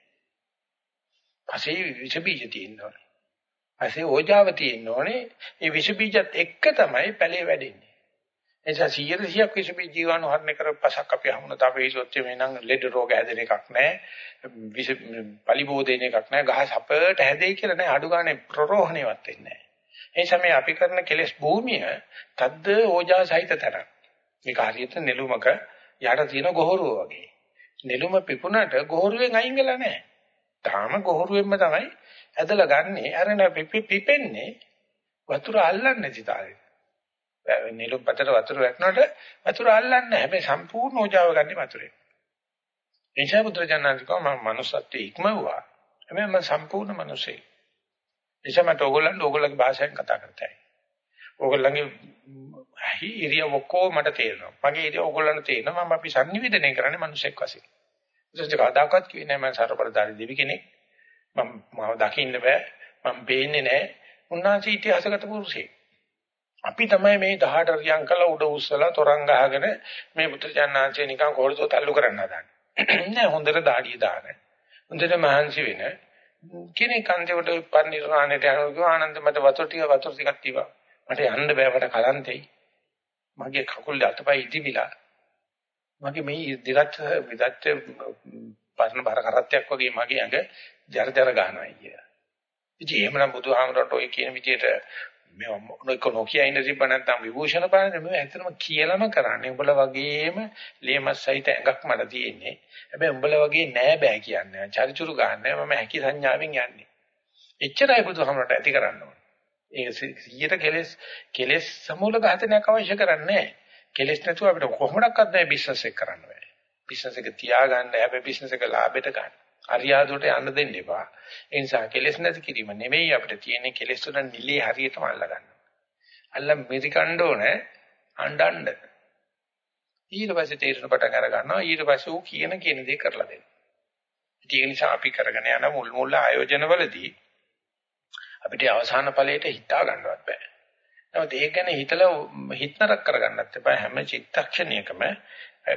පසේ විස බීජ තියෙනවා. පස්සේ ඕජාව තියෙන්න ඕනේ. මේ විස බීජත් එක්ක තමයි පැලේ වැඩෙන්නේ. එනිසා 100 100ක් විස බීජ ජීවාණු හරණය කරපසක් අපි හමුනත අපේ හිසොත් මේ නම් ලෙඩ රෝග හැදෙන එකක් නැහැ. විස පලිබෝධේන එකක් නැහැ. ගහ සපට හැදෙයි කියලා නැහැ. අඩු ගානේ ප්‍රරෝහණයවත් වෙන්නේ නැහැ. ඒ සමේ අපි කරන කෙලෙස් භූමිය තද්ද ඕජා සහිත තරම්. මේක හරියට නෙළුමක යට තියෙන ගොහරුව වගේ. නෙළුම පිපුණට ගොහරුවෙන් අයින් වෙලා නැහැ. තාම ගොහරුවෙන්ම තමයි ඇදලා ගන්නේ අර පිපෙන්නේ වතුර අල්ලන්නේ නැති තාලෙට. නිලු පතර වතුර වැටෙනකොට වතුර අල්ලන්නේ නැහැ. හැබැයි සම්පූර්ණ ඕජාව ගන්න වතුරේ. එනිසා බුදුරජාණන් කිව්වා මම manussත්වයේ ඉක්මවුවා. හැබැයි මම සම්පූර්ණ මිනිසෙක්. එනිසා මට ඕගොල්ලන්ට ඕගොල්ලන්ගේ භාෂාවෙන් කතා කරතයි. ඕගොල්ලන්ගේ ඉරියව් ඔක්කොම මට තේරෙනවා. මගේ ඉරියව් ඕගොල්ලන්ට තේරෙනවා. මම අපි sannivedana කරන්නේ මිනිසෙක් වශයෙන්. ඒක කවදාකවත් කිව්වේ නෑ මම සරපරදාරි දෙවි කෙනෙක්. මම මාව දකින්න බෑ මම පේන්නේ නැහැ උන්වහන්සේ ඉතිහාසගත පුරුෂයෙක් අපි තමයි මේ 18 රියන් කළා උඩ උස්සලා තොරන් ගහගෙන මේ පුත්‍රයන්ාංශේ නිකන් කොහොලතෝ තල්ලු කරන්න හදන්නේ නෑ හොඳට දාඩිය දාන හොඳට මහන්සි වෙන කෙනෙක් අන්තිමට පරිනිර්වාණයට යනවා ආනන්ද මට වතුර ටික වතුර ටිකක් තිබා. මට යන්න බෑ මට කලන්තෙයි. මගේ කකුල් අතපය ඉදිවිලා. මගේ මේ දිගත් විදත් පරණ බර කරත්තයක් වගේ මගේ ඇඟ ජර ජර ගන්නවා කිය. ඉතින් එහෙමනම් බුදුහාමරට ඔය කියන විදිහට මේ මොනක නොකිය ඉන්න තිබ්බ නැත්නම් විභූෂණ පානේ මේ ඇත්තටම කියලාම කරන්නේ. උඹලා වගේම ලේමස් සහිත ඇඟක් මට තියෙන්නේ. හැබැයි උඹලා වගේ නෑ බෑ කියන්නේ. චරිචුරු ගන්නෑ මම හැකි සංඥාවෙන් යන්නේ. එච්චරයි බුදුහාමරට ඇති කරන්න ඕනේ. ඒක 100ට කෙලස් කෙලස් සමූල ඝාතනයක් අවශ්‍ය කරන්නේ නෑ. කෙලස් නැතුව අපිට කොහොමඩක්වත් නෑ බිස්නස් එක කරන්න බෑ. බිස්නස් එක තියාගන්න හැබැයි බිස්නස් එක ලාභයට ගන්න. අරියාදුවට යන්න දෙන්න එපා. ඒ නිසා කෙලෙස් නැති කිරීම නෙමෙයි අපිට තියෙන්නේ කෙලෙස් වල නිලේ හරියටම අල්ලගන්න. අල්ල මිරිකණ්ඩ ඕනේ අඬන්න. ඊට පස්සේ තේරෙන පටන් අර ගන්නවා ඊට පස්සේ ඌ කියන කියන දේ කරලා දෙන්න. ඒක නිසා අපි කරගෙන යන මුල් මුල් ආයෝජනවලදී අපිට අවසාන ඵලයට හිතා ගන්නවත් බෑ. නමුත් ඒක ගැන හිතලා හිතනරක් කරගන්නත් එපා හැම චිත්තක්ෂණයකම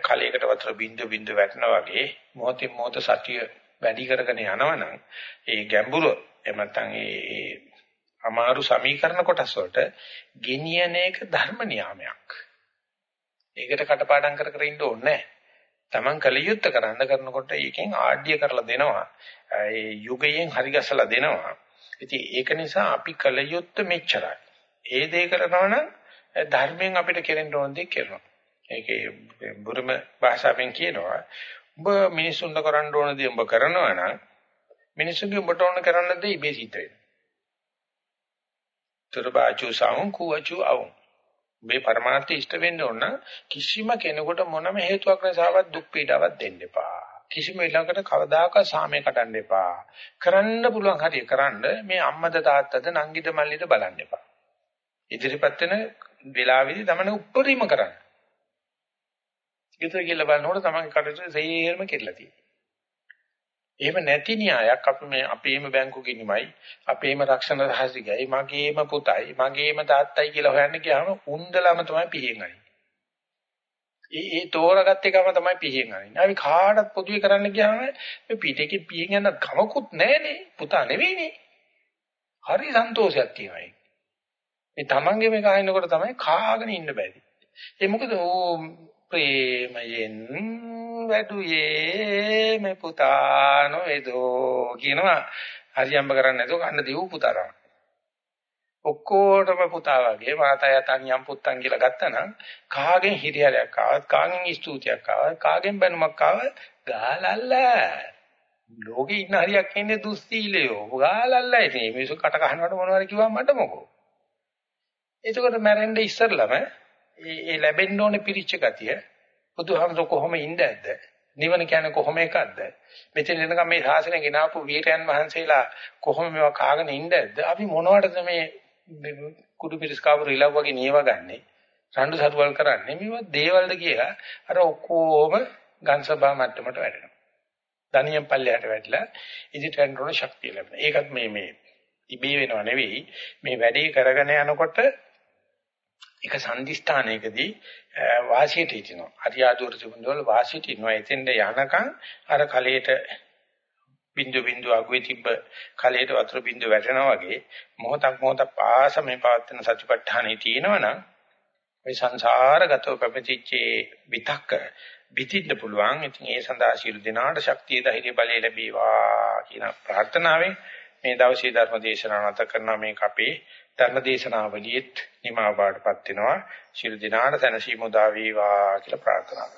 කලයකට වතර බින්දු බින්දු වැටෙනා වගේ මොහොතින් මොහොත සතිය වැඩි කරගෙන යනවනම් ඒ ගැඹුරු එහෙම නැත්නම් ඒ අමාරු සමීකරණ කොටස් වලට ගෙනියන එක ධර්ම නියාමයක්. ඒකට කටපාඩම් කර කර ඉන්න ඕනේ නැහැ. Taman කලියුත්ත කරන්න කරනකොට ඒකෙන් ආඩ්‍ය කරලා දෙනවා. ඒ යුගයෙන් හරි ගැසලා දෙනවා. ඉතින් ඒක නිසා අපි කලියුත්ත මෙච්චරයි. ඒ දේ කරනවා නම් ධර්මයෙන් අපිට කෙරෙන්න ඕන දේ කරනවා. ඒකේ බුරුම භාෂාවෙන් කියනවා උඹ මිනිසුන්ට කරන්න ඕන දේ උඹ කරනවා නම් මිනිසුන්ගේ උඹට ඕන කරන්න දේ ඉබේ සිද්ධ වෙනවා. තුරබාචු සාවුන් කුවචු අවුන්. මේ પરමාර්ථය ඉෂ්ට වෙන්න ඕන කිසිම කෙනෙකුට මොනම හේතුවක් නැසාවත් දුක් පීඩාවක් දෙන්න එපා. කිසිම ඊළඟට කවදාකවත් සාමය කඩන්න එපා. කරන්න පුළුවන් හරිය කරන්න මේ අම්මද තාත්තද නංගිද මල්ලිද බලන්න එපා. ඉදිරිපත් වෙන වෙලාවෙදි තමයි උප්පරීම කරන්න. ගෙදර ගිහලා බලනකොට තමන්ගේ කටයුතු සේරම කෙරලා තියෙනවා. එහෙම නැති න්‍යායක් අපි මේ අපේම බැංකු ගිණිමයි අපේම රක්ෂණ රහසිකයි මගේම පුතයි මගේම තාත්තයි කියලා හොයන්න ගියාම උන්දලම තමයි පිහින් අනින්නේ. ඒ ඒ තෝරාගත්ත එකම තමයි පිහින් අනින්නේ. අපි කාටවත් පොදුවේ කරන්න ගියාම මේ පිටේකින් පිහින් යන කමකුත් නැහනේ. පුතා නෙවෙයිනේ. හරි සන්තෝෂයක් තියෙනවා ඒක. මේ තමන්ගේ මේක අහිනකොට තමයි කාගෙන ඉන්න බැරි. ඒ මොකද ඕ ප්‍රේමයෙන් වැඩුවේ මේ පුතා නොවේදෝ කියනවා. හරියම්බ කරන්නේ නැතුව කන්න දීපු පුතා තමයි. ඔක්කොටම පුතා වගේ මාතය තනියම් පුත්තන් කියලා ගත්තනම් කාගෙන් හිරියලයක් ආවත් කාගෙන් ස්තුතියක් ආවත් කාගෙන් බැනුමක් ආවත් ගාලල්ල. ලෝකේ ඉන්න හරියක් ඉන්නේ දුස්සීලයෝ. ගාලල්ල ඉතින් මේ. මිනිස්සු කට කහනවට මොනවද කිව්වම මට මොකෝ. එතකොට මැරෙන්න ඉස්සරළම ඒ ඒ ලැබෙන්න ඕනේ පිරිච්ච ගතිය බුදුහාමර කොහොම ඉඳ ඇද්ද? නිවන කියන්නේ කොහොම එකක්ද? මෙතන එනකම් මේ ශාසනය ගෙනාවු වීරයන් වහන්සේලා කොහොම මේවා කාගෙන ඉඳ ඇද්ද? අපි මොනවටද මේ කුඩු පිරිස් කාපුර ඉලව් වගේ නියව ගන්නෙ? රණ්ඩු සරුවල් කරන්නේ මේවා දේවල්ද කියලා අර ඔක්කොම ගන්සභා මට්ටමට වැටෙනවා. දනියම් පල්ලයට වැටිලා ඉදිරියට යන්න ඕන ශක්තිය ලැබෙනවා. ඒකත් මේ මේ ඉබේ වෙනව නෙවෙයි. මේ වැඩේ කරගෙන යනකොට එක සංදිස්ථානයකදී වාසියට හිටිනවා. අරියාදුවර තිබුණවල වාසියට ඉන්නවා. එතෙන්ද යනකම් අර කලයට බින්දු බින්දු අගුවේ තිබ්බ කලයට වතුර බින්දු වැටෙනවා වගේ මොහොතක් මොහොතක් පාස මේ පවත්වන සතිපට්ඨානෙ තියෙනවනම් මේ සංසාරගතව පැමිණිච්චේ විතක්ක පිටින්න පුළුවන්. ඉතින් ඒ සඳහා ශිරු දිනාට ශක්තිය ධෛර්ය බලය ලැබේවා කියන ප්‍රාර්ථනාවෙන් මේ දවසේ ධර්ම දේශනාව නැත කරන මේක අපේ ධර්ම දේශනාවලියෙත් නිමාව බාටපත් වෙනවා. ශිරු දිනාට සැනසීම උදා වේවා කියලා ප්‍රාර්ථනා